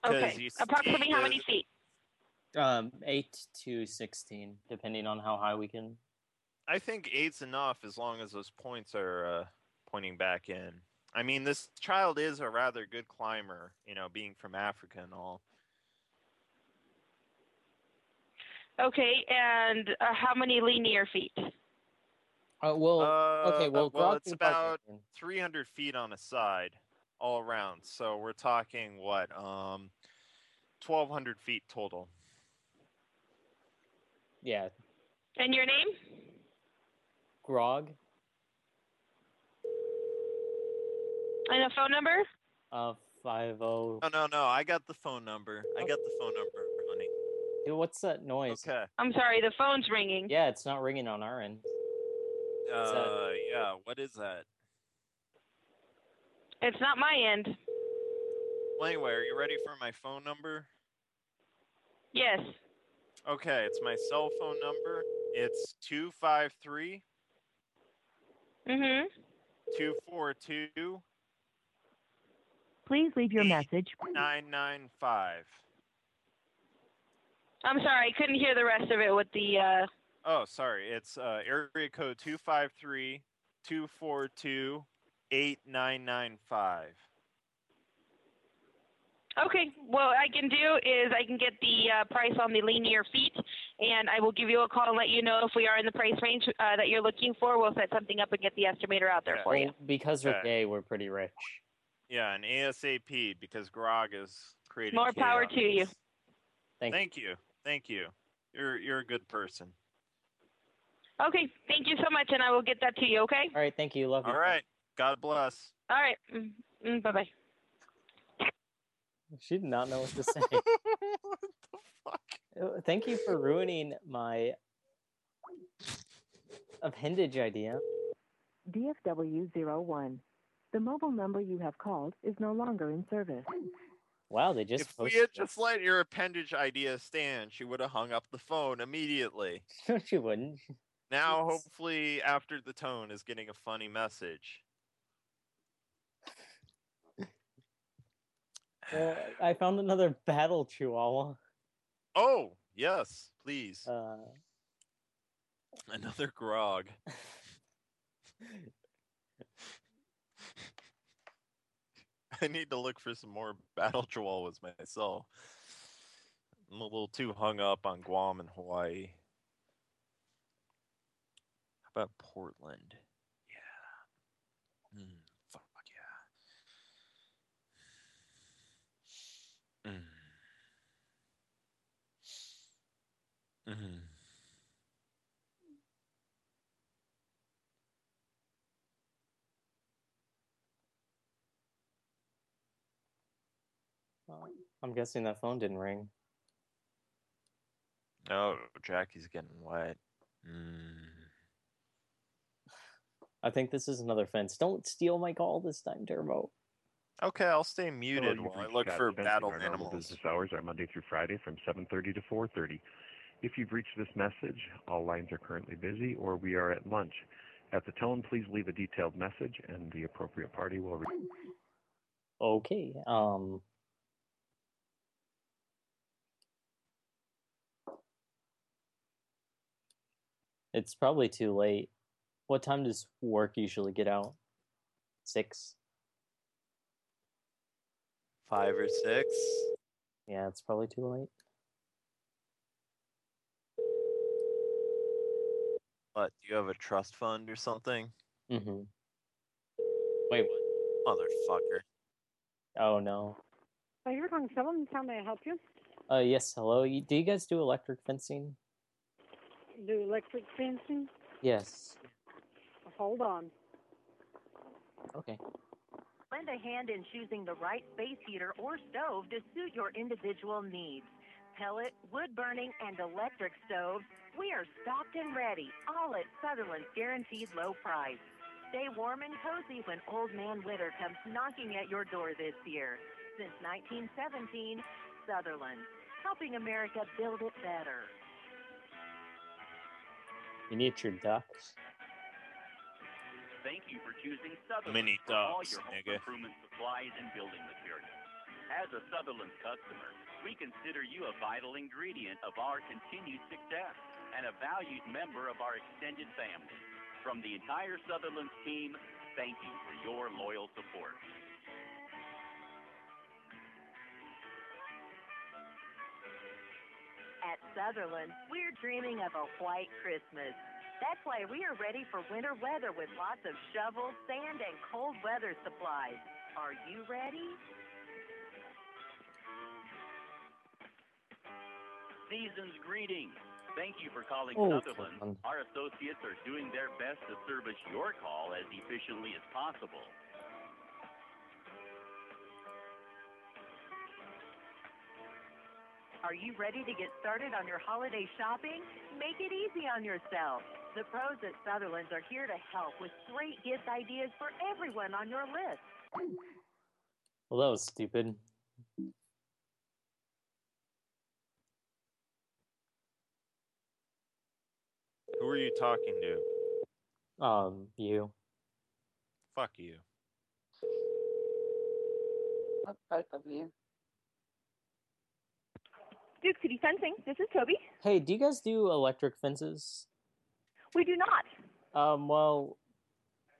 Okay. you Approximately see how many feet? Um, eight to sixteen, depending on how high we can. I think eight's enough as long as those points are uh, pointing back in. I mean, this child is a rather good climber, you know, being from Africa and all. Okay, and uh, how many linear feet? Uh, well, okay, Uh, well, well, it's about it 300 feet on a side, all around. So we're talking what, um, 1,200 feet total. yeah, And your name? Grog. And a phone number? Uh, five oh. No, no, no. I got the phone number. I got the phone number, honey. Dude, what's that noise? Okay. I'm sorry, the phone's ringing. Yeah, it's not ringing on our end. Uh, yeah. What is that? It's not my end. Well, anyway, are you ready for my phone number? Yes. Okay, it's my cell phone number. It's 253 Mm-hmm. 242 Please leave your message. 995. I'm sorry, I couldn't hear the rest of it with the uh Oh, sorry. It's uh, area code 253 242 8995. Okay, what I can do is I can get the uh, price on the linear feet, and I will give you a call and let you know if we are in the price range uh, that you're looking for. We'll set something up and get the estimator out there for you. Because we're Okay. gay, we're pretty rich. Yeah, an ASAP because Grog is creating More power to you. Thank, Thank you. Thank you. You're you're a good person. Okay, thank you so much, and I will get that to you. Okay. All right, thank you. Love you. All right. God bless. All right. Mm, Mm, bye bye. She did not know what to say. Uh, Thank you for ruining my appendage idea. DFW01. The mobile number you have called is no longer in service. Wow, they just if we posted had just let your appendage idea stand, she would have hung up the phone immediately. No, she wouldn't. Now, hopefully, after the tone is getting a funny message. Well, I found another battle chihuahua. Oh, yes, please. Uh, Another grog. I need to look for some more battle chihuahuas myself. I'm a little too hung up on Guam and Hawaii. How about Portland? Yeah. Mm, fuck yeah. Mm. Mm. I'm guessing that phone didn't ring. Oh, Jackie's getting wet. Mm. I think this is another fence. Don't steal my call this time, Turbo. Okay, I'll stay muted Hello, while I look for battle Our normal animals. business hours are Monday through Friday from 7:30 to 4:30. If you've reached this message, all lines are currently busy or we are at lunch. At the tone, please leave a detailed message and the appropriate party will. Re- Okay. Um. It's probably too late. What time does work usually get out? Six. Five or six. Yeah, it's probably too late. What? Do you have a trust fund or something? Mm-hmm. Wait, what? Motherfucker. Oh no. Oh, you're calling someone. How may I help you? Uh, yes. Hello. Do you guys do electric fencing? Do electric fencing? Yes. Hold on. Okay. Lend a hand in choosing the right space heater or stove to suit your individual needs. Pellet, wood burning, and electric stoves, we are stocked and ready, all at Sutherland's guaranteed low price. Stay warm and cozy when Old Man Winter comes knocking at your door this year. Since 1917, Sutherland, helping America build it better. Miniature ducks. Thank you for choosing Sutherland Mini for all ducks, your home nigga. improvement supplies and building materials. As a Sutherland customer, we consider you a vital ingredient of our continued success and a valued member of our extended family. From the entire Sutherland team, thank you for your loyal support. At Sutherland, we're dreaming of a white Christmas. That's why we are ready for winter weather with lots of shovels, sand, and cold weather supplies. Are you ready? Season's greetings. Thank you for calling Oh, Sutherland. Our associates are doing their best to service your call as efficiently as possible. Are you ready to get started on your holiday shopping? Make it easy on yourself. The pros at Sutherland's are here to help with great gift ideas for everyone on your list. Well, that was stupid. Who are you talking to? Um, you. Fuck you. Both of you. Duke City Fencing. This is Toby. Hey, do you guys do electric fences? We do not. Um, well,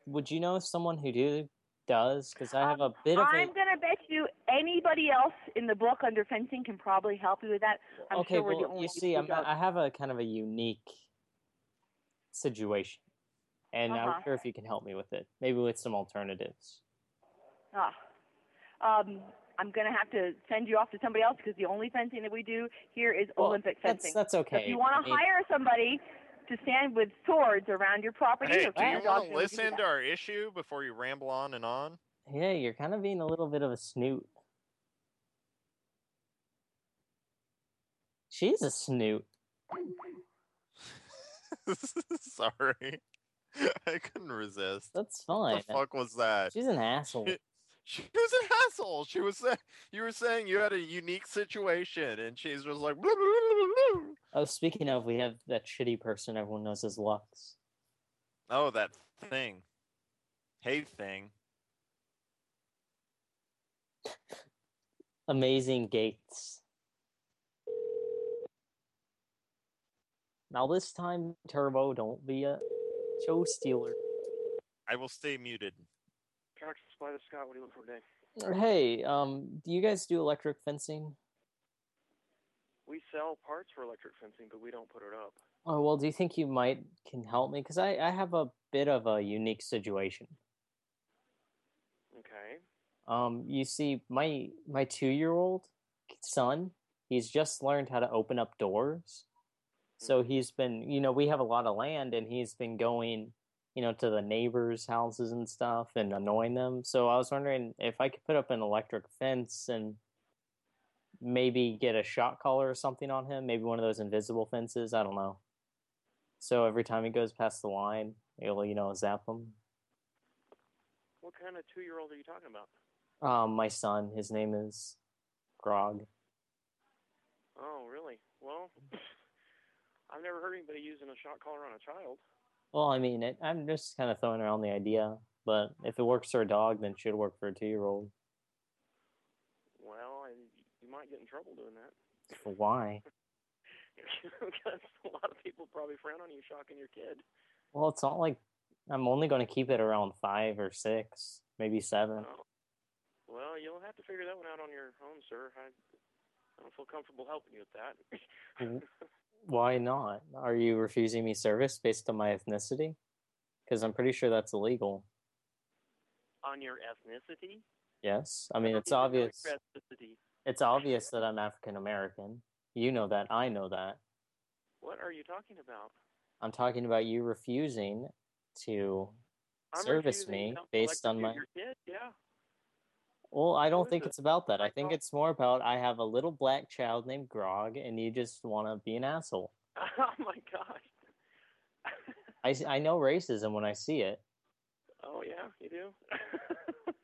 would you know someone who do does? Because I have a bit of I'm a. gonna bet you anybody else in the book under fencing can probably help you with that. I'm okay, sure we're well, the only you see, I'm. I have a kind of a unique situation, and Uh-huh. I'm sure if you can help me with it, maybe with some alternatives. Ah. Um, I'm gonna have to send you off to somebody else because the only fencing that we do here is Well, Olympic fencing. that's So okay. if you want to hire somebody to stand with swords around your property Hey, do you want to then we can do listen to our issue before you ramble on and on? Yeah, you're kind of being a little bit of a snoot. She's a snoot. Sorry. I couldn't resist. That's fine. What the fuck was that? She's an asshole. She, was an asshole. She was saying you were saying you had a unique situation, and she's just like. "Blah, blah, blah, oh, blah, blah." Oh, speaking of, we have that shitty person everyone knows as Lux. Oh, that thing. Hey, thing. Amazing Gates. Now this time, Turbo, don't be a show stealer. I will stay muted. Supply the Scott, what do you look for today? Hey, um, do you guys do electric fencing? We sell parts for electric fencing, but we don't put it up. Oh well, do you think you might can help me? Because I I have a bit of a unique situation. Okay. Um, you see, my my two year old son, he's just learned how to open up doors. So he's been, you know, we have a lot of land, and he's been going, you know, to the neighbors' houses and stuff and annoying them. So I was wondering if I could put up an electric fence and maybe get a shot collar or something on him, maybe one of those invisible fences. I don't know. So every time he goes past the line, it'll, you know, zap him. What kind of two year old are you talking about? Um, my son, his name is Grog. Oh, really? Well, I've never heard anybody using a shot collar on a child. Well, I mean, it, I'm just kind of throwing around the idea, but if it works for a dog, then it should work for a two year old. Well, and you might get in trouble doing that. Why? because a lot of people probably frown on you shocking your kid. Well, it's not like I'm only going to keep it around five or six, maybe seven. Oh. Well, you'll have to figure that one out on your own, sir. I, I don't feel comfortable helping you with that. Mm-hmm. Why not? Are you refusing me service based on my ethnicity? Because I'm pretty sure that's illegal. on your ethnicity? Yes, I mean it's obvious. It's obvious that I'm African American. You know that. I know that. What are you talking about? I'm talking about you refusing to I'm service refusing me based on my. kid? Yeah. Well, I don't think it? it's about that. I think oh. it's more about I have a little black child named Grog, and you just want to be an asshole. Oh my gosh. I I know racism when I see it. Oh yeah, you do.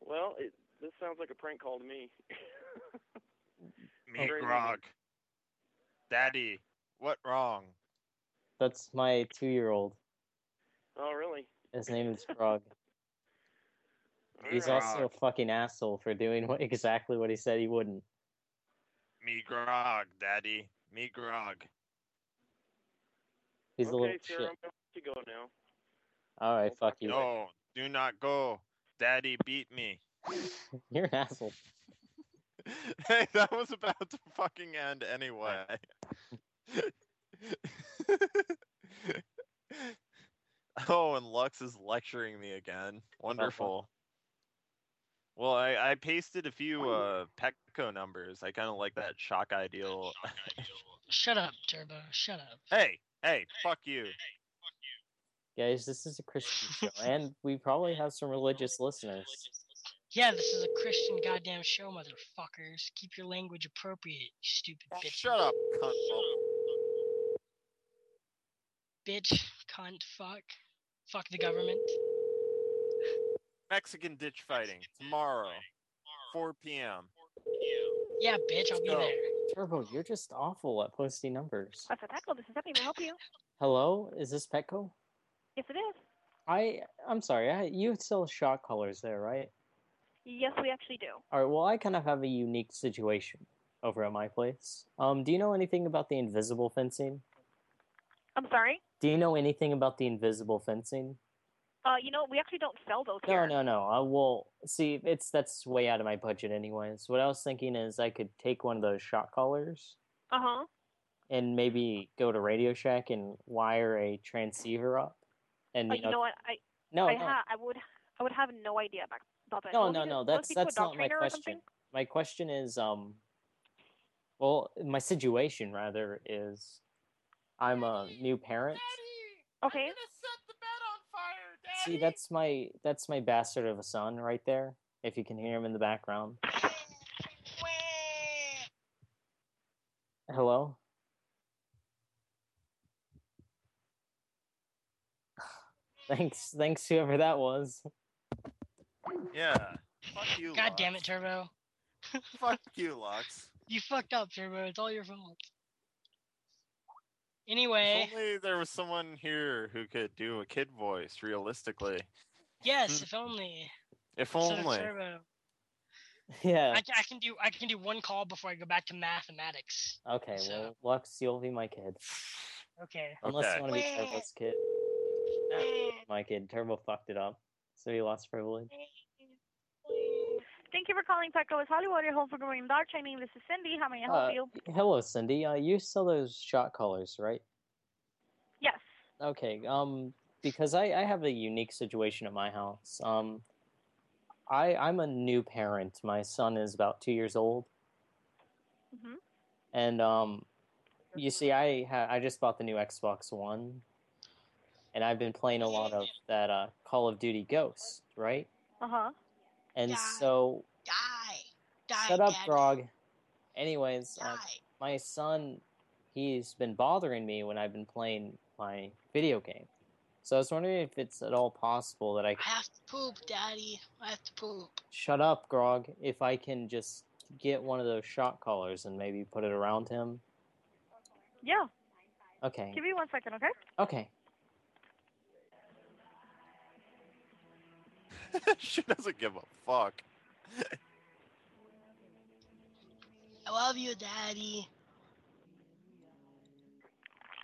well, it, this sounds like a prank call to me. Me, Very Grog. Daddy, what wrong? That's my two year old. Oh really? His name is Grog. He's Alright. also a fucking asshole for doing what, exactly what he said he wouldn't. Me, Grog, Daddy. Me, Grog. He's a little sir, shit. I'm gonna go now. All right, fuck you. No, do not go. Daddy beat me. You're an asshole. hey, that was about to fucking end anyway. oh, and Lux is lecturing me again. Wonderful. Well, I, I pasted a few uh, Petco numbers. I kind of like that shock ideal. Shut up, Turbo. Shut up. hey, hey, fuck you. Guys, this is a Christian show, and we probably have some religious listeners. Yeah, this is a Christian goddamn show, motherfuckers. Keep your language appropriate, you stupid bitch. Shut up, cunt. Bitch, cunt, fuck. Fuck the government. Mexican ditch fighting tomorrow, 4 p.m. Yeah, bitch, I'll be there. Turbo, you're just awful at posting numbers. That's a tackle. This is Stephanie. May I help you? Hello, is this Petco? Yes, it is. I I'm sorry, I, you sell shock collars there, right? Yes, we actually do. All right. Well, I kind of have a unique situation over at my place. Um, do you know anything about the invisible fencing? I'm sorry. Do you know anything about the invisible fencing? Uh, you know, we actually don't sell those No, here. no, no. I will see. It's that's way out of my budget, anyways. What I was thinking is I could take one of those shock collars Uh huh. and maybe go to Radio Shack and wire a transceiver up. And Uh, you you know what? I No, I no. ha- I would I would have no idea about about that. No, Will no, no. That's speak to a that's not my question. My question is, um, well, my situation rather is, I'm a new parent. Okay. See, that's my that's my bastard of a son right there. If you can hear him in the background. Hello. Thanks, thanks whoever that was. Yeah. Fuck you. God damn it, Turbo. Fuck you, Lux. You fucked up, Turbo. It's all your fault. Anyway, If only there was someone here who could do a kid voice realistically. yes, hmm. if only. If only. Yeah. I, I can do I can do one call before I go back to mathematics. Okay, well, Lux, you'll be my kid. Okay. Unless Okay. you want to be Turbo's kid. My kid. Turbo fucked it up, so he lost privilege. Thank you for calling West Hollywood, your home for growing dog training. This is Cindy. How may I help Uh, you? hello, Cindy. Uh, you sell those shot collars, right? Yes. Okay. Um, because I, I have a unique situation at my house. Um, I I'm a new parent. My son is about two years old, hmm and um, you see, I ha- I just bought the new Xbox One, and I've been playing a lot of that uh, Call of Duty Ghost, right? Uh huh. And so Die. Shut up, Daddy. Grog. Anyways, uh, my son, he's been bothering me when I've been playing my video game. So I was wondering if it's at all possible that I I have to poop, Daddy. I have to poop. shut up, Grog. If I can just get one of those shot collars and maybe put it around him. Yeah. Okay. Give me one second, okay? Okay. she doesn't give a fuck. I love you, Daddy.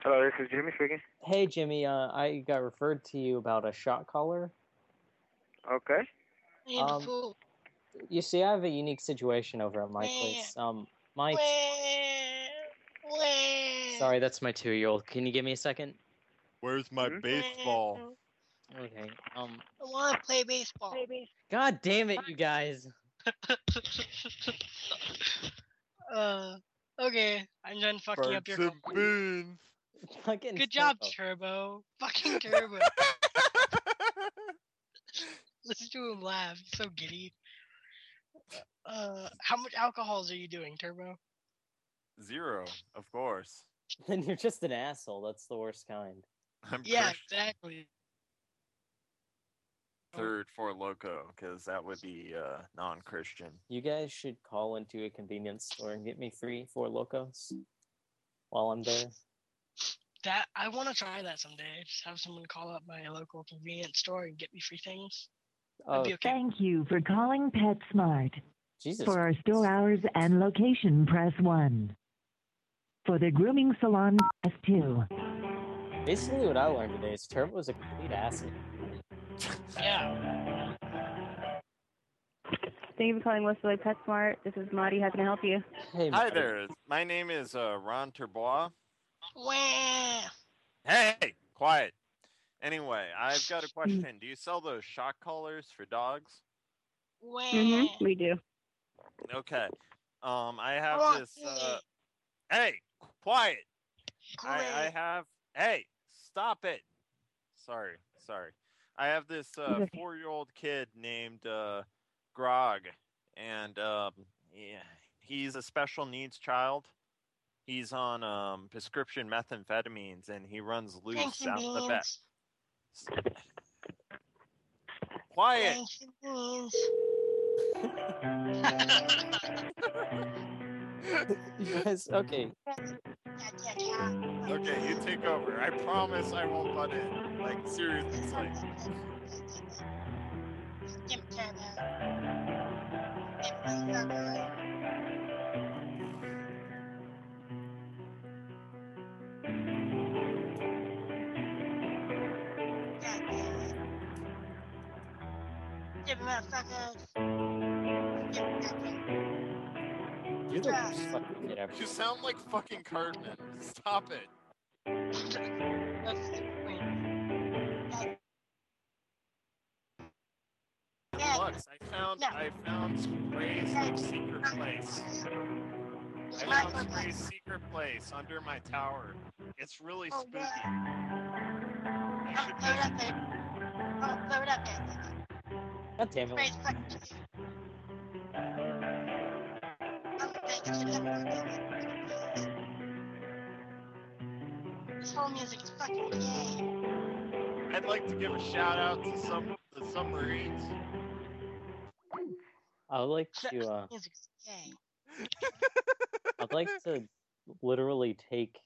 Hello, this is Jimmy speaking. Hey, Jimmy. Uh, I got referred to you about a shot collar. Okay. Um. You see, I have a unique situation over at my place. Um, my sorry, that's my two-year-old. Can you give me a second? Where's my baseball? Okay. Um. I want to play baseball. God damn it, you guys. uh, okay. I'm done fucking up your Birds and beans. Fucking Good job, Turbo. Turbo. Fucking Turbo. Listen to him laugh. He's so giddy. Uh, how much alcohols are you doing, Turbo? Zero, of course. Then you're just an asshole. That's the worst kind. I'm Yeah, Christian exactly. Third for loco because that would be uh, non-Christian. You guys should call into a convenience store and get me free Four Lokos while I'm there. That I want to try that someday. Just have someone call up my local convenience store and get me free things. Oh, okay. Thank you for calling PetSmart. Jesus. For our store hours and location, press 1. For the grooming salon, press 2. Basically, what I learned today is Turbo is a complete acid. Yeah. Thank you for calling Westlake PetSmart. This is Marty. How can I help you? Hey, Hi there. My name is uh, Ron Terbois. Wah. Hey, quiet. Anyway, I've got a question. Do you sell those shock collars for dogs? Wah. Mm-hmm. We do. Okay. Um, I have Oh, this. Uh, hey, quiet. I, I have. Hey, stop it. Sorry, sorry. I have this uh, Okay. four-year-old kid named uh, Grog, and um, yeah, he's a special needs child. He's on um, prescription methamphetamines, and he runs loose Thanks and out the back. beans. Quiet. Thanks and beans. you guys, okay. Okay, you take over. I promise I won't butt in. Like seriously. Give me Turbo. Give You're the worst fucking kid ever. You sound like fucking Cartman. Stop it. That's the point. Lux, I found No. I found Spray's secret place. I found Spray's purpose. secret place under my tower. It's really Oh, spooky. yeah. You Don't should up there. Oh, blow it up, guys. God damn it. This whole music is fucking gay. I'd like to give a shout out to some of the submarines. I would like to. Uh, Music is gay. I'd like to literally take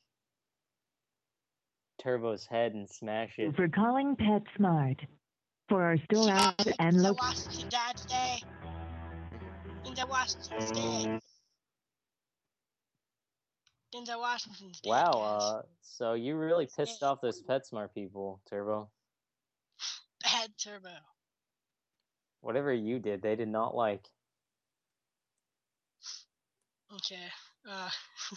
Turbo's head and smash it. For calling PetSmart. For our store hours and Denzel location. Washington died today. Denzel Washington's dead. Denzel Washington's dead. Wow. Uh, so you really pissed off those PetSmart people, Turbo. Bad Turbo. Whatever you did, they did not like. Okay. Uh,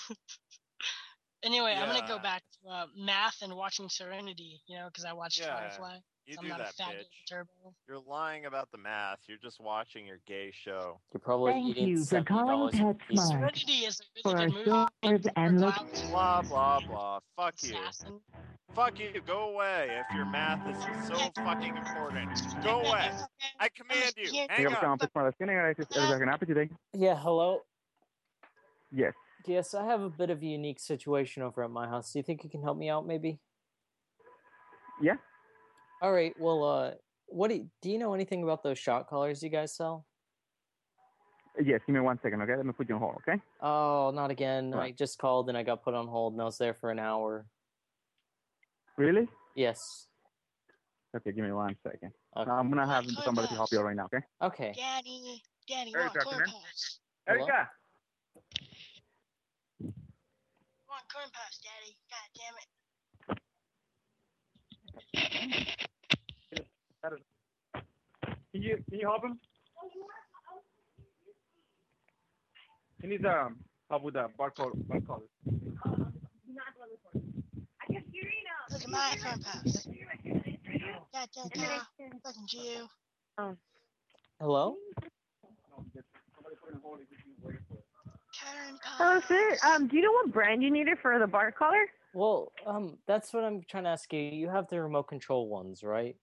anyway, I'm gonna go back to uh, math and watching Serenity. You know, because I watched Yeah, Firefly. You so do I'm not that, a faggot bitch. Turbo. You're lying about the math. You're just watching your gay show. You're probably Thank eating you for calling $70 a piece. PetSmart. Serenity is a For really our good movie. stores and location. Blah blah blah. Fuck you. Assassin. Fuck you. Go away. If your math is so fucking important, go away. I command you. Hang Dígame, up. Campus para la cena, gracias. Is there an app today? Yeah, hello. Yes. Yes, I have a bit of a unique situation over at my house. Do you think you can help me out, maybe? Yeah. All right. Well, uh, what do you, do you know anything about those shot collars you guys sell? Yes, give me one second, okay? Let me put you on hold, okay? Oh, not again. I Right. just called and I got put on hold and I was there for an hour. Really? Yes. Okay, give me one second. Okay. I'm gonna have somebody to help you right now, okay? Okay. Daddy, Daddy, Hey, want good corn afternoon. puffs? Hello? Erica. Want corn puffs, Daddy? God damn it. Can you can you help him? He needs um help with the barcode barcode. Look at my corn puffs. Da, da, da. Fucking Jew. Oh. Hello? Corn Hello, sir. Um, do you know what brand you needed for the bar collar? Well, um, that's what I'm trying to ask you. You have the remote control ones, right?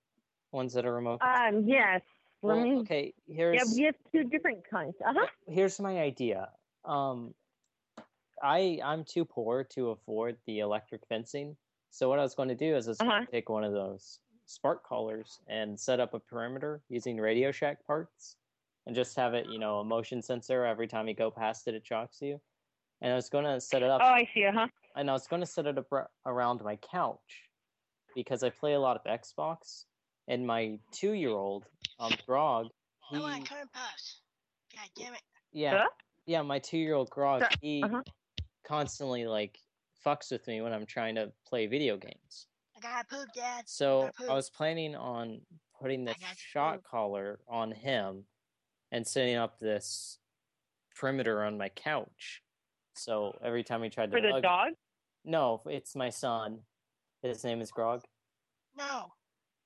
Ones that are remote. Um, yes. Let Well, me. okay, here's. Yeah, we have two different kinds. Uh huh. here's my idea. Um, I I'm too poor to afford the electric fencing. So what I was going to do is I was going to take one of those spark collars and set up a perimeter using Radio Shack parts, and just have it, you know, a motion sensor every time you go past it, it shocks you. And I was going to set it up. Oh, I see. Uh huh. and I was going to set it up around my couch because I play a lot of Xbox, and my two-year-old, um, Grog, I he, want corn puffs. God damn it. yeah, yeah, my two-year-old Grog, he uh-huh. constantly like fucks with me when I'm trying to play video games. I gotta poop, Dad. So gotta poop. I was planning on putting the shot collar on him and setting up this perimeter on my couch. So every time he tried to For the bug- dog? no, it's my son. His name is Grog. No.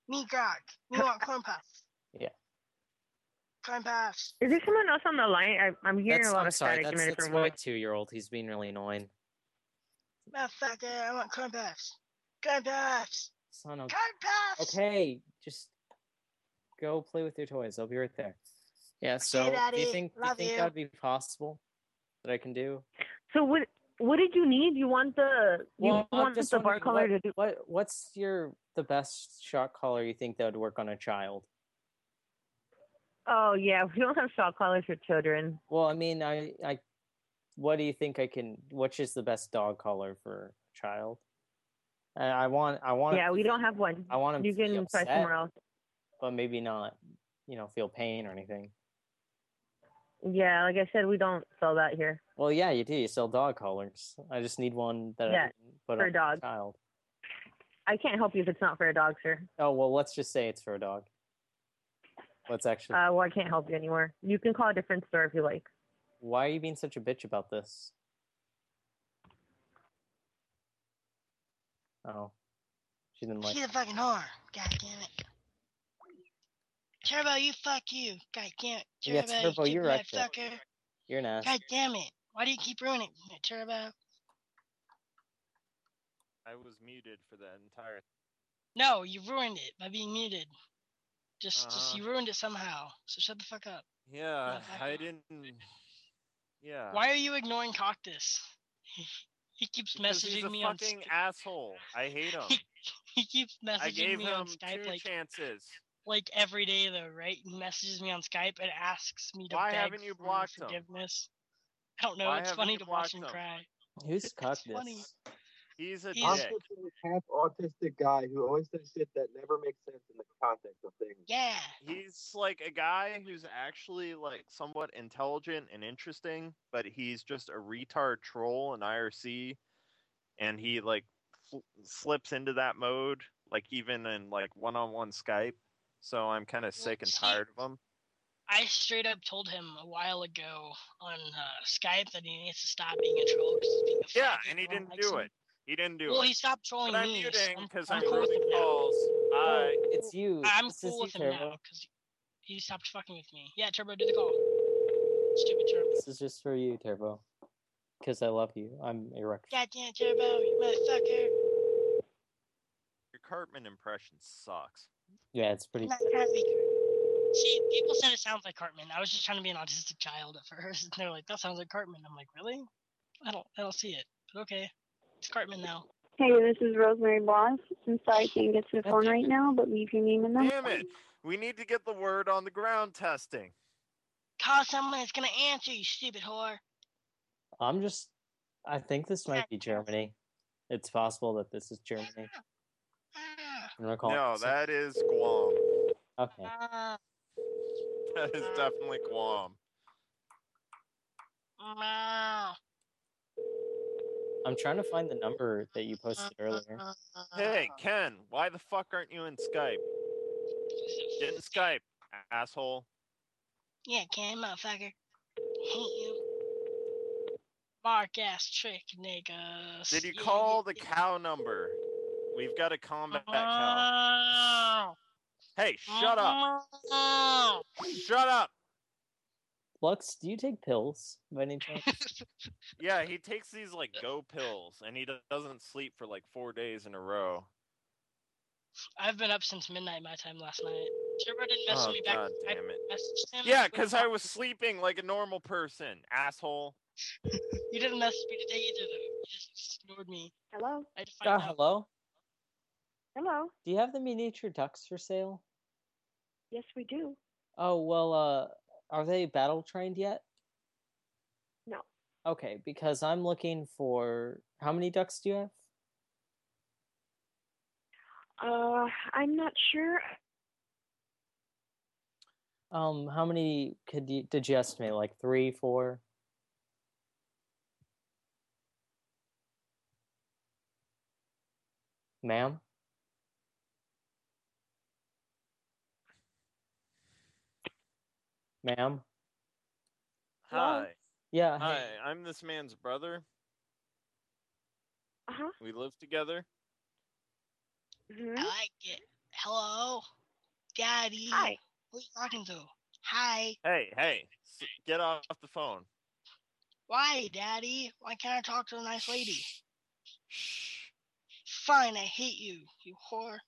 Me, Grog. Me want corn puffs. Yeah. Corn puffs. Is there someone else on the line? I, I'm hearing That's, a lot I'm of sorry, static in that's, a that's my two-year-old. He's being really annoying. Motherfucker, I want corn puffs. Corn puffs. Son of. Corn puffs. Okay, just go play with your toys. I'll be right there. Yeah. So, do Daddy. you think do you think that'd be possible that I can do? So what? What did you need? You want the you Well, want the bar wondering collar what, to do? what what's your the best shot collar you think that would work on a child? Oh yeah, we don't have shot collars for children. Well, I mean, I I what do you think I can? Which is the best dog collar for a child? I, I want I want Yeah, we don't have one. I want him You to be can try upset, somewhere else. but maybe not. You know, feel pain or anything. Yeah, like I said, we don't sell that here. Well, yeah, you do. You sell dog collars. I just need one that I can put for on a dog. a child. I can't help you if it's not for a dog, sir. Oh well, let's just say it's for a dog. Let's actually. Uh, well, I can't help you anymore. You can call a different store if you like. Why are you being such a bitch about this? Oh, she didn't like. She's a fucking whore. God damn it. Turbo, you fuck you. God damn it. Yeah, Turbo, Turbo, you you're right fucker. You're an ass. God damn it. Why do you keep ruining it, Turbo? I was muted for the entire. No, you ruined it by being muted. Just, just Uh. you ruined it somehow. So shut the fuck up. Yeah, fuck I off. didn't. Yeah. Why are you ignoring Cactus? He keeps Because messaging he's a me on fucking Skype. asshole. I hate him. He keeps messaging I gave me him on Skype two like chances. like every day though, right? He messages me on Skype and asks me to Why beg haven't you for blocked him? forgiveness. I don't know. Why it's funny to watch him him? cry. Who's funny. Cactus? He's a He's- dick. Cactus is a half autistic guy who always says shit that never makes sense in the context of things. Yeah. He's like a guy who's actually like somewhat intelligent and interesting, but he's just a retard troll in IRC, and he like fl- slips into that mode, like even in like one-on-one Skype. So I'm kind of sick and see- tired of him. I straight up told him a while ago on uh, Skype that he needs to stop being a troll because he's being a Yeah, and he didn't likes do him. it. He didn't do well, it. Well, he stopped trolling but I'm me. so muting I'm- because I'm I'm cool with moving calls. Bye. It's you. I'm This cool with him now because he stopped fucking with me. Yeah, Turbo, do the call. Stupid Turbo. This is just for you, Turbo. Because I love you. I'm erect. Goddamn Turbo, you motherfucker. Your Cartman impression sucks. Yeah, it's pretty. I'm not trying to be See, people said it sounds like Cartman. I was just trying to be an autistic child at first. And they're like, that sounds like Cartman. I'm like, really? I don't I don't see it. But okay. It's Cartman now. Hey, this is Rosemary Bloss. I'm sorry I can't get to the phone right now, but leave your name and number. Damn it! We need to get the word on the ground testing. Call someone that's gonna answer, you stupid whore. I'm just. I think this might be Germany. It's possible that this is Germany. I'm gonna call it- No, that is Guam. Okay. Ah, That is definitely Guam. ah. I'm trying to find the number that you posted earlier. Hey, Ken, why the fuck aren't you in Skype? Get in Skype, asshole. Yeah, Ken, motherfucker. Hate you. Mark ass trick, niggas. Did you call the cow number? We've got a combat cow. Ah. Hey, shut up. Ah. Shut up. Lux, do you take pills by any chance? Yeah, he takes these like go pills and he doesn't sleep for like four days in a row. I've been up since midnight my time last night. Turbo didn't message Oh, me back. God I damn it. messaged him. Yeah, because I was sleeping like a normal person, asshole. You didn't message me today either, though. You just ignored me. Hello? I had to find Ah, out. hello? Hello? Do you have the miniature ducks for sale? Yes, we do. Oh, well, uh, are they battle trained yet? No. Okay, because I'm looking for. How many ducks do you have? Uh, I'm not sure. Um, how many could you did you estimate? Like three, four? Ma'am? Ma'am? Hi. Yeah, Hi, hey. I'm this man's brother. Uh huh. We live together. hmm I like it. Hello? Daddy? Hi. Who are you talking to? Hi. Hey, hey, s- get off the phone. Why, Daddy? Why can't I talk to a nice lady? Fine, I hate you, you whore.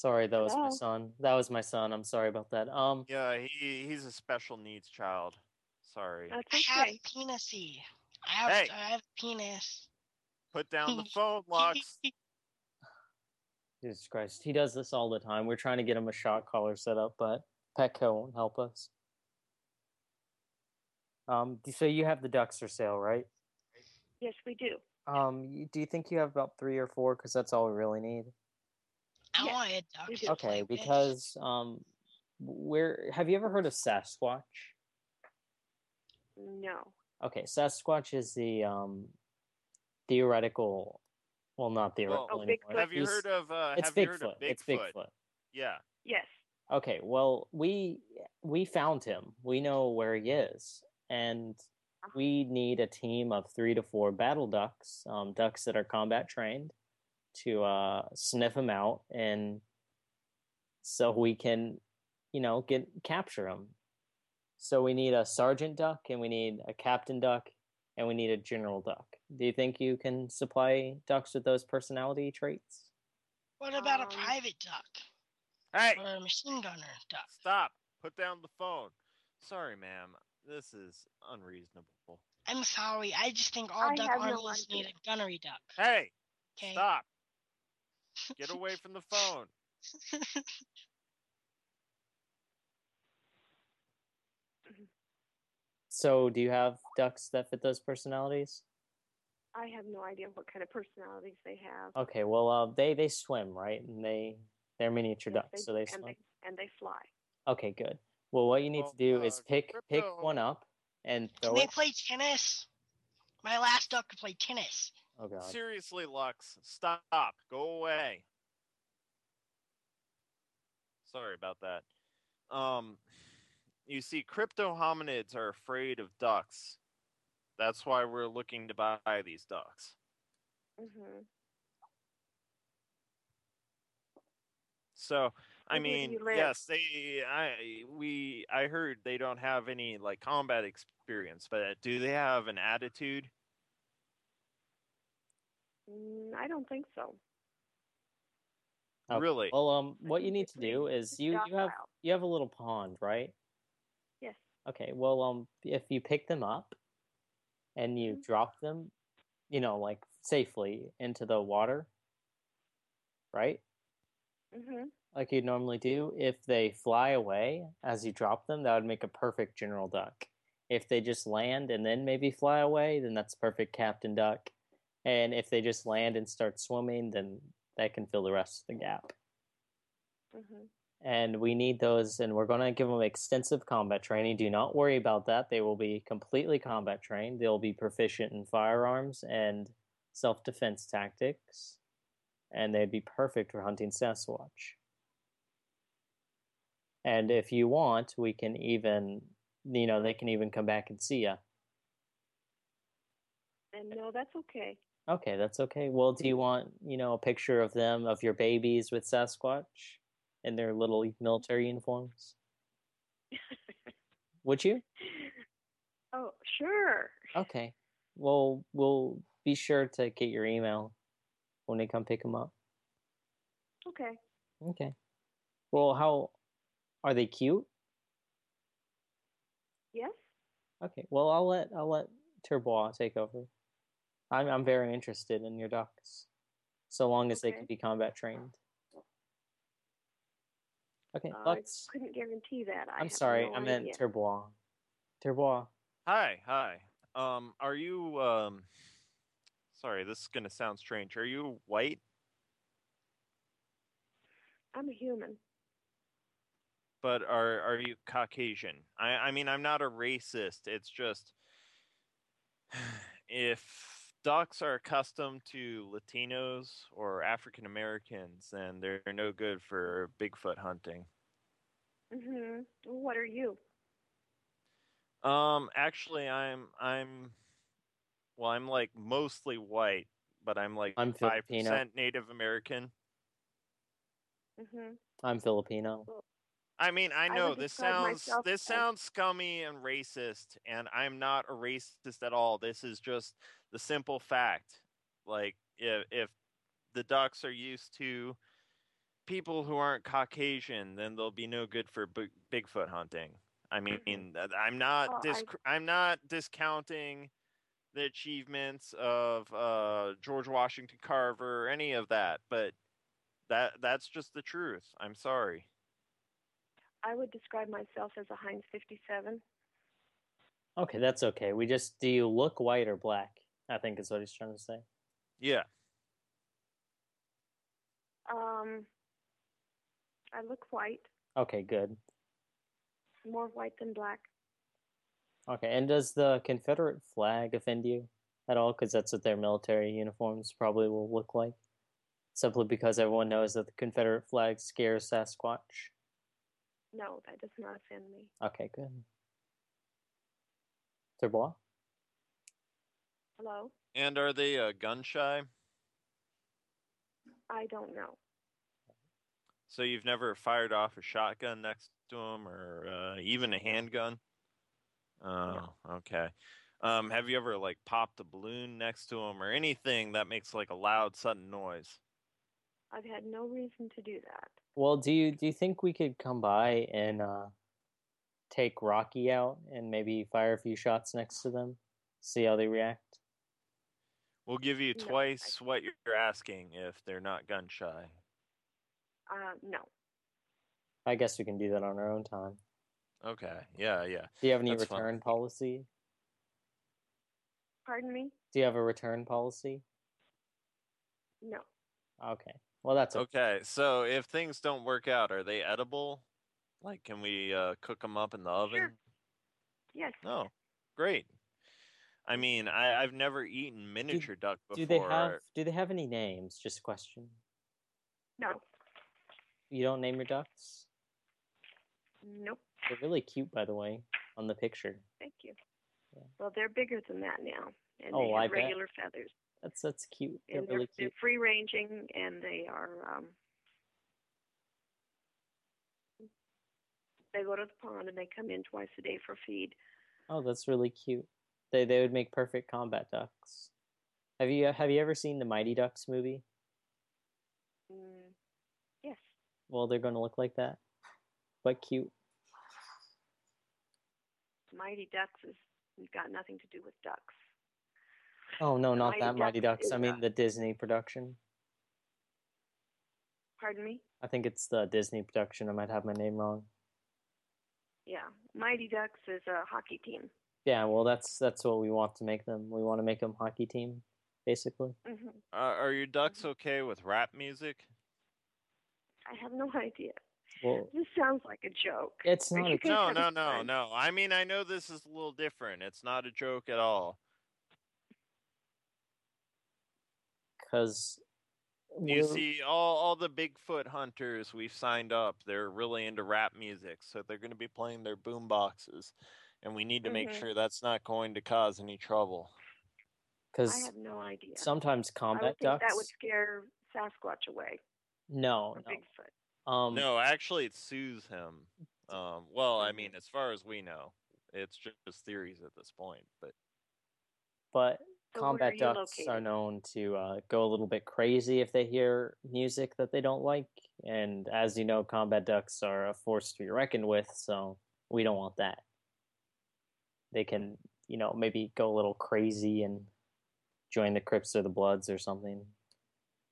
Sorry, that was my son. That was my son. I'm sorry about that. Um, Yeah, he he's a special needs child. Sorry. I have penisy. I have, Hey. I have penis. Put down the phone, Lux. Jesus Christ, he does this all the time. We're trying to get him a shot collar set up, but Petco won't help us. Um, so you have the ducks for sale, right? Yes, we do. Um, do you think you have about three or four? Because that's all we really need. I want a duck Okay, play with. because um, where have you ever heard of Sasquatch? No. Okay, Sasquatch is the um theoretical, well, not theoretical Oh, anymore. Have you heard of uh it's have you heard Bigfoot. It's Bigfoot? Bigfoot. Yeah. Yes. Okay, well, we we found him. We know where he is, and we need a team of three to four battle ducks, um, ducks that are combat trained, to uh, sniff him out, and so we can, you know, get capture him. So we need a sergeant duck, and we need a captain duck, and we need a general duck. Do you think you can supply ducks with those personality traits? What about Um, a private duck? Hey! Or a machine gunner duck. Stop. Put down the phone. Sorry, ma'am. This is unreasonable. I'm sorry. I just think all I duck have no armies need a gunnery duck. Hey! Okay. Stop. Get away from the phone. So, do you have ducks that fit those personalities? I have no idea what kind of personalities they have. Okay, well, uh, they they swim, right? And they they're miniature Yes, ducks, so they and swim. they and they fly. Okay, good. Well, what you need to do is pick pick one up and Can throw they it. play tennis? My last duck could play tennis. Oh god. Seriously, Lux, stop. Go away. Sorry about that. Um, you see, crypto hominids are afraid of ducks. That's why we're looking to buy these ducks. Mhm. So, I Where mean, yes, they, I, we, I heard they don't have any like combat experience, but do they have an attitude? Mm, I don't think so. Okay, Really? Well, um, what you need to do is you you have you have a little pond, right? Yes. Okay. Well, um, if you pick them up and you Mm-hmm. drop them, you know, like safely into the water, right? Mm-hmm. Like you'd normally do. If they fly away as you drop them, that would make a perfect general duck. If they just land and then maybe fly away, then that's perfect captain duck. And if they just land and start swimming, then that can fill the rest of the gap. Mhm. and we need those and we're going to give them extensive combat training do not worry about that they will be completely combat trained they'll be proficient in firearms and self-defense tactics and they'd be perfect for hunting sasquatch and if you want we can even you know they can even come back and see you And no, that's okay. Okay that's okay well do you want you know a picture of them of your babies with sasquatch in their little military uniforms would you Oh, sure. Okay. Well, we'll be sure to get your email when they come pick them up. Okay. Okay. Well, how are they cute? Yes. Okay. Well, I'll let I'll let Turbois take over. I'm I'm very interested in your ducks, so long as they can be combat trained. Okay, Uh, I couldn't guarantee that. I I'm sorry, no I meant idea. Turbois. Turbois. Hi, hi. Um, are you um? Sorry, this is gonna sound strange. Are you white? I'm a human. But are are you Caucasian? I I mean, I'm not a racist. It's just if ducks are accustomed to Latinos or African Americans, and they're no good for Bigfoot hunting. Mhm. What are you? Um, actually, I'm I'm well, I'm like mostly white, but I'm like I'm five percent Native American. Mhm. I'm Filipino. I mean, I I know would this sounds this as- sounds scummy and racist, and I'm not a racist at all. This is just the simple fact. Like if if the ducks are used to people who aren't Caucasian, then they'll be no good for Big, Bigfoot hunting. I mean, th- I'm not Well, dis- I'm not discounting the achievements of uh, George Washington Carver or any of that, but that that's just the truth. I'm sorry. I would describe myself as a Heinz 57. Okay, that's okay. We just do you look white or black? I think is what he's trying to say. Yeah. Um, I look white, Okay, good. more white than black. Okay, and does the Confederate flag offend you at all? Because that's what their military uniforms probably will look like. Simply because everyone knows that the Confederate flag scares Sasquatch. No, that does not offend me. Okay, good. Turbois? Hello? And are they uh, gun shy? I don't know. So you've never fired off a shotgun next to them, or uh, even a handgun? Oh, okay. Um, have you ever like popped a balloon next to them, or anything that makes like a loud, sudden noise? I've had no reason to do that. Well, do you do you think we could come by and uh, take Rocky out and maybe fire a few shots next to them, see how they react? We'll give you No, twice what you're asking if they're not gun shy. Uh, no. I guess we can do that on our own time. Okay. Yeah, yeah. Do you have any That's fine. return policy? Pardon me? Do you have a return policy? No. Okay. Well, that's okay. Okay, so if things don't work out, are they edible? Like, can we uh, cook them up in the oven? Sure. Yes. No, great. I mean, I, I've never eaten miniature duck before. Do they have Do they have any names? Just a question. No. You don't name your ducks? Nope. They're really cute, by the way, on the picture. Thank you. Well, they're bigger than that now, and Oh, they I have bet. regular feathers. That's that's cute. They're And they're, really they're free ranging, and they are. Um, they go to the pond and they come in twice a day for feed. Oh, that's really cute. They they would make perfect combat ducks. Have you have you ever seen the Mighty Ducks movie? Mm, yes. Well, they're going to look like that, but cute. Mighty Ducks has got nothing to do with ducks. Oh no, not Mighty that Mighty Ducks Ducks. I mean the Disney production. Pardon me? I think it's the Disney production. I might have my name wrong. Yeah. Mighty Ducks is a hockey team. Yeah, well, that's that's what we want to make them. We want to make them hockey team, basically. hmm Uh, are your ducks okay with rap music? I have no idea. Well, This sounds like a joke. It's not you a guys No, no, no, fun? no. I mean, I know this is a little different. It's not a joke at all. because You see, all all the Bigfoot hunters we've signed up, they're really into rap music, so they're going to be playing their boom boxes, and we need to make Mhm. sure that's not going to cause any trouble. Because I have no idea. sometimes I combat would think ducks. that would scare Sasquatch away No, or no. Bigfoot. Um, no, actually, it soothes him. Um, well, I mean, as far as we know, it's just theories at this point. But but So combat are you ducks are known to uh, go a little bit crazy if they hear music that they don't like, and as you know, combat ducks are a force to be reckoned with. So we don't want that. They can, you know, maybe go a little crazy and join the Crips or the Bloods or something.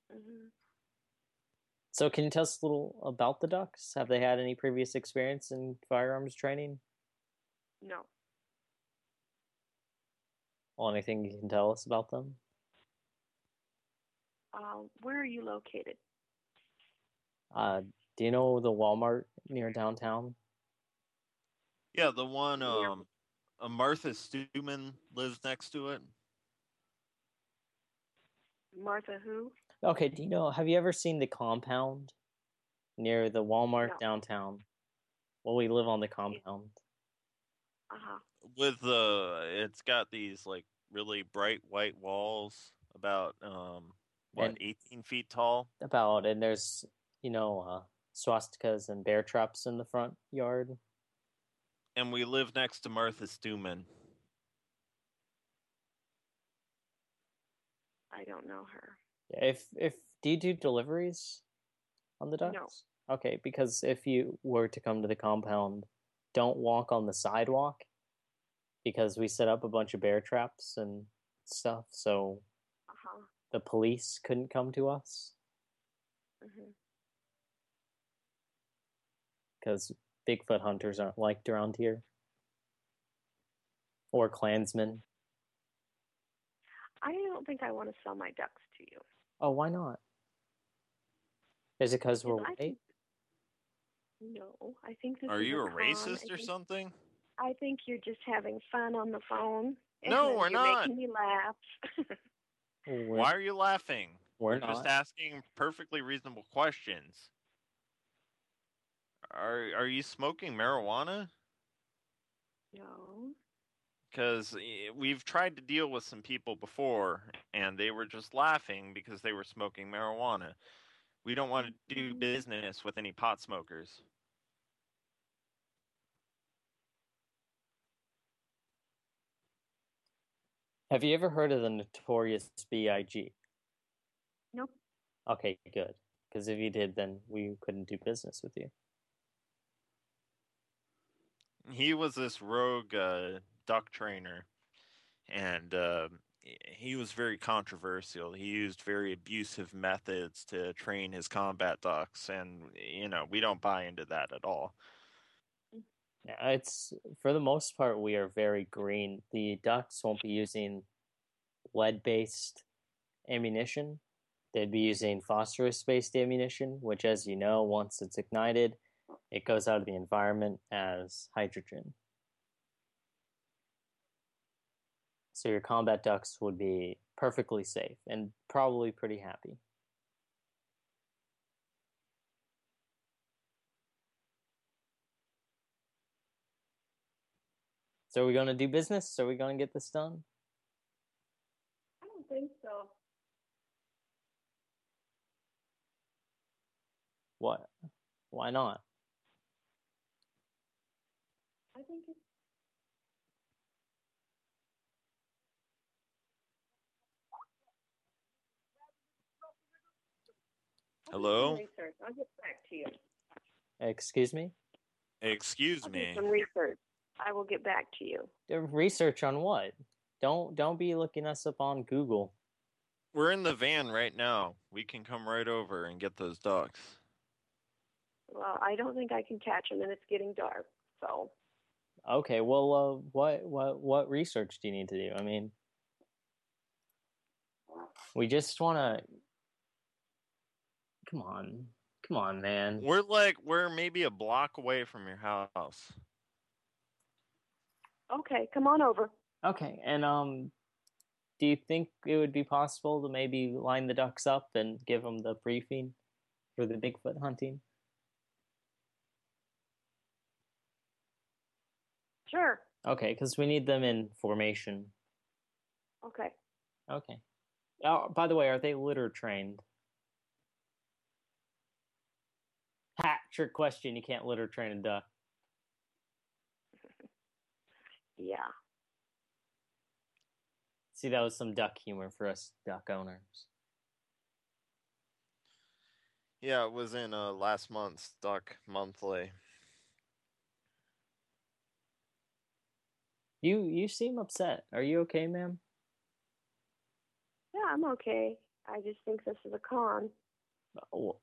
hmm So, can you tell us a little about the ducks? Have they had any previous experience in firearms training? No. Well, anything you can tell us about them? Uh, where are you located? Uh, do you know the Walmart near downtown? yeah, the one Yeah. um, uh, Martha Stuman lives next to it. Martha who? Okay, do you know? Have you ever seen the compound near the Walmart No. downtown? Well, we live on the compound. Uh huh. with the it's got these like really bright white walls about um what And- 18 feet tall About and there's you know uh, swastikas and bear traps in the front yard. And we live next to martha stuman I don't know her. Yeah, If if do you do deliveries on the ducks? No. Okay, because if you were to come to the compound, don't walk on the sidewalk because we set up a bunch of bear traps and stuff, so Uh huh. the police couldn't come to us hmm because Bigfoot hunters aren't liked around here. Or Klansmen. I don't think I want to sell my ducks to you. Oh, why not? Is it because we're I white? think- No, I think this are is you a con. I racist or think- something I think you're just having fun on the phone. and No, then we're you're not. making me laugh. Why are you laughing we're We're just asking perfectly reasonable questions are are you smoking marijuana no. because eh, we've tried to deal with some people before and they were just laughing because they were smoking marijuana we don't want to do mm-hmm. business with any pot smokers Have you ever heard of the notorious B.I.G.? Nope. Okay, good. Because if you did, then we couldn't do business with you. He was this rogue uh, duck trainer, and uh, he was very controversial. He used very abusive methods to train his combat ducks, and you know we don't buy into that at all. Yeah, it's for the most part we are very green. The ducks won't be using lead-based ammunition. They'd be using phosphorus-based ammunition, which, as you know, once it's ignited, it goes out of the environment as hydrogen. So your combat ducks would be perfectly safe and probably pretty happy. So are we going to do business? Are we going to get this done? I don't think so. What? Why not? I think it's I'll do some Hello? research. I'll get back to you. Excuse me? Excuse I'll me. do some research. I will get back to you. Research on what? Don't don't be looking us up on Google. We're in the van right now. We can come right over and get those ducks. Well, I don't think I can catch them, and it's getting dark. So Okay, well, uh, what what what research do you need to do? I mean, we just want to. Come on, come on, man. We're like we're maybe a block away from your house. okay, come on over. Okay, and um, do you think it would be possible to maybe line the ducks up and give them the briefing for the Bigfoot hunting? Sure. Okay, because we need them in formation. Okay. Okay. Oh, by the way, are they litter trained? Ha! Trick question. You can't litter train a duck. Yeah. See, that was some duck humor for us duck owners. Yeah, it was in uh, last month's Duck Monthly. You you seem upset. Are you okay, ma'am? Yeah, I'm okay. I just think this is a con. Oh,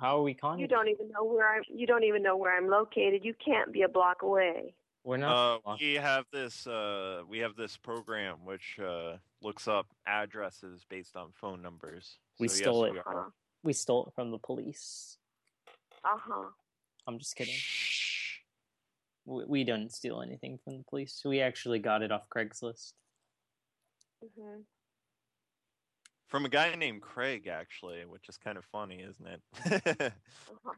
How are we conning? You don't even know where I'm. You don't even know where I'm located. You can't be a block away. We're not. Uh, we have this. Uh, we have this program which uh, looks up addresses based on phone numbers. We So, yes, stole it. we are. We stole it from the police. Uh huh. I'm just kidding. We, we didn't steal anything from the police. We actually got it off Craigslist. hmm From a guy named Craig, actually, which is kind of funny, isn't it? Uh-huh.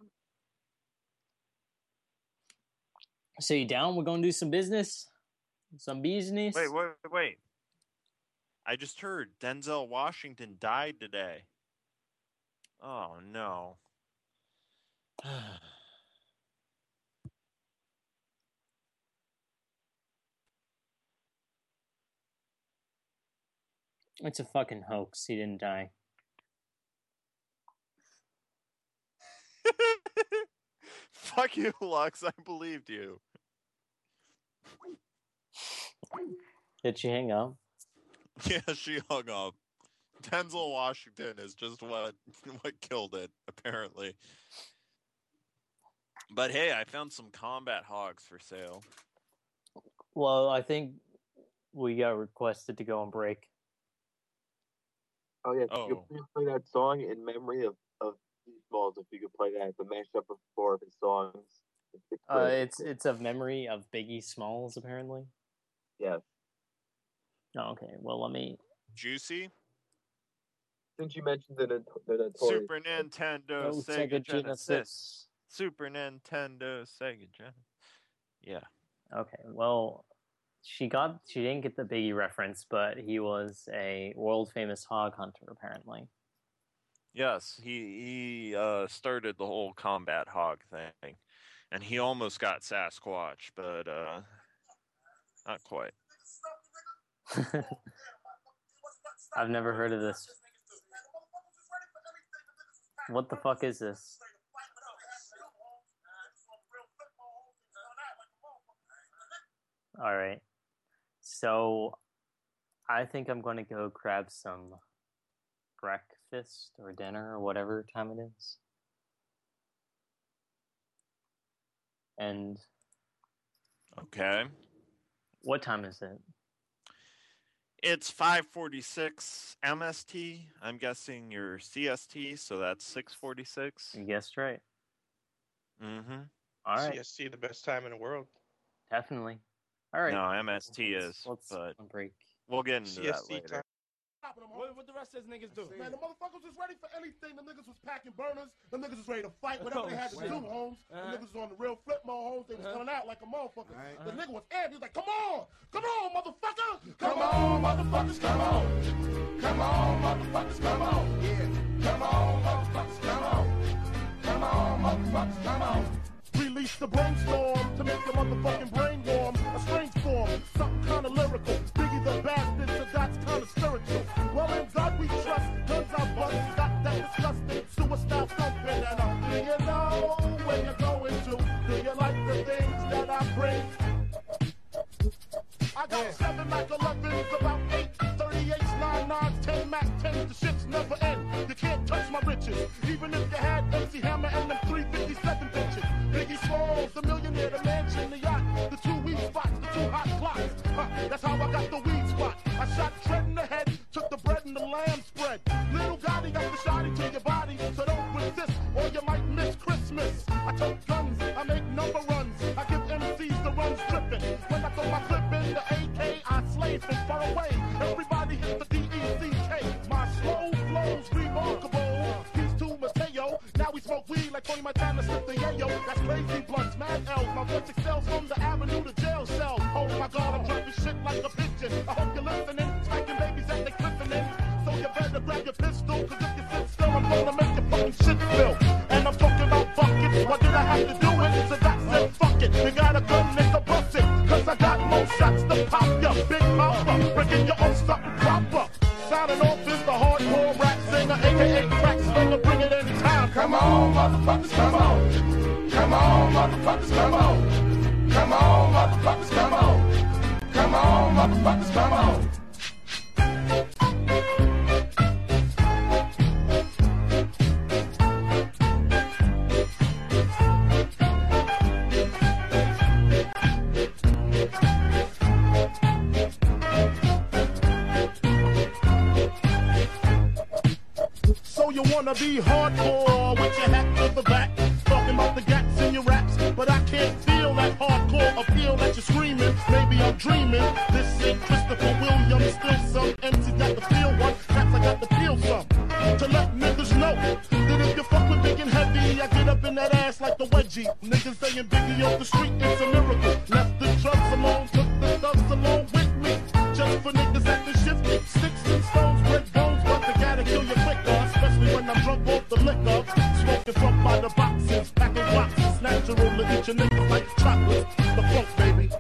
So you down? We're gonna do some business. Some business. wait, wait, wait. I just heard Denzel Washington died today. Oh no. It's a fucking hoax. He didn't die. Fuck you, Lux. I believed you. Did she hang up? Yeah, she hung up. Denzel Washington is just what what killed it, apparently. But hey, I found some combat hogs for sale. Well, I think we got requested to go on break. Oh yeah, if you Oh. could please play that song in memory of of Steve Smalls. If you could play that, the mashup of four of his songs. It's Uh, it's it's a memory of Biggie Smalls, apparently. yes. Oh, okay. Well, let me. Juicy? Since you mentioned the, not- the Super Nintendo, Oh, Sega, Sega Genesis. Genesis. Super Nintendo, Sega Genesis. Yeah. Okay. Well, she got she didn't get the Biggie reference, but he was a world famous hog hunter, apparently. Yes, he he uh, started the whole combat hog thing, and he almost got Sasquatch, but uh, not quite. I've never heard of this. What the fuck is this? All right. So I think I'm going to go grab some breakfast or dinner or whatever time it is. And Okay. what time is it? It's 546 MST. I'm guessing your CST, so that's 646. You guessed right. Mm-hmm. All right. CST, the best time in the world. Definitely. All right. No, MST is, let's but break. we'll get into that later. time. What, what the rest of these niggas do? Man, the motherfuckers was ready for anything. The niggas was packing burners. The niggas was ready to fight. Whatever they had to Oh, shit. do, Holmes. The Uh-huh. niggas was on the real flip mode, Holmes. They was Uh-huh. coming out like a motherfucker. Right. The Uh-huh. nigga was amped. He was like, come on. Come on, motherfucker. Come on, motherfuckers. Come on. Come on, motherfuckers. Come on. Yeah. Come on, motherfuckers. Come on. Come on, motherfuckers. Come on. Release the brainstorm to make your motherfucking brain warm. Form, something kinda lyrical. Biggie the bastard, so that's kinda spiritual. Well, in God we trust, guns out bust, got that disgusting suicide thumping. And uh, do you know where you're going to? Do you like the things that I bring? I got seven Mac 11s, about eight 38s, nine nines, ten Mac 10s. The shits never end. You can't touch my riches, even if you had MC Hammer and them 357 bitches. Biggie Smalls, the millionaire, the mansion, that's how I got the weed spot. I shot Tread in the head, took the bread and the lamb spread. Little Gotti got the shotty to your body, so don't resist, or you might miss Christmas. I tote guns, weed like Tony Montana sip the yayo. That's crazy blunts, mad L's. My voice excels from the avenue to jail cell. Oh my god, I'm dropping shit like a pigeon. I hope you're listening. Spanking babies as they glistening. So you better grab your pistol, cause if you sit still, I'm gonna make your fucking shit spill. And I'm talking about buckets. What did I have to do it? So that said, fuck it. You got a gun, nigga, bust it. Cause I got more shots to pop ya. Big mouth breaking your own on, motherfuckers, come on. Come on, motherfuckers, come on. Come on, motherfuckers, come on. Come on, motherfuckers, come on. Wanna be hardcore with your hat to the back, talking about the gaps in your raps, but I can't feel that hardcore appeal that you're screaming. Maybe I'm dreaming. This ain't Christopher Williams, still some MCs got the feel one, cats I got the feel some. To let niggas know that if you fuck with big and heavy, I get up in that ass like the wedgie. Niggas saying Biggie off the street, it's a miracle. Left the drugs alone, took the thugs along with me. Just for niggas acting shifty, Natural to eat your niggas like chocolates. The funk, baby.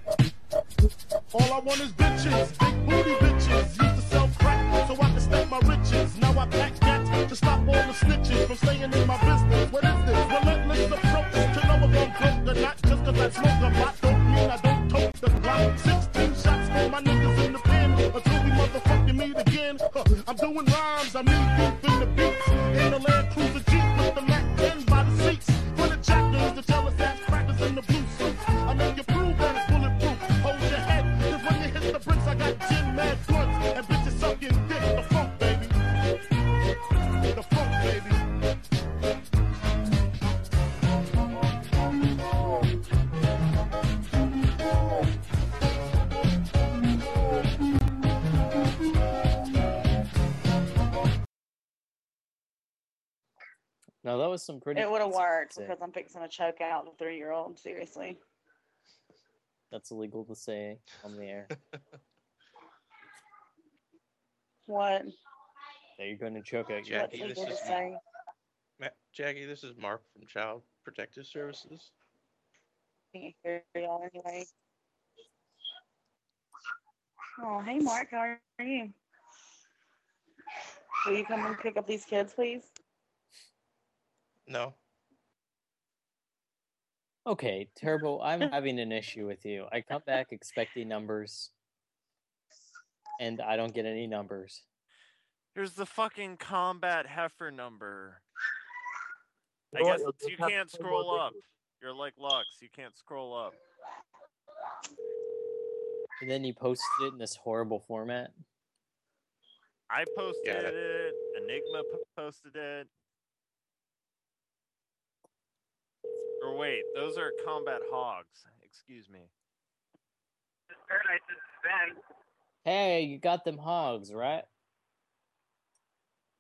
All I want is bitches, big booty bitches. Used to sell crack so I can stack my riches. Now I pack cats to stop all the snitches from staying in my business. What is this? Relentless approach to know if I'm broke or not. Just cause I smoke a lot don't mean I don't tote the Glock. 16 shots for my niggas in the pen until we motherfucking meet again. Huh, I'm doing rhymes, I'm knee deep was some pretty. It would have worked music. because I'm fixing to choke out the three year old. Seriously. That's illegal to say on the air. What? that you're going to choke out Jackie, this is to say? Ma- Jackie. This is Mark from Child Protective Services. Can't hear y'all anyway. Oh, hey Mark, how are you? Will you come and pick up these kids, please? No. Okay, Turbo, I'm having an issue with you. I come back expecting numbers, and I don't get any numbers. Here's the fucking combat heifer number. I guess you can't scroll up. You're like Lux. You can't scroll up. And then you posted it in this horrible format. I posted Yeah, it. Enigma posted it. Wait, those are combat hogs. Excuse me. Paradise, this is Ben. Hey, you got them hogs, right?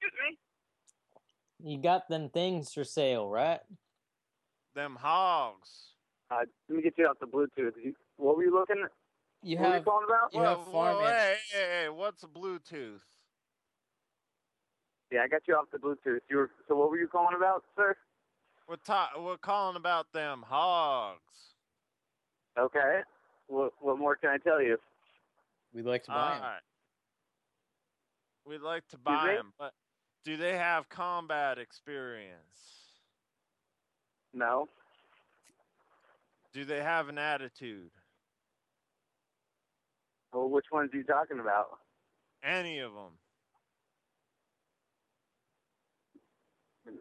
Excuse me. You got them things for sale, right? Them hogs. Uh, let me get you off the Bluetooth. You, what were you looking at? You what were have you calling about? you whoa, have farm whoa, an- hey, hey, hey, what's Bluetooth? Yeah, I got you off the Bluetooth. You were, so what were you calling about, sir? We're ta- we're calling about them hogs. Okay. What what more can I tell you? We'd like to buy 'em. Alright. We'd like to buy me? them, but do they have combat experience? No. Do they have an attitude? Well, which ones are you talking about? Any of them?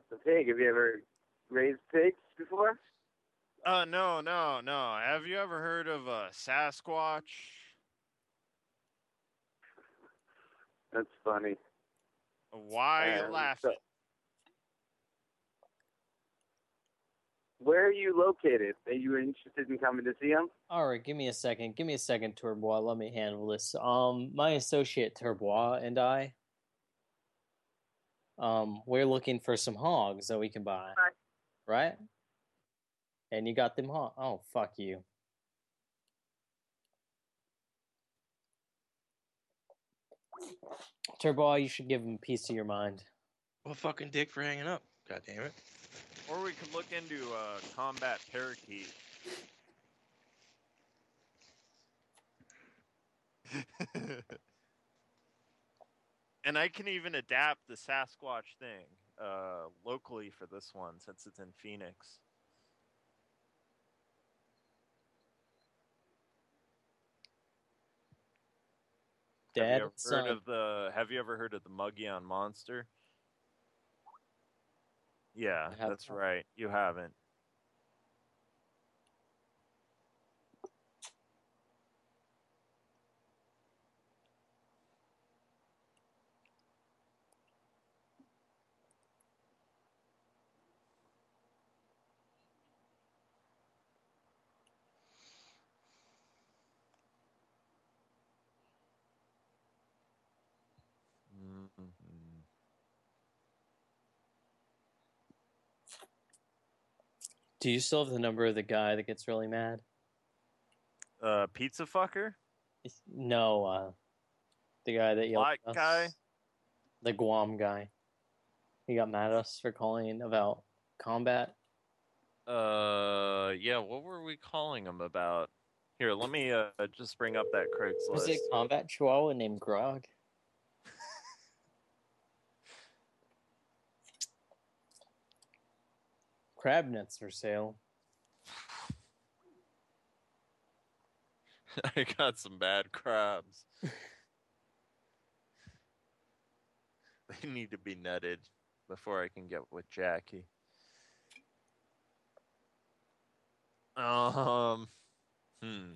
The pig. Have you ever raised pigs before? Uh, no, no, no. Have you ever heard of a Sasquatch? That's funny. Why are you Um, laughing? Where are you located? Are you interested in coming to see them? All right, give me a second. Give me a second, Turbois. Let me handle this. Um, my associate Turbois and I, um, we're looking for some hogs that we can buy, right? And you got them hog. Oh, fuck you. Turbo, you should give him a piece of your mind. Well, fucking dick for hanging up. God damn it. Or we could look into uh, combat parakeet. and I can even adapt the Sasquatch thing uh, locally for this one since it's in Phoenix. Dad, have you ever heard of the Have you ever heard of the Mogollon monster? Yeah, that's right. You haven't. Do you still have the number of the guy that gets really mad? Uh, pizza fucker. No, uh, the guy that yelled Black at us. guy? The Guam guy. He got mad at us for calling about combat. Uh, yeah. What were we calling him about? Here, let me uh just bring up that Craigslist. Was it combat chihuahua named Grog? Crab nets for sale. I got some bad crabs. they need to be netted before I can get with Jackie. Um, hmm.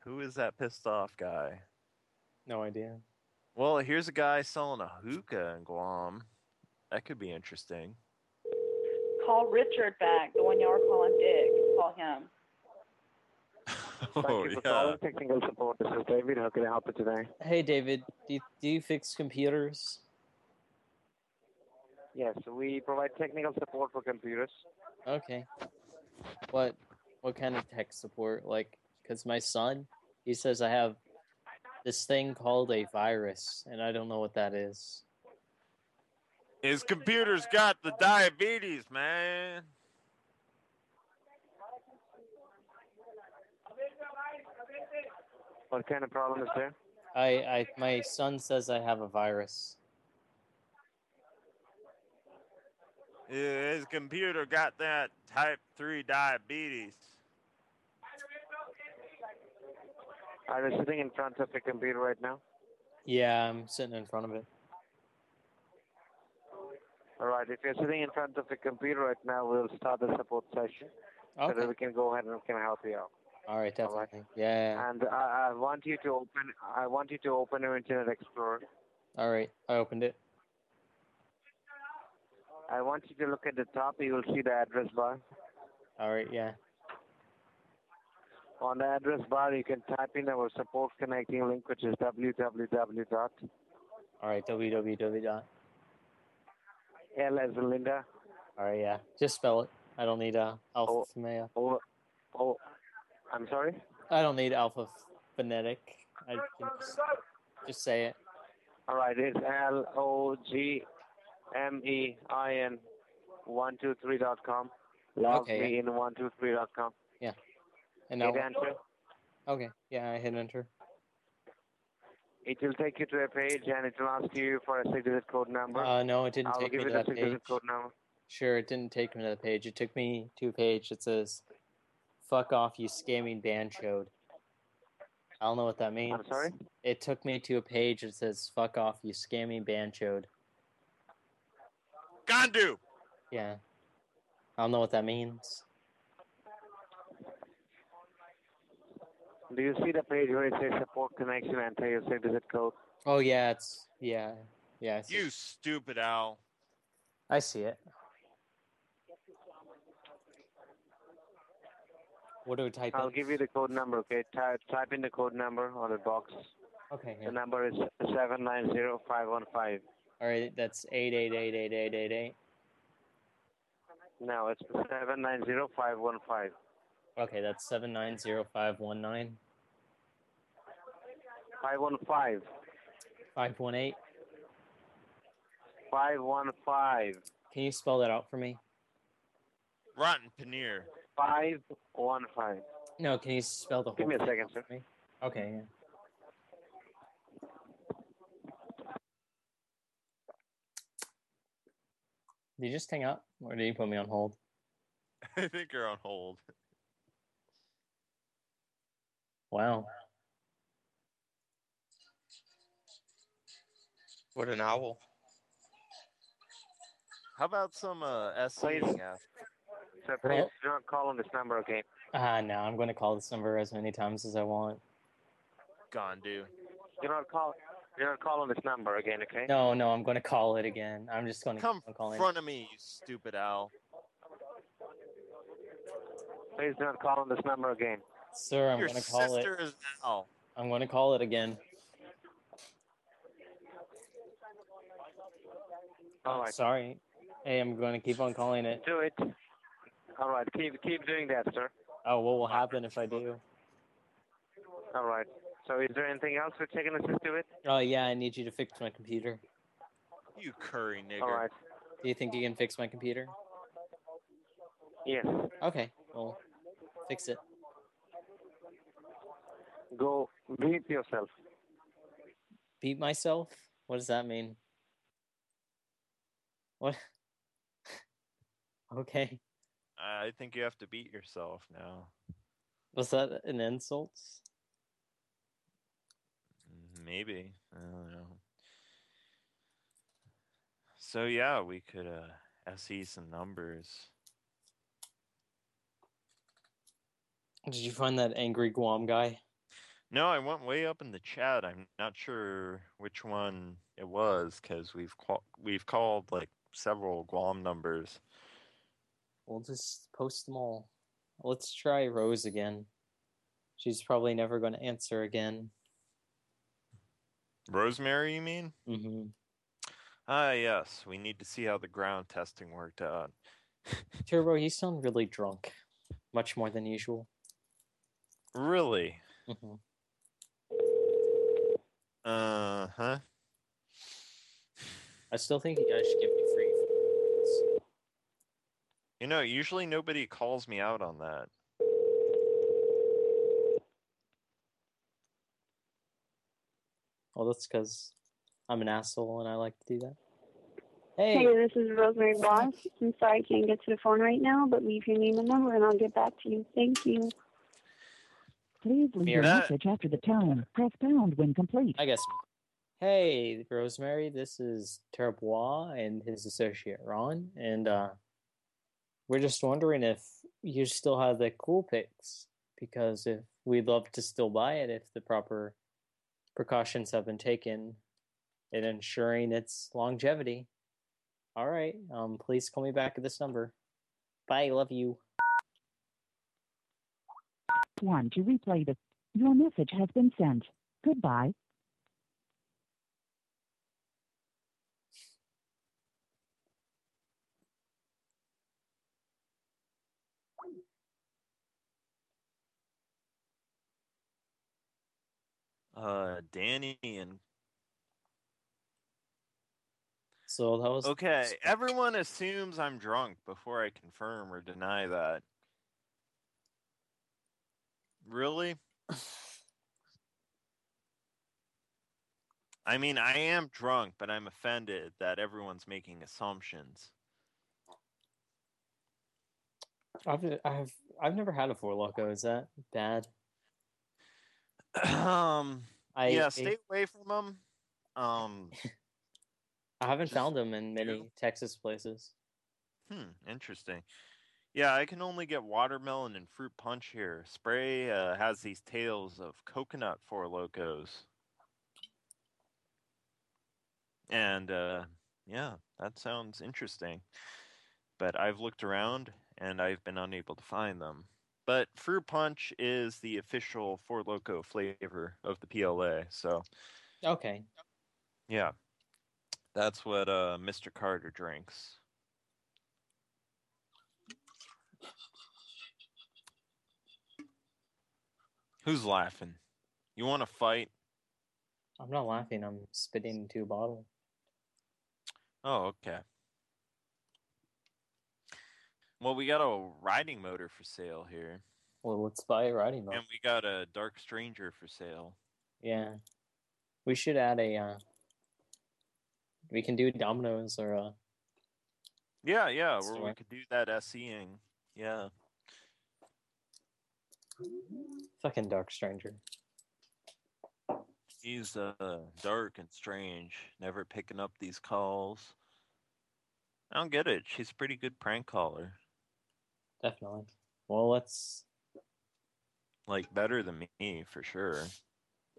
Who is that pissed off guy? No idea. Well, here's a guy selling a hookah in Guam. That could be interesting. Call Richard back, the one y'all were calling Dick. Call him. Oh, Thank you for yeah. calling technical support. This is David. How can I help you today? Hey, David, do you, do you fix computers? Yes, we provide technical support for computers. Okay. What what kind of tech support? Like, because my son, he says I have this thing called a virus, and I don't know what that is. His computer's got the diabetes, man. What kind of problem is there? I, I, my son says I have a virus. Yeah, His computer got that type 3 diabetes. Are you sitting in front of a computer right now? Yeah, I'm sitting in front of it. All right. If you're sitting in front of a computer right now, we'll start the support session so that we can go ahead and can help you out. All right, definitely. Yeah. And I, I want you to open. I want you to open your Internet Explorer. All right, I opened it. I want you to look at the top. You will see the address bar. All right, yeah. On the address bar, you can type in our support connecting link, which is www. dot. All right, www. dot. L as in Linda. All right, yeah. Just spell it. I don't need uh, alpha oh, oh, oh, I'm sorry? I don't need alpha phonetic. I can just, just say it. All right, it's L O G M E I N 123.com. Love okay. me in 123.com. And now. Hit enter. Okay. Yeah, I hit enter. It will take you to a page and it will ask you for a six-digit code number. Uh, no, it didn't I'll take give me to the that six-digit page. code number. Sure, it didn't take me to the page. It took me to a page that says, "Fuck off, you scamming banchode." I don't know what that means. I'm sorry? It took me to a page that says, "Fuck off, you scamming banchode." Gandu! Yeah. I don't know what that means. Do you see the page where it says support connection? Enter your six-digit code. Oh yeah, it's yeah, yeah. I see, You stupid owl. I see it. What do we type I'll in? give you the code number. Okay, type type in the code number on the box. Okay. The number is seven nine zero five one five. All right, that's eight eight eight eight eight eight eight. No, it's seven nine zero five one five. Okay, that's seven nine zero five one nine Five one five. five one eight. Five one five. Can you spell that out for me? Rotten paneer. Five one five. No, can you spell the whole Give me a thing second, sir. me? Okay. Yeah. Did you just hang up, or did you put me on hold? I think you're on hold. Wow. What an owl. How about some uh, Please. SEing app? So please do not call on this number, okay? Ah, no, I'm going to call this number as many times as I want. Gandu. Do You're not call. Do not call on this number again, okay? No, no, I'm going to call it again. I'm just going to Come keep on calling. in front of me, you stupid owl. Please do not call on this number again. Sir, I'm Your going to call it. sister is an owl. I'm going to call it again. All right. Sorry. Hey, I'm going to keep on calling it. Do it. All right. Keep keep doing that, sir. Oh, what will happen if I do? All right. So is there anything else which I can assist you with? Oh, yeah, I need you to fix my computer. You curry nigger. All right. Do you think you can fix my computer? Yes. Okay, well, fix it. Go beat yourself. Beat myself? What does that mean? What? okay. I think you have to beat yourself now. Was that an insult? Maybe. I don't know. So yeah, we could uh SE some numbers. Did you find that angry Guam guy? No, I went way up in the chat. I'm not sure which one it was because we've call- we've called like several Guam numbers. We'll just post them all. Let's try Rose again. She's probably never going to answer again. Rosemary, you mean? Mm-hmm. Ah, yes. We need to see how the ground testing worked out. Turbo, you sound really drunk. Much more than usual. Really? Mm-hmm. Uh huh. I still think you guys should give me free phones. You know, usually nobody calls me out on that. Well, that's because I'm an asshole and I like to do that. Hey, Hey, this is Rosemary Boss. I'm sorry I can't get to the phone right now, but leave your name and number and I'll get back to you. Thank you. Please leave your message after the tone. Press pound when complete. I guess. Hey, Rosemary, this is Turbois and his associate Ron, and uh, we're just wondering if you still have the cool picks because if we'd love to still buy it if the proper precautions have been taken in ensuring its longevity. All right, um, please call me back at this number. Bye, love you. One to replay the. Your message has been sent. Goodbye. Uh, Danny and So that was okay. Everyone assumes I'm drunk before I confirm or deny that. Really? I mean, I am drunk, but I'm offended that everyone's making assumptions. I've I've I've never had a Four Loko. Is that bad? um, I yeah, I- stay away from them. Um, I haven't found them in many Texas places. Hmm, interesting. Yeah, I can only get watermelon and fruit punch here. Spray uh, has these tails of coconut Four Lokos. And uh, yeah, that sounds interesting. But I've looked around and I've been unable to find them. But fruit punch is the official Four Loko flavor of the PLA. So Okay. yeah, that's what uh, Mr. Carter drinks. Who's laughing? You want to fight? I'm not laughing. I'm spitting into a bottle. Oh, okay. Well, we got a riding motor for sale here, Well, let's buy a riding motor. and we got a Dark Stranger for sale. Yeah. We should add a. Uh, we can do dominoes or uh, Yeah, yeah, where we could do that SEing. Yeah. Fucking Dark Stranger. He's uh, dark and strange, never picking up these calls. I don't get it. She's a pretty good prank caller. Definitely. Well, let's. Like, better than me, for sure.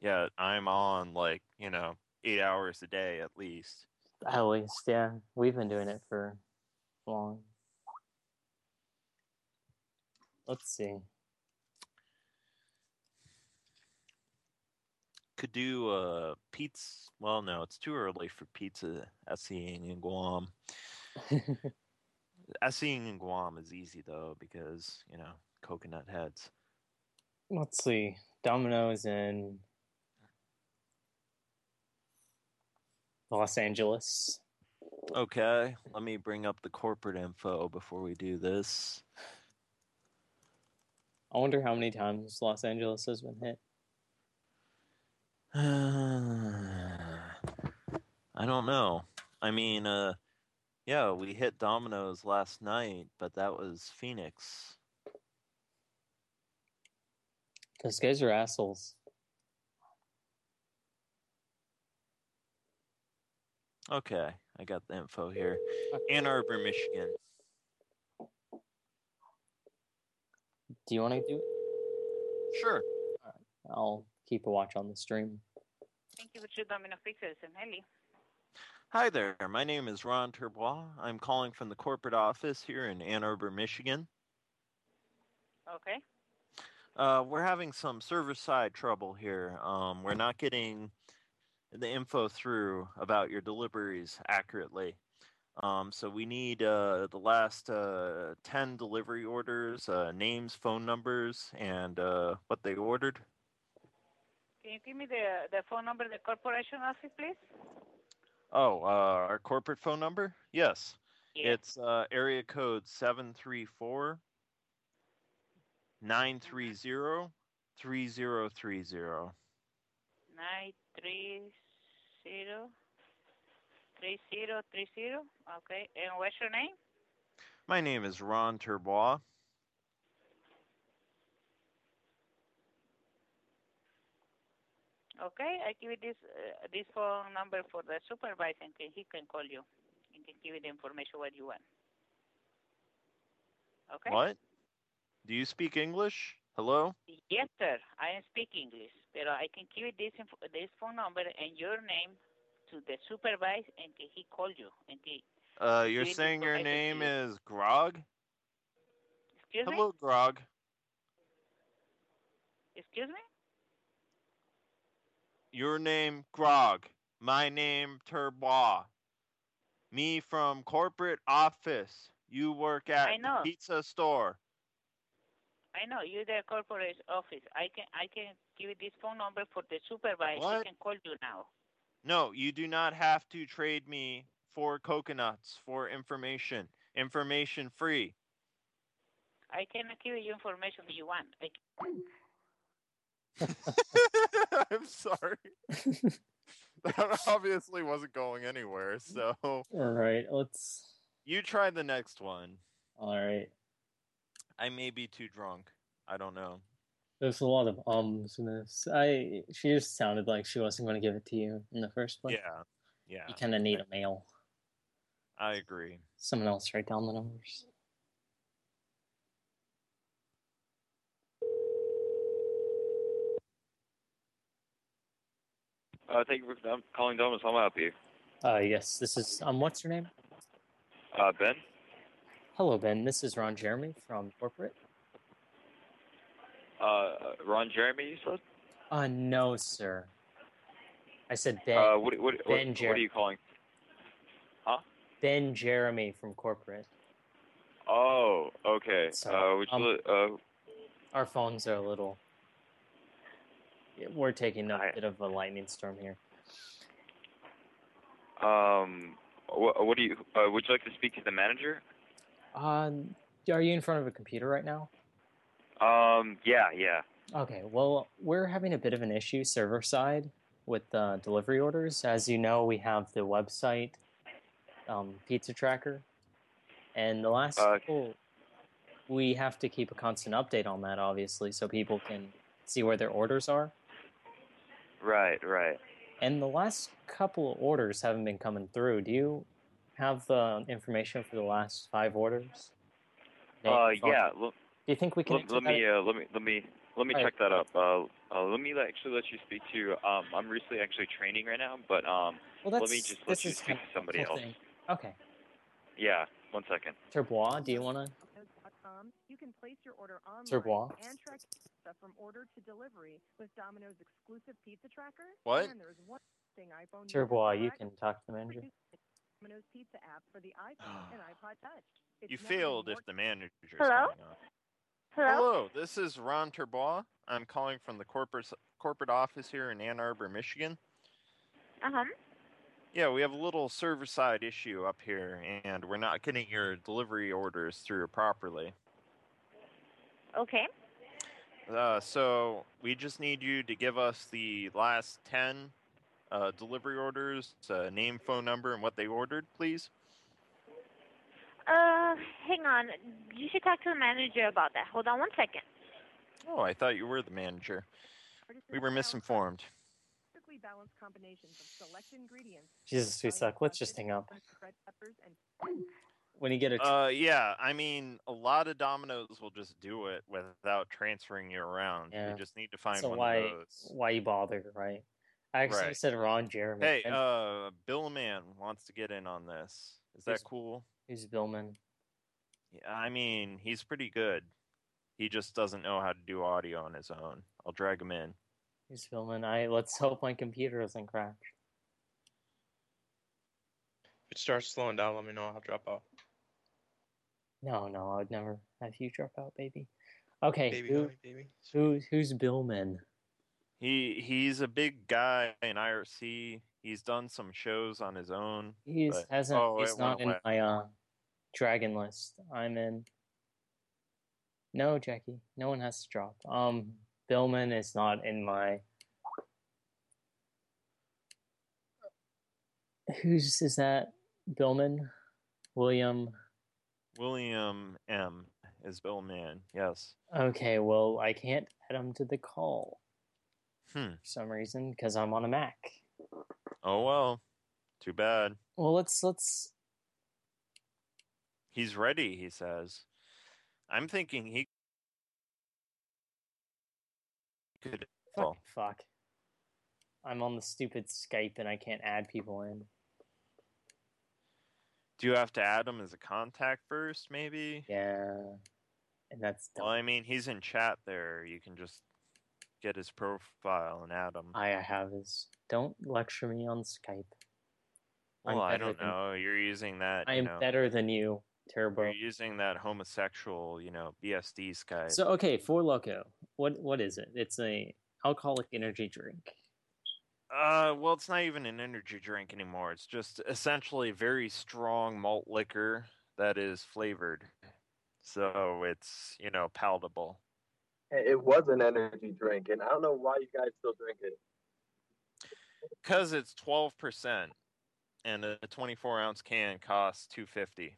Yeah, I'm on, like, you know, eight hours a day at least. At least, yeah. We've been doing it for long. Let's see. Could do uh pizza. Well, no, it's too early for pizza SEing in Guam. SEing in Guam is easy though because you know coconut heads. Let's see. Domino's in Los Angeles. Okay, let me bring up the corporate info before we do this. I wonder how many times Los Angeles has been hit. I don't know. I mean, uh, yeah, we hit Domino's last night, but that was Phoenix. Those guys are assholes. Okay, I got the info here. Ann Arbor, Michigan. Do you want to do it? Sure. I'll keep a watch on the stream. Thank you for your Domino Pizza. I'm Ellie. Hi there. My name is Ron Turbois. I'm calling from the corporate office here in Ann Arbor, Michigan. Okay. Uh, we're having some server side trouble here. Um, we're not getting the info through about your deliveries accurately. Um, so we need uh, the last uh, 10 delivery orders, uh, names, phone numbers, and uh, what they ordered. Can you give me the, the phone number of the corporation office, please? Oh, uh, our corporate phone number? Yes. Yeah. It's uh, area code 734 930 3030. nine three zero three zero three zero. Okay, and what's your name? My name is Ron Turbois. Okay, I give you this uh, this phone number for the supervisor, and can- he can call you. He can give you the information what you want. Okay. What? Do you speak English? Hello? Yes, sir. I speak English, but I can give you this inf- this phone number and your name to the supervisor, and can he call you? And he, Uh, you're you saying your name is Grog? excuse me. Hello, Grog. Excuse me. Your name Grog. My name Turbois. Me from corporate office. You work at I know. pizza store. I know you're the corporate office. I can I can give you this phone number for the supervisor. What? He can call you now. No, you do not have to trade me for coconuts for information. Information free. I cannot give you information you want. I I'm sorry. that obviously wasn't going anywhere. So All right, let's. you try the next one. All right. I may be too drunk. I don't know. There's a lot of ums in this. I she just sounded like she wasn't going to give it to you in the first place. Yeah. Yeah. You kind of need a male. I agree. Someone else write down the numbers. Uh, thank you for calling Domus. How may I help you? Uh, yes, this is um. What's your name? Uh, Ben? Hello, Ben. This is Ron Jeremy from corporate. Uh, Ron Jeremy, you said? Uh, no, sir. I said Ben. Uh, what, what, what, ben what Jer- are you calling? Huh? Ben Jeremy from corporate. Oh, okay. So, uh, you, um, uh, Our phones are a little. Yeah, We're taking a bit of a lightning storm here. um, what, what do you, uh, would you like to speak to the manager? Um, are you in front of a computer right now? Um, yeah, yeah. Okay, well, we're having a bit of an issue server side with uh, delivery orders. As you know, we have the website um, Pizza Tracker, and the last Uh, couple, we have to keep a constant update on that, obviously, so people can see where their orders are. Right, right. And the last couple of orders haven't been coming through. Do you have the information for the last five orders? Name, Uh, yeah. L- Do you think we can? let, let me, uh, let me, let me, let me Alright. check that up. Uh, uh, let me actually let you speak to. Um, I'm recently actually training right now, but um, Well, let me just let you speak to somebody else. thing. Okay. Yeah, one second. Turbois, do you want to? Domino's.com, you can place your order online Turbois. and track pizza from order to delivery with Domino's exclusive pizza tracker. What? And there's one thing iPhone users Turbois, you select, can talk to the manager. Domino's Pizza app for the iPhone and iPod Touch. It's You failed if the manager's Hello? coming on. Hello? Hello, this is Ron Turbois. I'm calling from the corporate corporate office here in Ann Arbor, Michigan. Uh huh. Yeah, we have a little server side issue up here, and we're not getting your delivery orders through properly. Okay. Uh, so we just need you to give us the last ten uh, delivery orders, uh, name, phone number, and what they ordered, please. Uh, hang on. You should talk to the manager about that. Hold on one second. Oh, I thought you were the manager. We were misinformed. Perfectly balanced combinations of select ingredients. Jesus, we suck. Let's just hang up. red peppers and When you get a Uh, yeah, I mean, a lot of dominoes will just do it without transferring you around. Yeah. We just need to find so one why of those. why you bother, right? I actually Right. said Ron Jeremy. Hey, And uh, Billman wants to get in on this. Is that Who's- cool? who's Billman? Yeah, I mean, he's pretty good. He just doesn't know how to do audio on his own. I'll drag him in. Who's filming. I let's hope my computer doesn't crash. If it starts slowing down, let me know. I'll drop out. No, no, I'd never have you drop out, baby. Okay, Baby, who, hi, baby. who's who's Billman? He he's a big guy in IRC. He's done some shows on his own. He's but- hasn't. oh, he's not in away. my uh dragon list. I'm in. No, Jackie. No one has to drop. Um, Billman is not in my Who's is that? Billman, William. William M is Billman. Yes. Okay, well I can't add him to the call Hmm. for some reason because I'm on a Mac. Oh well. Too bad. Well, let's let's. He's ready. He says. I'm thinking he could. Fuck, fuck. I'm on the stupid Skype and I can't add people in. Do you have to add him as a contact first? Maybe. Yeah. And that's Well, I mean, he's in chat there. You can just get his profile and add him. I have his. Don't lecture me on Skype. Well, I don't than- know. You're using that. I you am know, better than you, Turbo. You're using that homosexual, you know, BSD Skype. So okay, Four Loko. What what is it? It's a alcoholic energy drink. Uh, well, it's not even an energy drink anymore. It's just essentially very strong malt liquor that is flavored, so it's you know palatable. It was an energy drink, and I don't know why you guys still drink it. Cause it's twelve percent, and a twenty-four ounce can costs two fifty.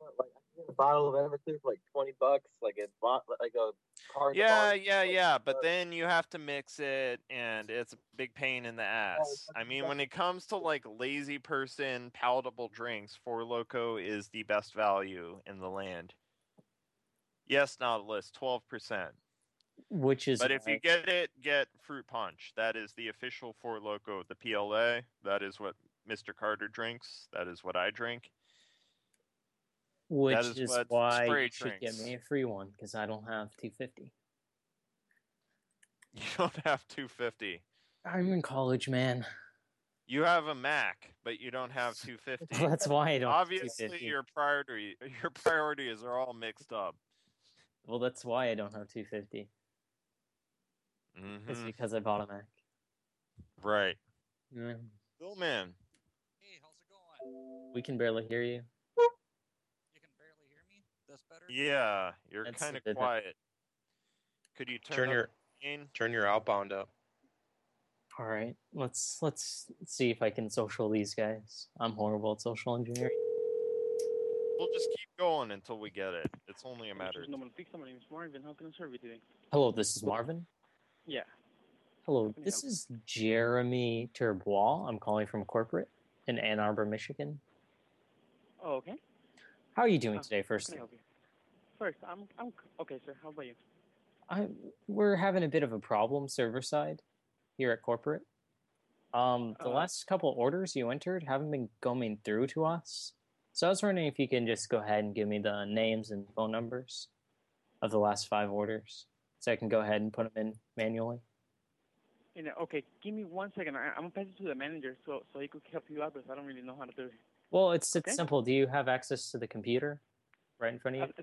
Like I a bottle of Everclear for like twenty bucks, like a bot, like a car. Yeah, yeah, yeah. But uh, then you have to mix it, and it's a big pain in the ass. I mean, when it comes to like lazy person palatable drinks, Four Loko is the best value in the land. Yes, Nautilus, twelve percent. Which is But if you get it, get fruit punch. That is the official Four Loko, the PLA. That is what Mr. Carter drinks. That is what I drink. Which is is, what why Spray you should get me a free one because I don't have 250. You don't have two fifty. I'm in college, man. You have a Mac, but you don't have 250. That's why I don't have Obviously, 250. your priority your priorities are all mixed up. Well, that's why I don't have 250. It's Mhm. because I bought a Mac. Right. Yeah. Bill man. Hey, how's it going? We can barely hear you. Yeah, you're kind of quiet. Could you turn, Turn your the turn your outbound up. All right, let's let's see if I can social these guys. I'm horrible at social engineering. We'll just keep going until we get it. It's only a matter. of Normal Pizza. My name is Marvin. How can I serve you today? Hello, this is Marvin. Yeah. Hello, this is Jeremy Turbois. I'm calling from corporate in Ann Arbor, Michigan. Oh, okay. How are you doing Uh, today? How First, can I help you? First, I'm I'm okay, sir. How about you? I we're having a bit of a problem server side here at corporate. Um, the Uh, last couple orders you entered haven't been coming through to us, so I was wondering if you can just go ahead and give me the names and phone numbers of the last five orders, so I can go ahead and put them in manually. You know, okay. Give me one second. I, I'm gonna pass it to the manager so so he could help you out because I don't really know how to do it. Well, it's it's Okay. simple. Do you have access to the computer right in front of you? Uh,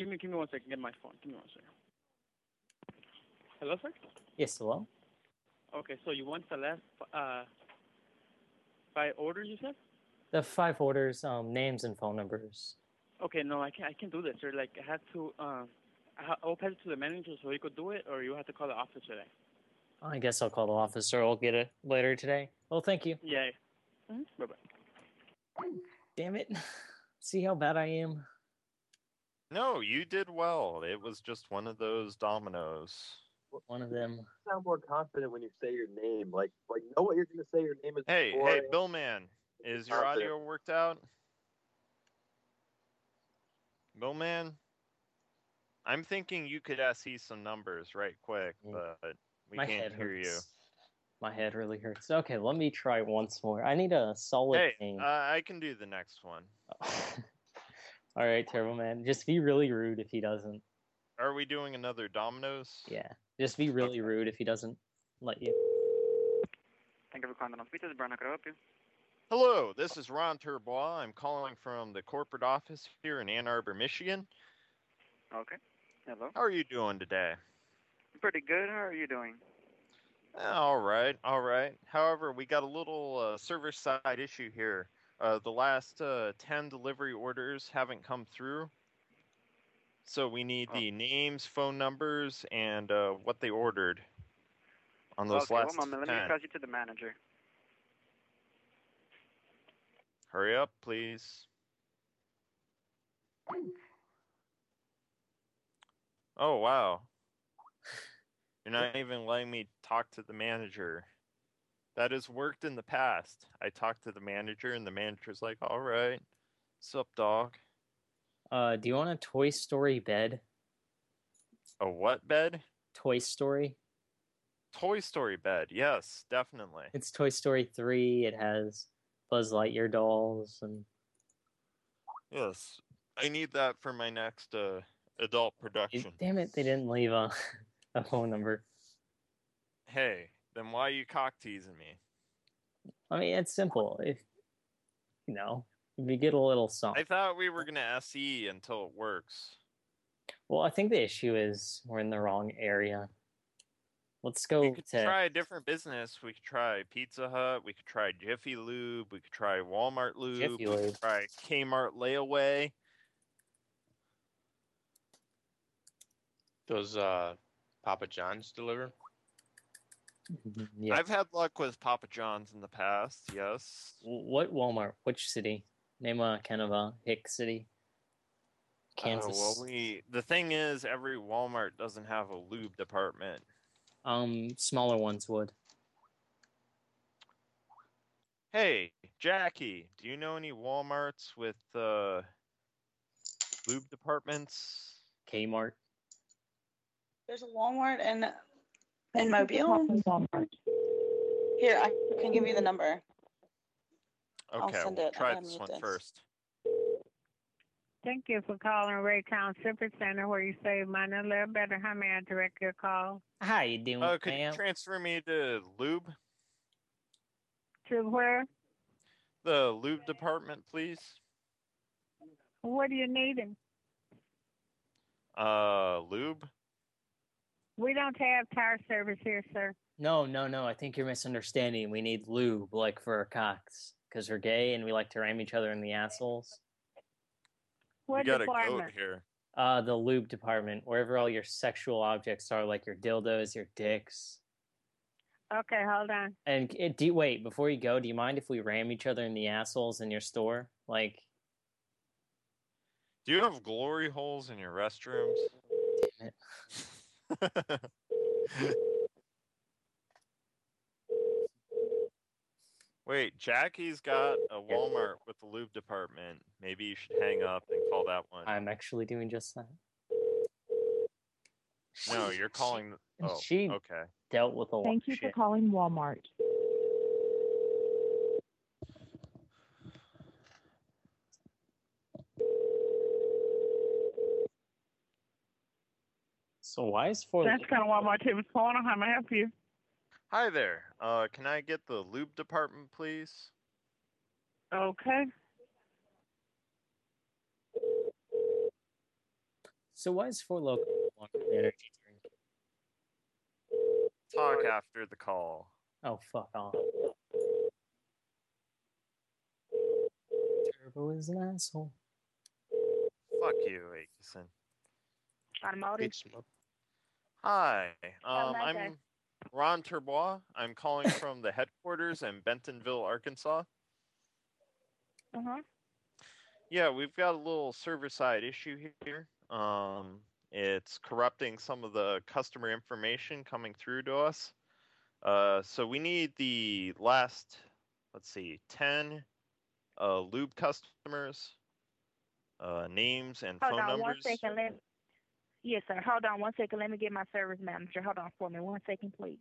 give me give me one second. Get my phone. Give me one second. Hello, sir. Yes, hello. Okay, so you want the last uh five orders you said? The five orders, um, names and phone numbers. Okay, no, I can't. I can't do this, sir. Like, I had to. Um, ha- I'll pass it to the manager so he could do it, or you have to call the office today. I guess I'll call the office or I'll get it later today. Well, thank you. Yeah. Mm-hmm. Bye bye. Damn it. See how bad I am? No, you did well. It was just one of those dominoes. One of them. sound more confident when you say your name. Like, like know what you're gonna say your name is. Hey, before hey, and- Bill man, is your Confident. audio worked out? Bill man, I'm thinking you could SE some numbers right quick, but we My can't hear you. My head really hurts. Okay, let me try once more. I need a solid Hey, name. uh, I can do the next one. All right, Turbo Man. Just be really rude if he doesn't. Are we doing another dominoes? Yeah. Just be really rude if he doesn't let you. Thank you for calling the Pizza. This is Brian. How can I help you? Hello, this is Ron Turbois. I'm calling from the corporate office here in Ann Arbor, Michigan. Okay. Hello. How are you doing today? Pretty good. How are you doing? Eh, All right, all right. However, we got a little uh, server side issue here. Uh, the last uh, 10 delivery orders haven't come through. So we need Oh. the names, phone numbers, and uh, what they ordered on those okay, last one moment. Let me pass you to the manager. Hurry up, please. Oh, wow. You're not even letting me talk to the manager. That has worked in the past. I talked to the manager, and the manager's like, all right. Sup, dog? Uh, do you want a Toy Story bed? A what bed? Toy Story. Toy Story bed. Yes, definitely. It's Toy Story 3. It has Buzz Lightyear dolls and Yes. I need that for my next uh, adult production. damn it, they didn't leave a, a phone number. Hey, then why are you cock teasing me? I mean, it's simple. If you know, if you get a little something. I thought we were gonna SE until it works. Well, I think the issue is we're in the wrong area. Let's go We could to try a different business. We could try Pizza Hut. We could try Jiffy Lube. We could try Walmart Lube. Jiffy we Lube. could try Kmart Layaway. Does uh, Papa John's deliver? Yeah. I've had luck with Papa John's in the past. Yes. what Walmart? Which city? Name a kind of a hick city. Kansas. Oh, well, we. The thing is, every Walmart doesn't have a lube department. Um, smaller ones would. Hey, Jackie, do you know any Walmarts with uh, lube departments? Kmart. There's a Walmart in in Mobile. Here, I can give you the number. I'll Okay, send we'll it. Try gotta this mute one this. first. Thank you for calling Raytown Super Center where you save money a little better. How may I direct your call? How you doing, Oh, could you transfer me to lube? To where? The lube department, please. What are you needing? Uh, lube. We don't have tire service here, sir. No, no, no. I think you're misunderstanding. We need lube, like for our cocks, because we're gay and we like to ram each other in the assholes. What we got a department? goat here. Uh, the lube department, wherever all your sexual objects are, like your dildos, your dicks. Okay, hold on. And it, do you, wait before you go. Do you mind if we ram each other in the assholes in your store? Like, Do you have glory holes in your restrooms? Damn Wait, Jackie's got a Walmart with the lube department. Maybe you should hang up and call that one. I'm actually doing just that. No, you're calling. And Oh, she okay. dealt with a lot Thank of you for shit. calling Walmart. So why is for That's kind of why my tip is calling. How may I help you? Hi there. Uh, can I get the lube department, please? Okay. So why is for local energy drink? Talk after the call. Oh fuck off. Turbo is an asshole. Fuck you, Aikison. Automotive. Hi. Have a Um, I'm. Ron Turbois. I'm calling from the headquarters in Bentonville, Arkansas. Uh huh. Yeah, we've got a little server side issue here. Um, it's corrupting some of the customer information coming through to us. Uh, so we need the last, let's see, 10 uh, lube customers, uh, names and Hold phone on numbers. second. Let yes, sir. Hold on one second. Let me get my service manager. Hold on for me one second, please.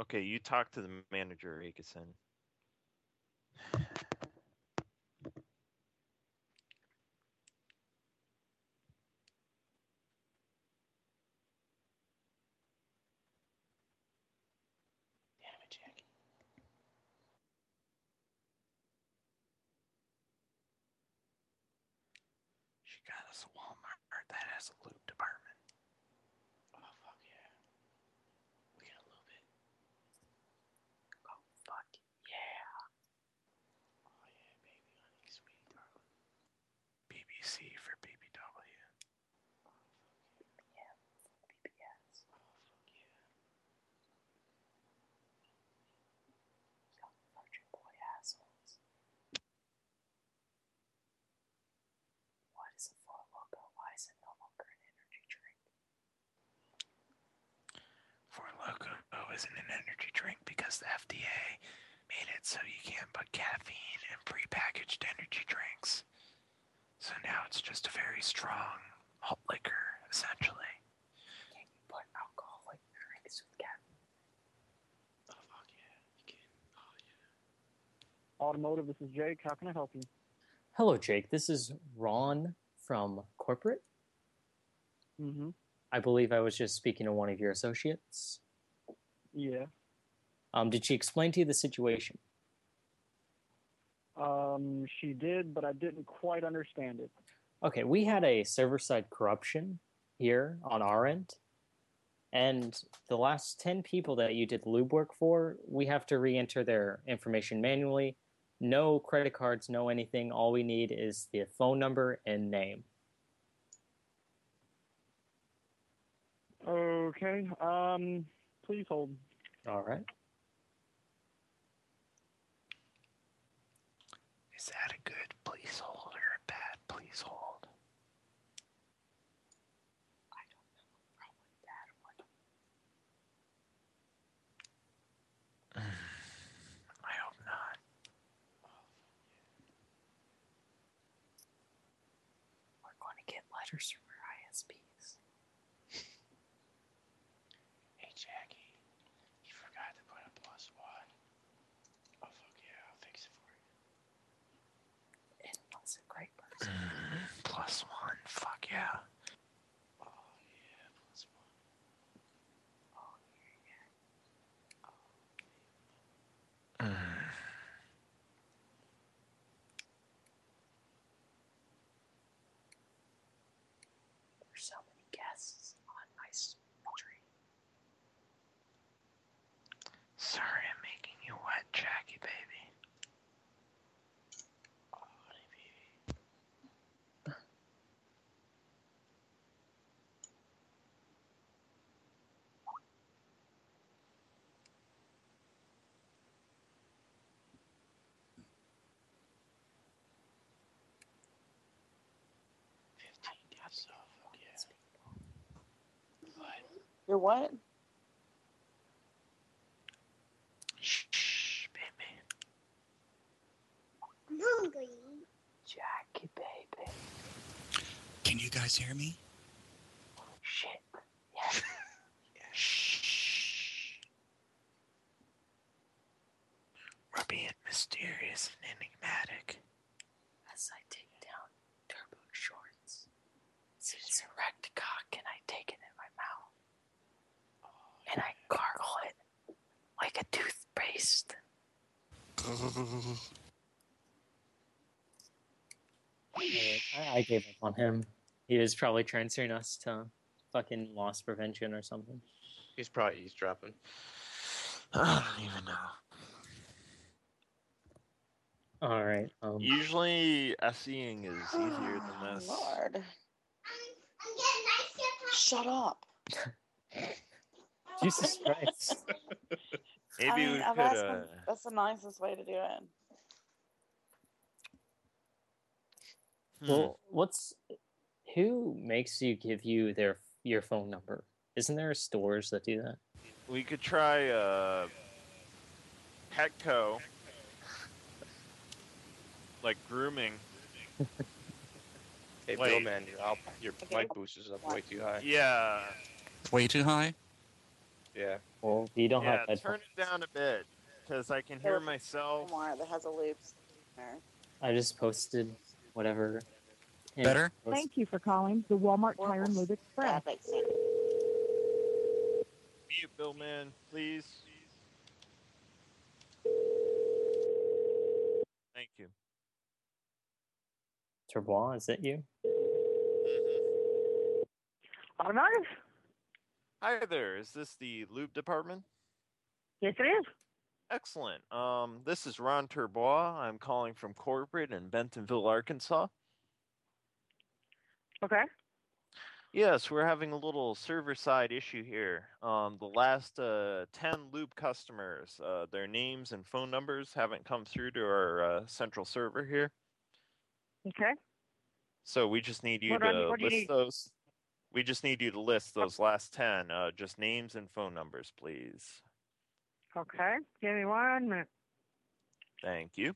Okay, you talk to the manager, Aikison. A Walmart that has a lube department. Oh fuck yeah. We got a little bit. Oh fuck yeah. Oh yeah, baby honey, sweet darling. BBC for BBW. Yeah, BBS. Oh fuck yeah. Fuck your boy ass isn't an energy drink because the FDA made it so you can't put caffeine in prepackaged energy drinks. So now it's just a very strong hot liquor, essentially. Can you put alcoholic drinks with caffeine? Oh fuck yeah, you can. Oh yeah. Automotive, this is Jake. How can I help you? Hello, Jake. This is Ron from corporate. Mm-hmm. I believe I was just speaking to one of your associates. Yeah. Um, did she explain to you the situation? Um, she did, but I didn't quite understand it. Okay, we had a server side corruption here on our end. And the last 10 people that you did lube work for, we have to re enter their information manually. No credit cards, no anything. All we need is the phone number and name. Okay. Um, please hold. All right. Is that a good please hold or a bad please hold? I don't know. Probably bad one. I hope not. We're going to get letters from our ISPs. Hey Jackie, you forgot to put a plus one. Oh fuck yeah, I'll fix it for you. And was a great person. Plus one, fuck yeah. Mm. There's so many guests on my stream. Sorry I'm making you wet, Jackie baby. You're what? Shh, baby. I'm hungry. Jackie, baby. Can you guys hear me? Shit. Yes. Shh. We're being mysterious and enigmatic. As I take down Turbo Shorts, it's erect cock and I take it in my mouth. And I gargle it like a toothpaste. I, I gave up on him. He was probably transferring us to fucking loss prevention or something. He's probably eavesdropping. I don't even know. All right. Um, Usually, SEing is easier than this. Lord. Shut up. Jesus Christ. Maybe I mean, we I've could. Uh, him- that's the nicest way to do it. Well, what's who makes you give you their your phone number? Isn't there stores that do that? we could try uh, Petco, like grooming. Hey, Wait. Bill, man, your, your mic boost is up way too high. Yeah, Way too high? Yeah. Well, you don't yeah. have that. Turn it down a bit, because I can hear myself. More that has a loop. There. I just posted whatever. Better? post- Thank you for calling the Walmart Tire and Lube Express. Mute, Bill, man, please. Thank you. Turbois, is that you? Mm-hmm. Automotive? Hi there. Is this the lube department? Yes, it is. Excellent. Um, this is Ron Turbois. I'm calling from corporate in Bentonville, Arkansas. Okay. Yes, we're having a little server side issue here. Um, the last uh, 10 loop customers, uh, their names and phone numbers haven't come through to our uh, central server here. Okay. So we just need you What to you list need? those. We just need you to list those last 10, uh, just names and phone numbers, please. Okay, give me one minute. Thank you.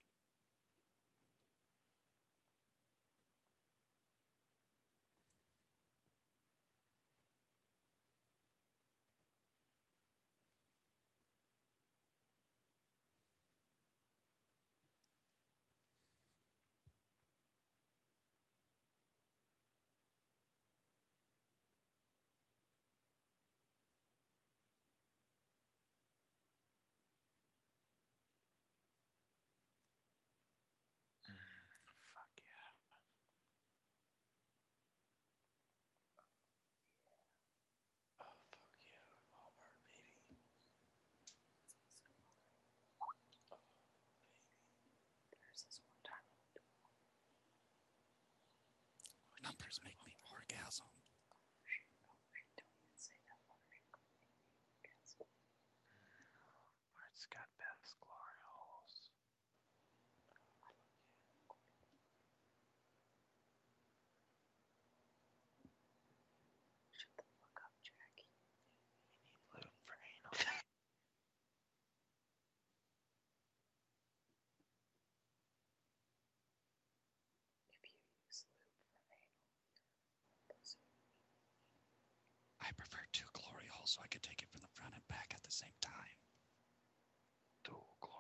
Numbers make me orgasm. It's got best glory I prefer two glory holes so I could take it from the front and back at the same time. Two glory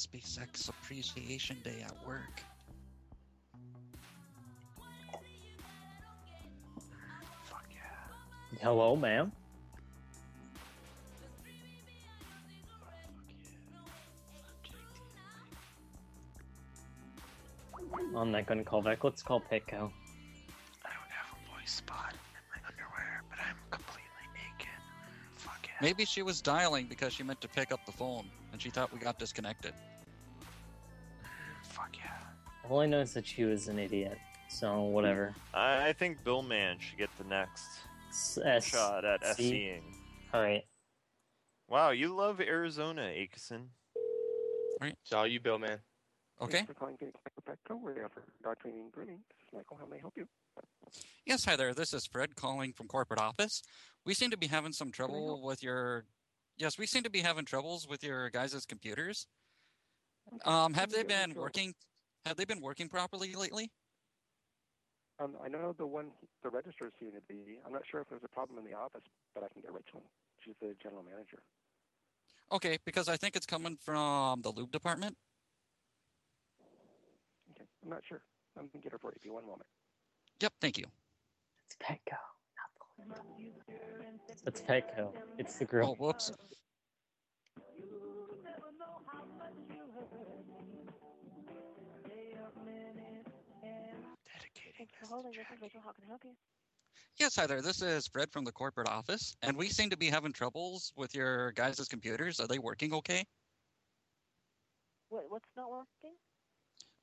Must be Sex Appreciation Day at work. Fuck yeah. Hello, ma'am. I'm not gonna call back. Let's call Petco. I don't have a voice spot in my underwear, but I'm completely naked. Fuck yeah. Maybe she was dialing because she meant to pick up the phone and she thought we got disconnected. Fuck yeah. All I know is that she was an idiot. So whatever. I, I think Bill Man should get the next S- shot at C? SCing. All right. Wow, you love Arizona, Akeson. Right. It's all you, Bill, man. Okay. Thanks for calling Phoenix Petco. We're for dog training grooming. This is Michael. How may I help you? Yes, hi there. This is Fred calling from corporate office. We seem to be having some trouble with your. Yes, we seem to be having troubles with your guys' computers. Um, have they been working? Have they been working properly lately? Um, I know the one, the registers seem to be. I'm not sure if there's a problem in the office, but I can get Rachel. She's the general manager. Okay, because I think it's coming from the lube department. Okay, I'm not sure. I'm gonna get her for you. Give me one moment. Yep, thank you. It's Petco, not the lube. It's Petco. It's the girl. Oh, whoops. Thanks for holding. This is Rachel. How can I help you? Yes, hi there. This is Fred from the corporate office, and we seem to be having troubles with your guys' computers. Are they working okay? What, what's not working?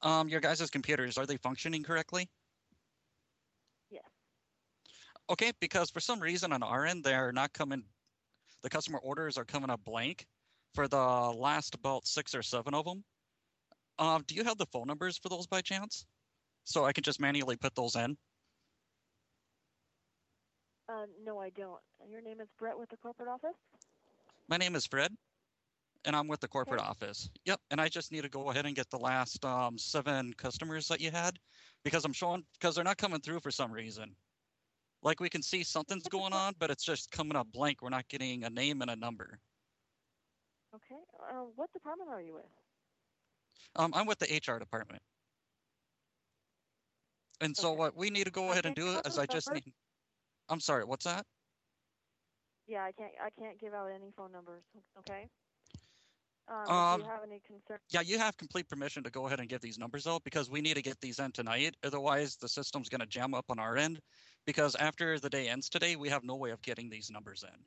Um, your guys' computers are they functioning correctly? Yes. Okay, because for some reason on our end they're not coming. The customer orders are coming up blank for the last about six or seven of them. Um, do you have the phone numbers for those by chance? So I can just manually put those in. Uh, no, I don't. Your name is Brett with the corporate office? My name is Fred, and I'm with the corporate office. Yep, and I just need to go ahead and get the last um, seven customers that you had because I'm showing because they're not coming through for some reason. Like we can see something's going on, but it's just coming up blank. We're not getting a name and a number. Okay. Uh, what department are you with? Um, I'm with the HR department. And so what we need to go ahead and do is I just numbers? need. I'm sorry, what's that? Yeah, I can't. I can't give out any phone numbers. Okay. Um, Um, do you have any concern? Yeah, you have complete permission to go ahead and give these numbers out because we need to get these in tonight. Otherwise, the system's going to jam up on our end. Because after the day ends today, we have no way of getting these numbers in.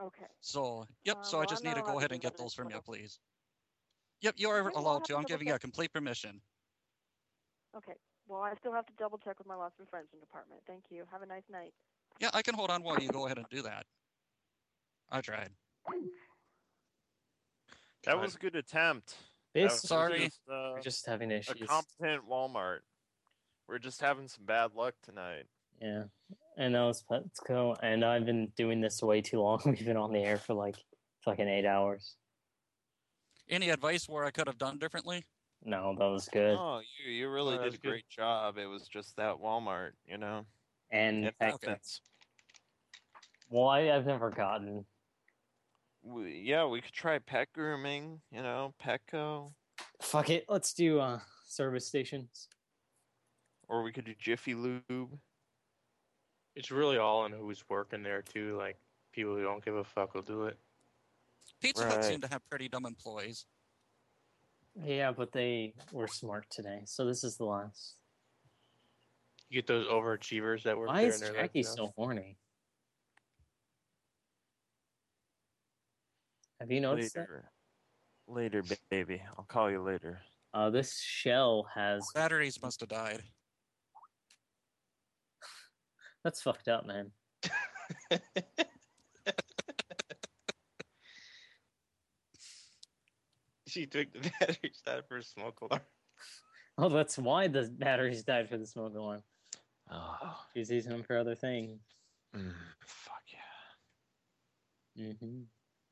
Okay. So, yep. Uh, so I just I'm need to go ahead and get those from you, please. Yep, you are Okay, well, allowed to. I'm giving you check. complete permission. Okay. Well, I still have to double check with my loss prevention department. Thank you. Have a nice night. Yeah, I can hold on while you go ahead and do that. I tried. That was a good attempt. This- was Sorry. Just, uh, We're just having a issues. competent Walmart. We're just having some bad luck tonight. Yeah, and that was Petco, and I've been doing this way too long. We've been on the air for like fucking eight hours. Any advice where I could have done differently? No, that was good. Oh, you you really Oh, did a good. great job. It was just that Walmart, you know. And It Petco. Well, I, I've never gotten. We, yeah, we could try pet grooming, you know, Petco, Fuck it. Let's do uh service stations. or we could do Jiffy Lube. It's really all on who's working there too. Like people who don't give a fuck will do it. Pizza Hut Right. seemed to have pretty dumb employees. Yeah, but they were smart today, so this is the last. You get those overachievers that were. Why there is and they're like, Jackie no. so horny? Have you noticed that? Later, later, baby. I'll call you later. Uh, this shell has. Batteries must have died. That's fucked up, man. She took the batteries out for a smoke alarm. Oh, that's why the batteries died for the smoke alarm. Oh, She's using them for other things. mm, fuck yeah. hmm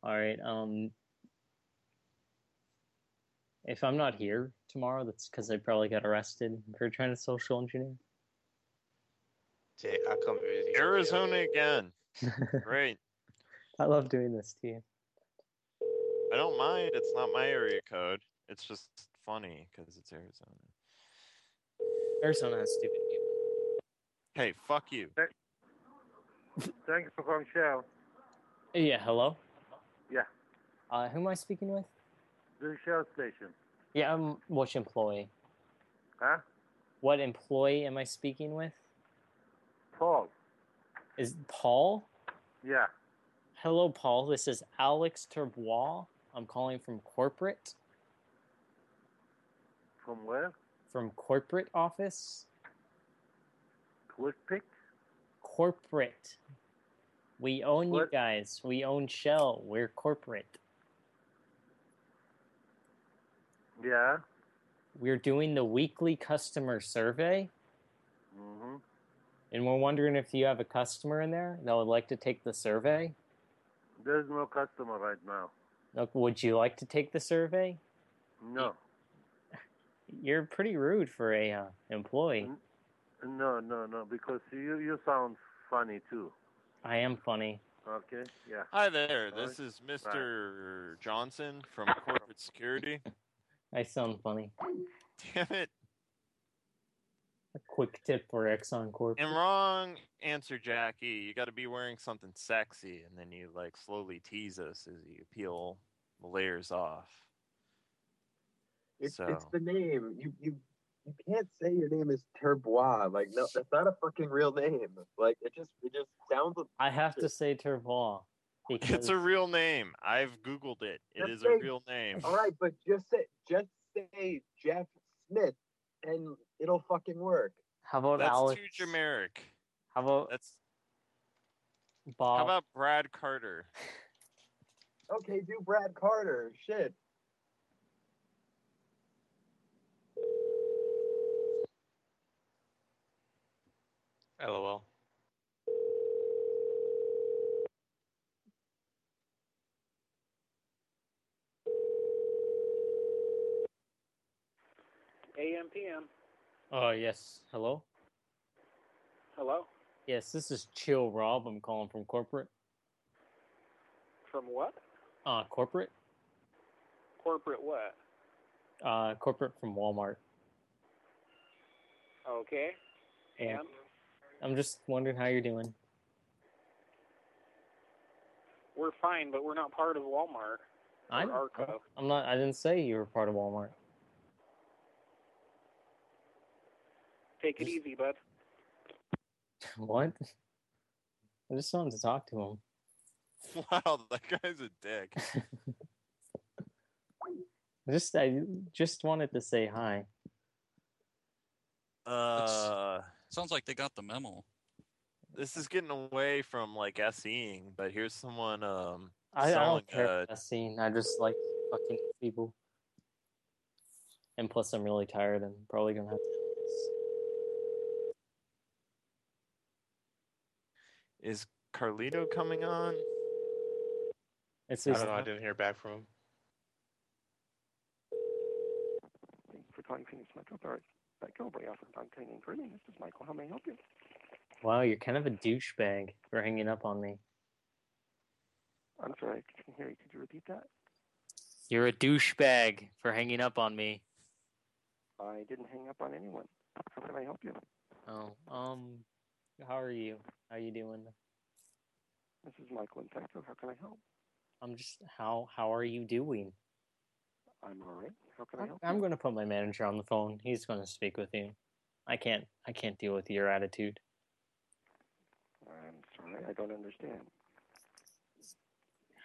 All right. Um, if I'm not here tomorrow, that's because I probably got arrested for trying to social engineer. Jay, I'll come visit. Arizona again. Great. I love doing this to you. I don't mind. It's not my area code. It's just funny because it's Arizona. Arizona has stupid people. Hey, fuck you. Thank you for calling Shell. Yeah. Hello. Yeah, Uh, who am I speaking with? this is Shell Station. Yeah, I'm which employee? Huh? What employee am I speaking with? Paul. Is Paul? Yeah. Hello, Paul. This is Alex Turbois. I'm calling from corporate. From where? From corporate office. Quick pick? Corporate. We own you guys. We own Shell. We're corporate. Yeah. We're doing the weekly customer survey, Mm-hmm. and we're wondering if you have a customer in there that would like to take the survey. There's no customer right now. Look, would you like to take the survey? No. You're pretty rude for a uh, employee. No, no, no, because you you sound funny too. I am funny. Okay? Yeah. Hi there. Sorry. This is Mr. Johnson from Corporate Security. I sound funny. Damn it. A quick tip for Exxon Corp. And wrong answer, Jackie. You got to be wearing something sexy, and then you like slowly tease us as you peel the layers off. It's So- it's the name. You you you can't say your name is Turbois. Like no, that's not a fucking real name. Like it just it just sounds. I have to say Turbois because It's a real name. I've googled it. It Just is say- a real name. All right, but just say just say Jeff Smith, and it'll fucking work. How about That's Alex? too generic. How about That's Bob? how about Brad Carter? Okay, do Brad Carter. Shit. LOL. AM PM. Oh yes. Hello. Hello. Yes, this is Chill Rob. I'm calling from corporate. From what? Uh, corporate. Corporate what? Uh, corporate from Walmart. Okay. And I'm just wondering how you're doing. we're fine, but we're not part of Walmart. I or know. Arco. I'm not. I didn't say you were part of Walmart. Take it easy, bud. What? I just wanted to talk to him. Wow, that guy's a dick. Just I just wanted to say hi. Uh, Sounds like they got the memo. this is getting away from like SEing, but here's someone um I, I selling don't care uh, about that. I just like fucking people. And plus, I'm really tired and probably gonna have to. end this. Is Carlito coming on? It's I just don't know. I didn't hear back from him. Thanks for calling Phoenix Metro Guard. That Gilbert offer dog training grooming. This is Michael. How may I help you? wow, you're kind of a douchebag for hanging up on me. I'm sorry, I couldn't hear you. Could you repeat that? You're a douchebag for hanging up on me. I didn't hang up on anyone. How can I help you? Oh, um, how are you? How are you doing? This is Michael in Petco. How can I help? I'm just how how are you doing? I'm all right. How can I I'm, help I'm gonna put my manager on the phone. He's gonna speak with you. I can't I can't deal with your attitude. I'm sorry, I don't understand.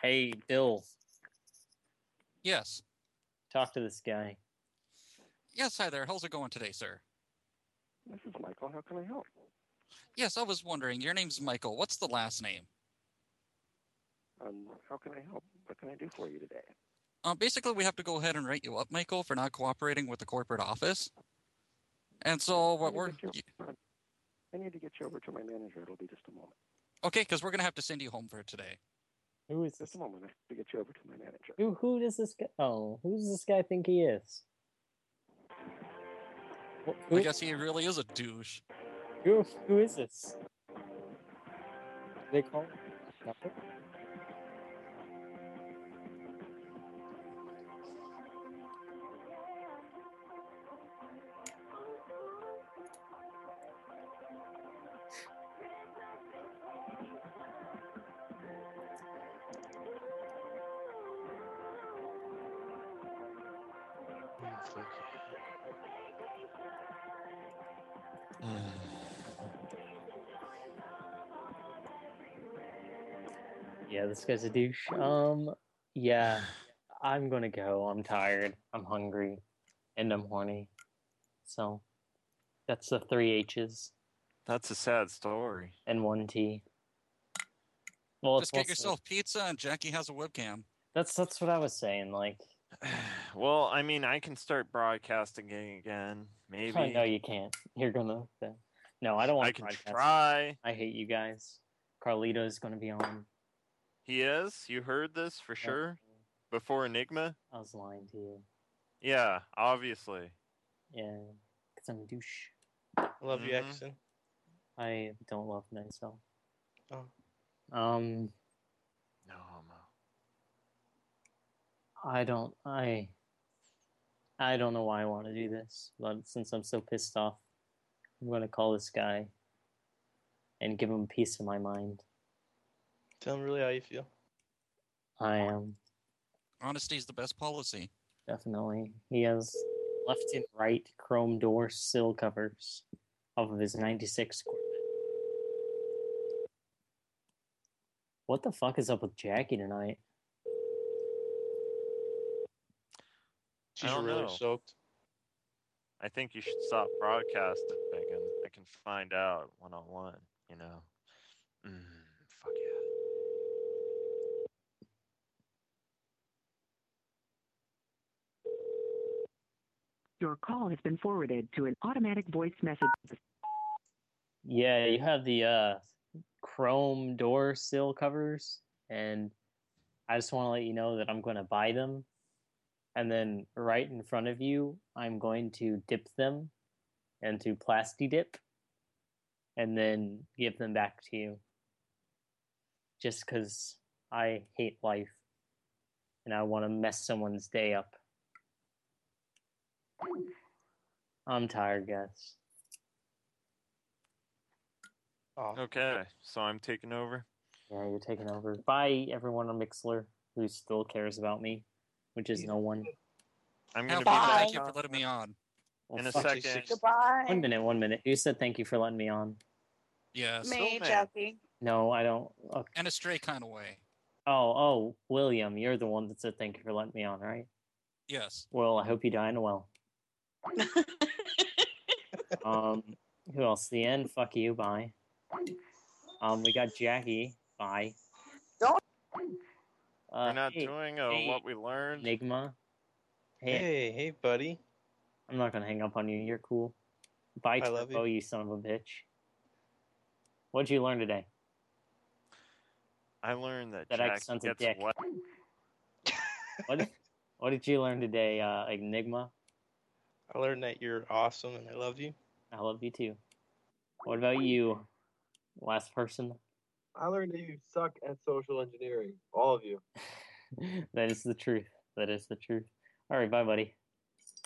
Hey, Bill, Yes. talk to this guy. Yes, hi there. How's it going today, sir? This is Michael. How can I help? Yes, I was wondering. Your name's Michael. What's the last name? Um, how can I help? What can I do for you today? Uh, basically, we have to go ahead and write you up, Michael, for not cooperating with the corporate office. And so what we're get you- I need to get you over to my manager. It'll be just a moment. okay, because we're gonna have to send you home for today. Who is Just a moment. I have to get you over to my manager. Who who does this guy? Oh, who does this guy think he is? Wh- I guess he really is a douche. Who, who is this? They call him this guy's a douche. Um, yeah, I'm gonna go. I'm tired. I'm hungry, and I'm horny. So, that's the three H's That's a sad story. and one T. Well, Just get yourself pizza, and Jackie has a webcam. That's that's what I was saying. Like, Well, I mean, I can start broadcasting again. Maybe. I know you can't. You're gonna. No, I don't want. I to can broadcast. try. I hate you guys. Carlito's gonna be on. He is. You heard this for sure before Enigma. I was lying to you. Yeah, obviously. Yeah, because I'm a douche. I Love you, Mhm. Exon. I don't love myself. Oh. Um, No homo. I don't. I. I don't know why I want to do this, but since I'm so pissed off, I'm gonna call this guy and give him a piece of my mind. Tell him really how you feel. I am Honesty is the best policy. definitely. He has left and right chrome door sill covers off of his '96 Corvette. What the fuck is up with Jackie tonight? She's I don't really know. soaked. I think you should stop broadcasting and I can find out one on one. You know. Mm, fuck yeah. Your call has been forwarded to an automatic voice message. Yeah, you have the uh, chrome door sill covers, and I just want to let you know that I'm going to buy them. And then right in front of you, I'm going to dip them into Plasti Dip and then give them back to you. Just because I hate life and I want to mess someone's day up. I'm tired, guys. Oh. Okay, so I'm taking over. Yeah, you're taking over. Bye, everyone on Mixlr who still cares about me, which is no one. I'm gonna be Pete, back thank you for letting me on. Well, in a fuck you, second. six- One minute, one minute. You said thank you for letting me on. Yes. Me, Jackie. No, I don't. Okay. In a stray kind of way. Oh, oh, William, you're the one that said thank you for letting me on, right? Yes. Well, I hope you die in a well. Um, who else? The end. Fuck you. Bye. Um, we got Jackie. Bye. Don't. Uh, We're not hey, doing uh, hey, what we learned. Enigma. Hey, Hey, hey, buddy. I'm not gonna hang up on you. You're cool. Bye, I love Turbo, you son of a bitch. What'd you learn today? I learned that, That Jack X a gets dick. what? What? what did you learn today, uh, Enigma? I learned that you're awesome and I love you. I love you too. What about you, last person? I learned that you suck at social engineering. All of you. that is the truth. That is the truth. All right, bye, buddy.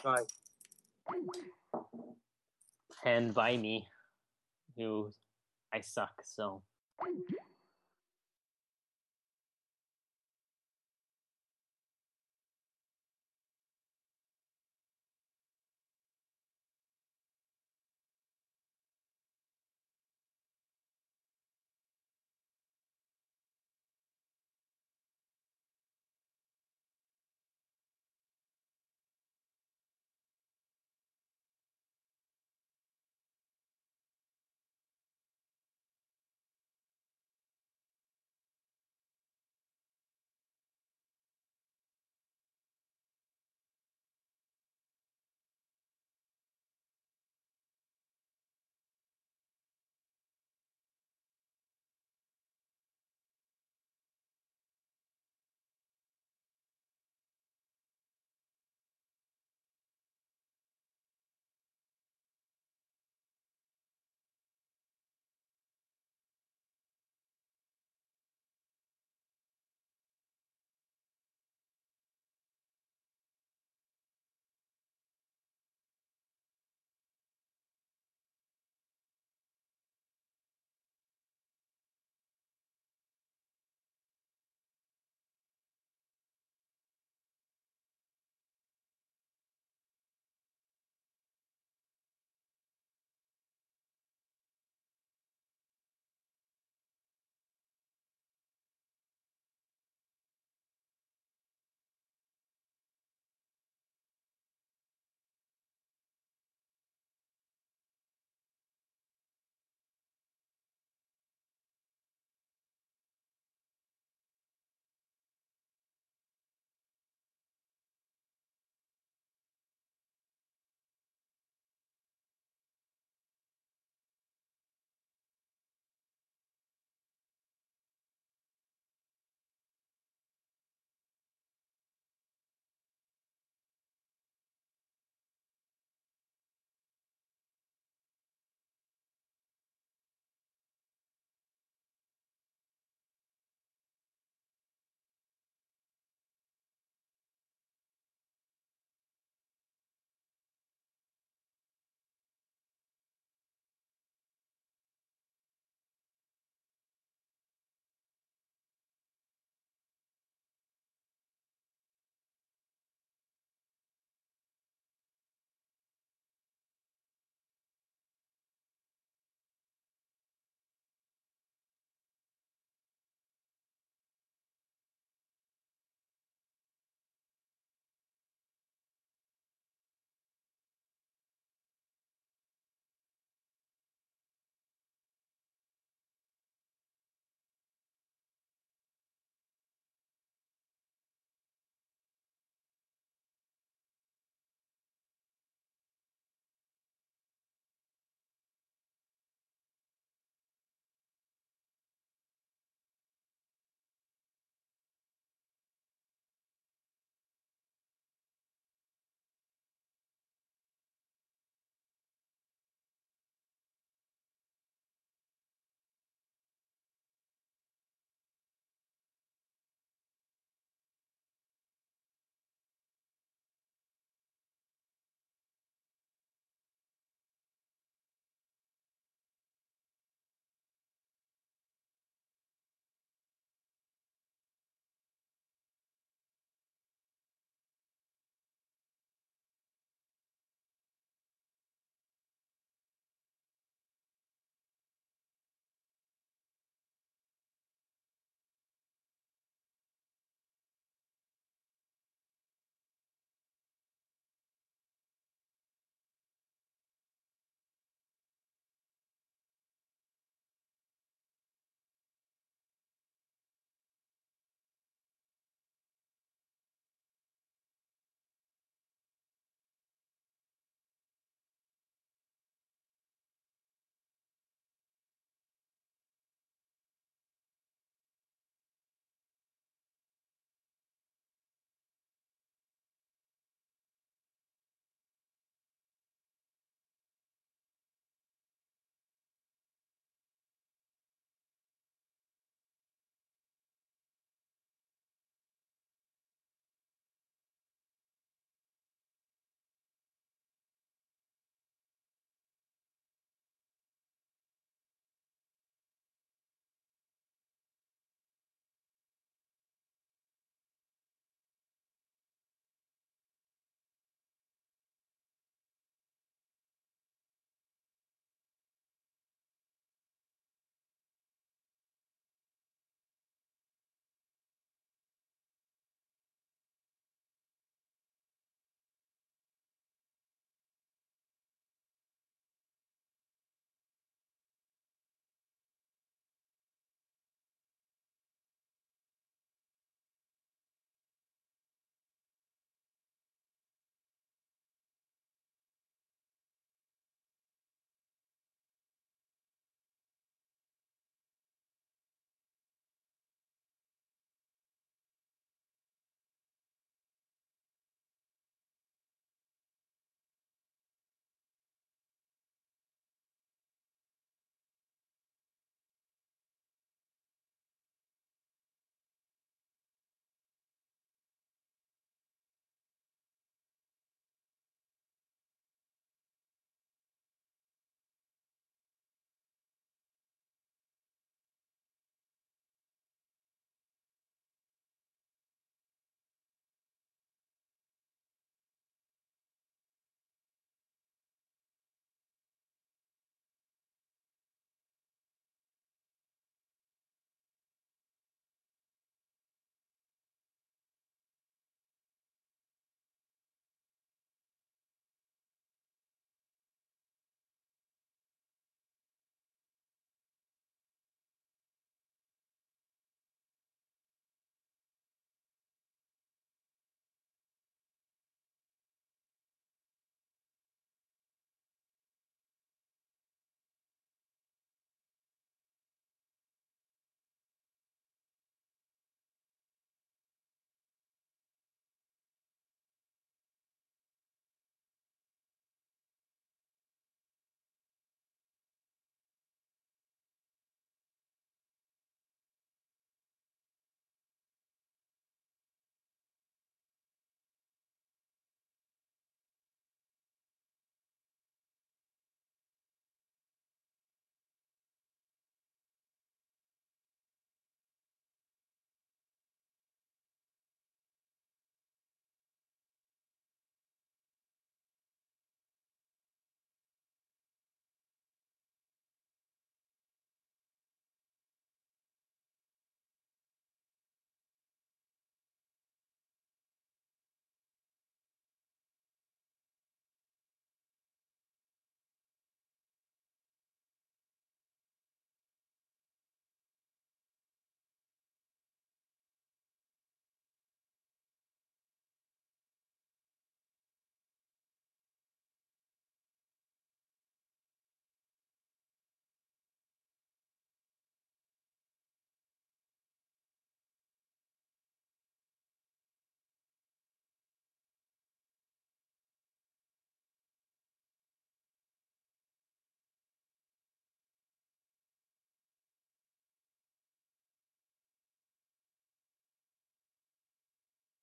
Bye. And by me, who I suck. So